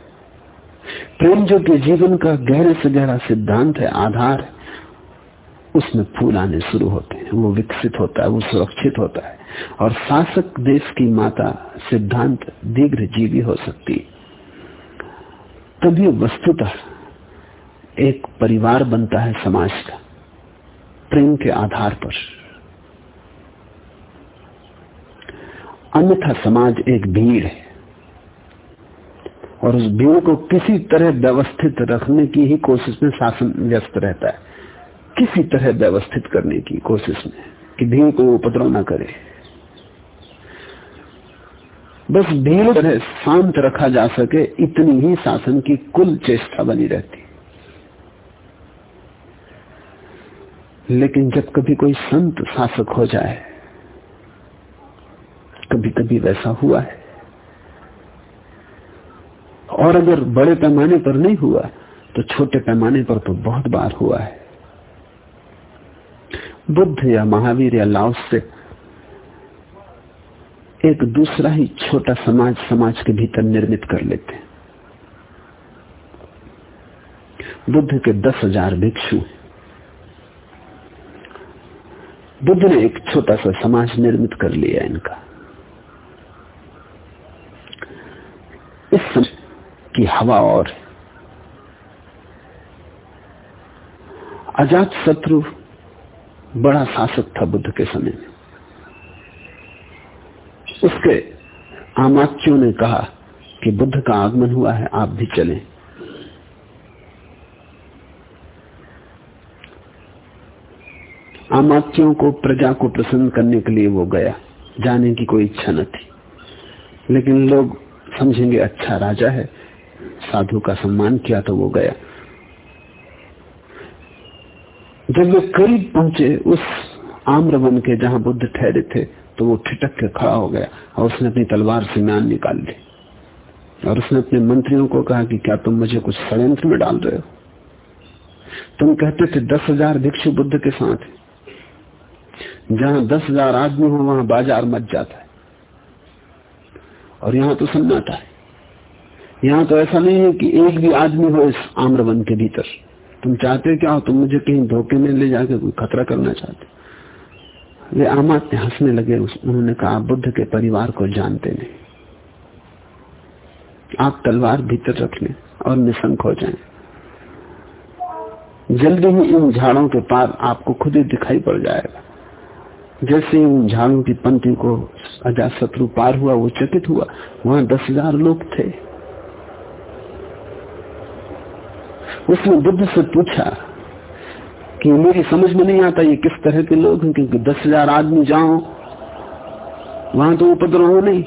प्रेम जो कि जीवन का गहरे से गहरा सिद्धांत है, आधार है, उसमें फूल आने शुरू होते हैं, वो विकसित होता है, वो सुरक्षित होता है। और शासक देश की माता सिद्धांत दीर्घ जीवी हो सकती तभी वस्तुतः एक परिवार बनता है समाज का, प्रेम के आधार पर। अन्यथा समाज एक भीड़ है, और उस भीड़ को किसी तरह व्यवस्थित रखने की ही कोशिश में शासन व्यस्त रहता है। किसी तरह व्यवस्थित करने की कोशिश में, कि भीड़ को उपद्रव न करे। बस भीड़ तरह शांत रखा जा सके, इतनी ही शासन की कुल चेष्टा बनी रहती। लेकिन जब कभी कोई संत शासक हो जाए कभी कभी वैसा हुआ है। और अगर बड़े पैमाने पर नहीं हुआ तो छोटे पैमाने पर तो बहुत बार हुआ है। बुद्ध या महावीर या लाओस से एक दूसरा ही छोटा समाज समाज के भीतर निर्मित कर लेते हैं। बुद्ध के दस हज़ार भिक्षु बुद्ध ने एक छोटा सा समाज निर्मित कर लिया इनका। इस समय की हवा और अजात शत्रु बड़ा शासक था बुद्ध के समय में। उसके आमात्यों ने कहा कि बुद्ध का आगमन हुआ है, आप भी चलें। आमात्यों को प्रजा को प्रसन्न करने के लिए वो गया। जाने की कोई इच्छा न थी। लेकिन लोग समझेंगे अच्छा राजा है। साधु का सम्मान किया तो वो गया। जब वे करीब पहुँचे उस आम्रवन के जहाँ बुद्ध ठहरे थे तो वो ठिटक के खड़ा हो गया और उसने अपनी तलवार से म्यान निकाल ली। और उसने अपने मंत्रियों को कहा कि क्या तुम मुझे कुछ षडयंत्र में डाल रहे हो? तुम कहते थे, दस हज़ार भिक्षु बुद्ध के साथ जहाँ दस हज़ार आदमी हो, वहाँ बाज़ार मच जाता है। और यहाँ तो सन्नाटा है। यहाँ तो ऐसा नहीं है कि एक भी आदमी हो इस आम्रवन के भीतर। तुम चाहते क्या हो? तुम मुझे कहीं धोखे में ले जाके कोई खतरा करना चाहते वे आमात हंसने लगे उन्होंने कहा बुद्ध के परिवार को जानते नहीं। आप तलवार भीतर रख लें और निशंक हो जाएँ। जल्दी ही इन झाड़ों के पार आपको खुद ही दिखाई पड़ जाएगा। जैसे उन झाड़ों की पंक्ति को अजात शत्रु पार हुआ, वो चकित हुआ, वहाँ दस हज़ार लोग थे। उसने बुद्ध से पूछा कि मेरी समझ में नहीं आता ये किस तरह के लोग हैं, क्योंकि दस हज़ार आदमी जाओ, वहाँ तो उपद्रव हो नहीं।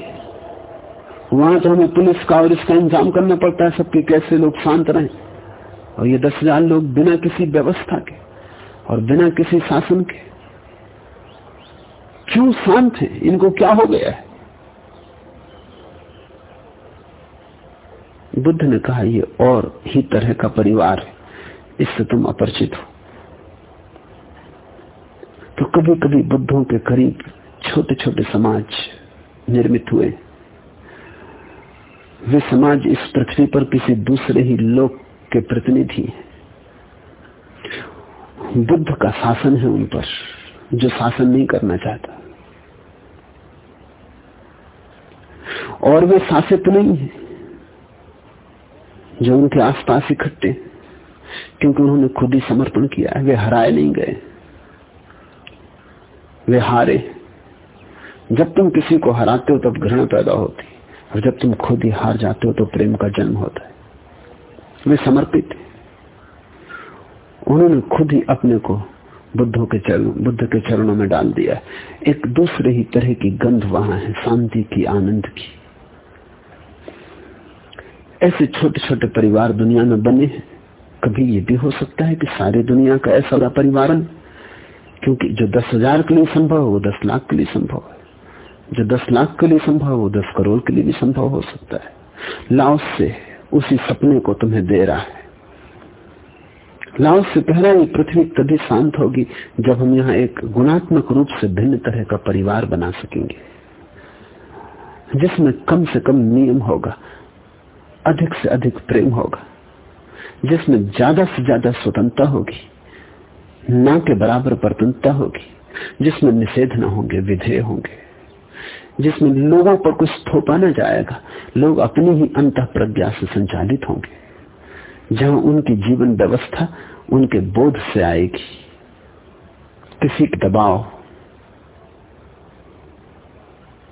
वहाँ तो हमें पुलिस का और इसका इंतज़ाम करना पड़ता है, सबके कैसे लोग शांत रहे। और ये दस हज़ार लोग बिना किसी व्यवस्था के और बिना किसी शासन के क्यों शांत है इनको क्या हो गया है? बुद्ध ने कहा, ये और ही तरह का परिवार है। इससे तुम अपरिचित हो। तो कभी कभी बुद्धों के करीब छोटे छोटे समाज निर्मित हुए। वे समाज इस पृथ्वी पर किसी दूसरे ही लोक के प्रतिनिधि हैं। बुद्ध का शासन है उन पर, जो शासन नहीं करना चाहता। और वे शासित नहीं है जो उनके आसपास इकट्ठे क्योंकि उन्होंने खुद ही समर्पण किया है। वे हराए नहीं गए। वे हारे। जब तुम किसी को हराते हो, तब घृणा पैदा होती और जब तुम खुद ही हार जाते हो तो प्रेम का जन्म होता है। वे समर्पित उन्होंने खुद ही अपने को बुद्धों के चरण, बुद्ध के चरणों में डाल दिया। एक दूसरे ही तरह की गंध वहाँ है, शांति की, आनंद की। ऐसे छोटे छोटे परिवार दुनिया में बने हैं। कभी ये भी हो सकता है कि सारी दुनिया का ऐसा बड़ा परिवार क्योंकि जो दस हज़ार के लिए संभव है, वो दस लाख के लिए संभव है। जो दस लाख के लिए संभव है, वो दस करोड़ के लिए भी संभव हो सकता है। लाओ से उसी सपने को तुम्हें दे रहा है। लाओस से पहला ही पृथ्वी तभी शांत होगी जब हम यहाँ एक गुणात्मक रूप से भिन्न तरह का परिवार बना सकेंगे, जिसमें कम से कम नियम होगा, अधिक से अधिक प्रेम होगा, जिसमें ज़्यादा से ज़्यादा स्वतंत्रता होगी, ना के बराबर प्रतंत्रता होगी, जिसमें निषेध न होंगे, विधेय होंगे, जिसमें लोगों पर कुछ थोपा न जाएगा, लोग अपनी ही अंत प्रज्ञा से संचालित होंगे। जहाँ उनकी जीवन व्यवस्था उनके बोध से आएगी, किसी के दबाव,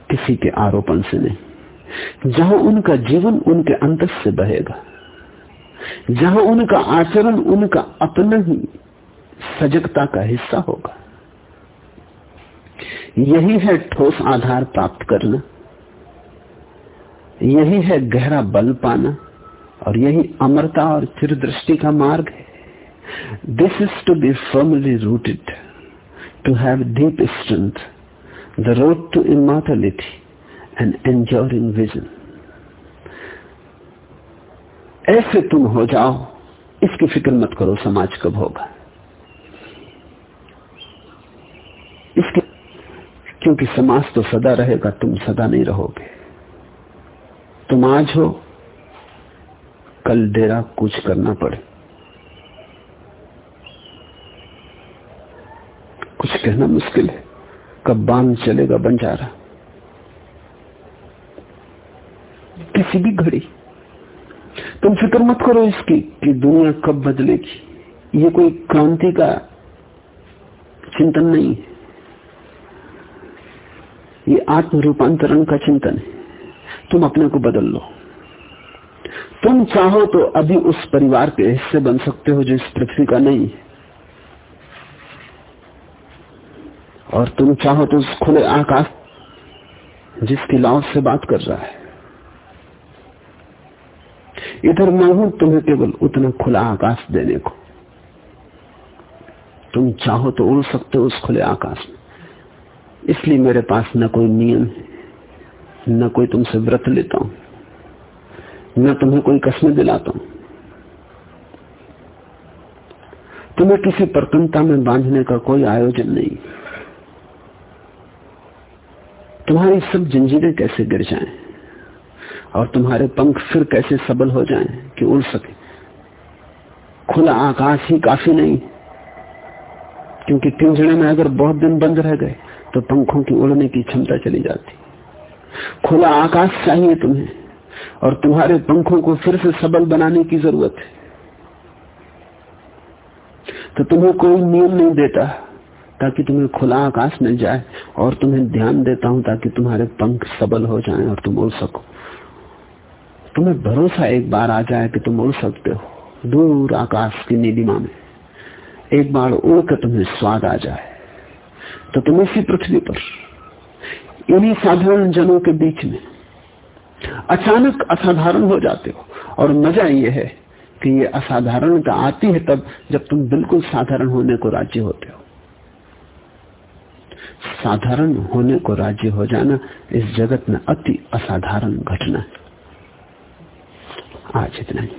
किसी के आरोपण से नहीं। जहाँ उनका जीवन उनके अंत से बहेगा, जहाँ उनका आचरण उनका अपना ही सजगता का हिस्सा होगा, यही है ठोस आधार प्राप्त करना, यही है गहरा बल पाना और यही अमरता और चिर दृष्टि का मार्ग है। This is to be firmly rooted to have deep strength the road to immortality and enduring vision ऐसे तुम हो जाओ, इसकी फ़िक्र मत करो, समाज कब होगा इसके, क्योंकि समाज तो सदा रहेगा, तुम सदा नहीं रहोगे। तुम आज हो कल डेरा कुछ करना पड़े। कुछ कहना मुश्किल है। कब बाँध चलेगा बंजारा? किसी भी घड़ी। तुम फ़िक्र मत करो इसकी कि दुनिया कब बदलेगी। ये कोई क्रांति का चिंतन नहीं है। ये आत्म रूपांतरण का चिंतन है। तुम अपने को बदल लो। तुम चाहो तो अभी उस परिवार के हिस्से बन सकते हो जो इस पृथ्वी का नहीं है। और तुम चाहो तो उस खुले आकाश जिसकी लाव से बात कर रहा है। इधर मैं हूँ, तुम्हें केवल उतना खुला आकाश देने को। तुम चाहो तो उड़ सकते हो उस खुले आकाश में। इसलिए मेरे पास न कोई नियम है, न कोई तुमसे व्रत लेता हूँ। न तुम्हें कोई कसमें दिलाता हूँ। तुम्हें किसी प्रकनता में बांधने का कोई आयोजन नहीं। तुम्हारी सब जंजीरें कैसे गिर जाएँ? और तुम्हारे पंख फिर कैसे सबल हो जाएँ कि उड़ सके? खुला आकाश ही काफ़ी नहीं, क्योंकि पिंजड़े में अगर बहुत दिन बंद रह गए तो पंखों की उड़ने की क्षमता चली जाती। खुला आकाश चाहिए तुम्हें और तुम्हारे पंखों को फिर से सबल बनाने की ज़रूरत है। तो तुम्हें कोई नियम नहीं देता, ताकि तुम्हें खुला आकाश मिल जाए, और तुम्हें ध्यान देता हूँ, ताकि तुम्हारे पंख सबल हो जाएँ और तुम उड़ सको। तुम्हें भरोसा एक बार आ जाए कि तुम उड़ सकते हो, दूर आकाश की नीलिमा में। एक बार उड़कर तुम्हें स्वाद आ जाए। तो तुम इसी पृथ्वी पर, इन्हीं साधारण जनों के बीच में अचानक असाधारण हो जाते हो। और मज़ा यह है कि ये असाधारणता आती है तब जब तुम बिल्कुल साधारण होने को राज्य होते हो। साधारण होने को राज्य हो जाना इस जगत में अति असाधारण घटना है। आज इतना ही।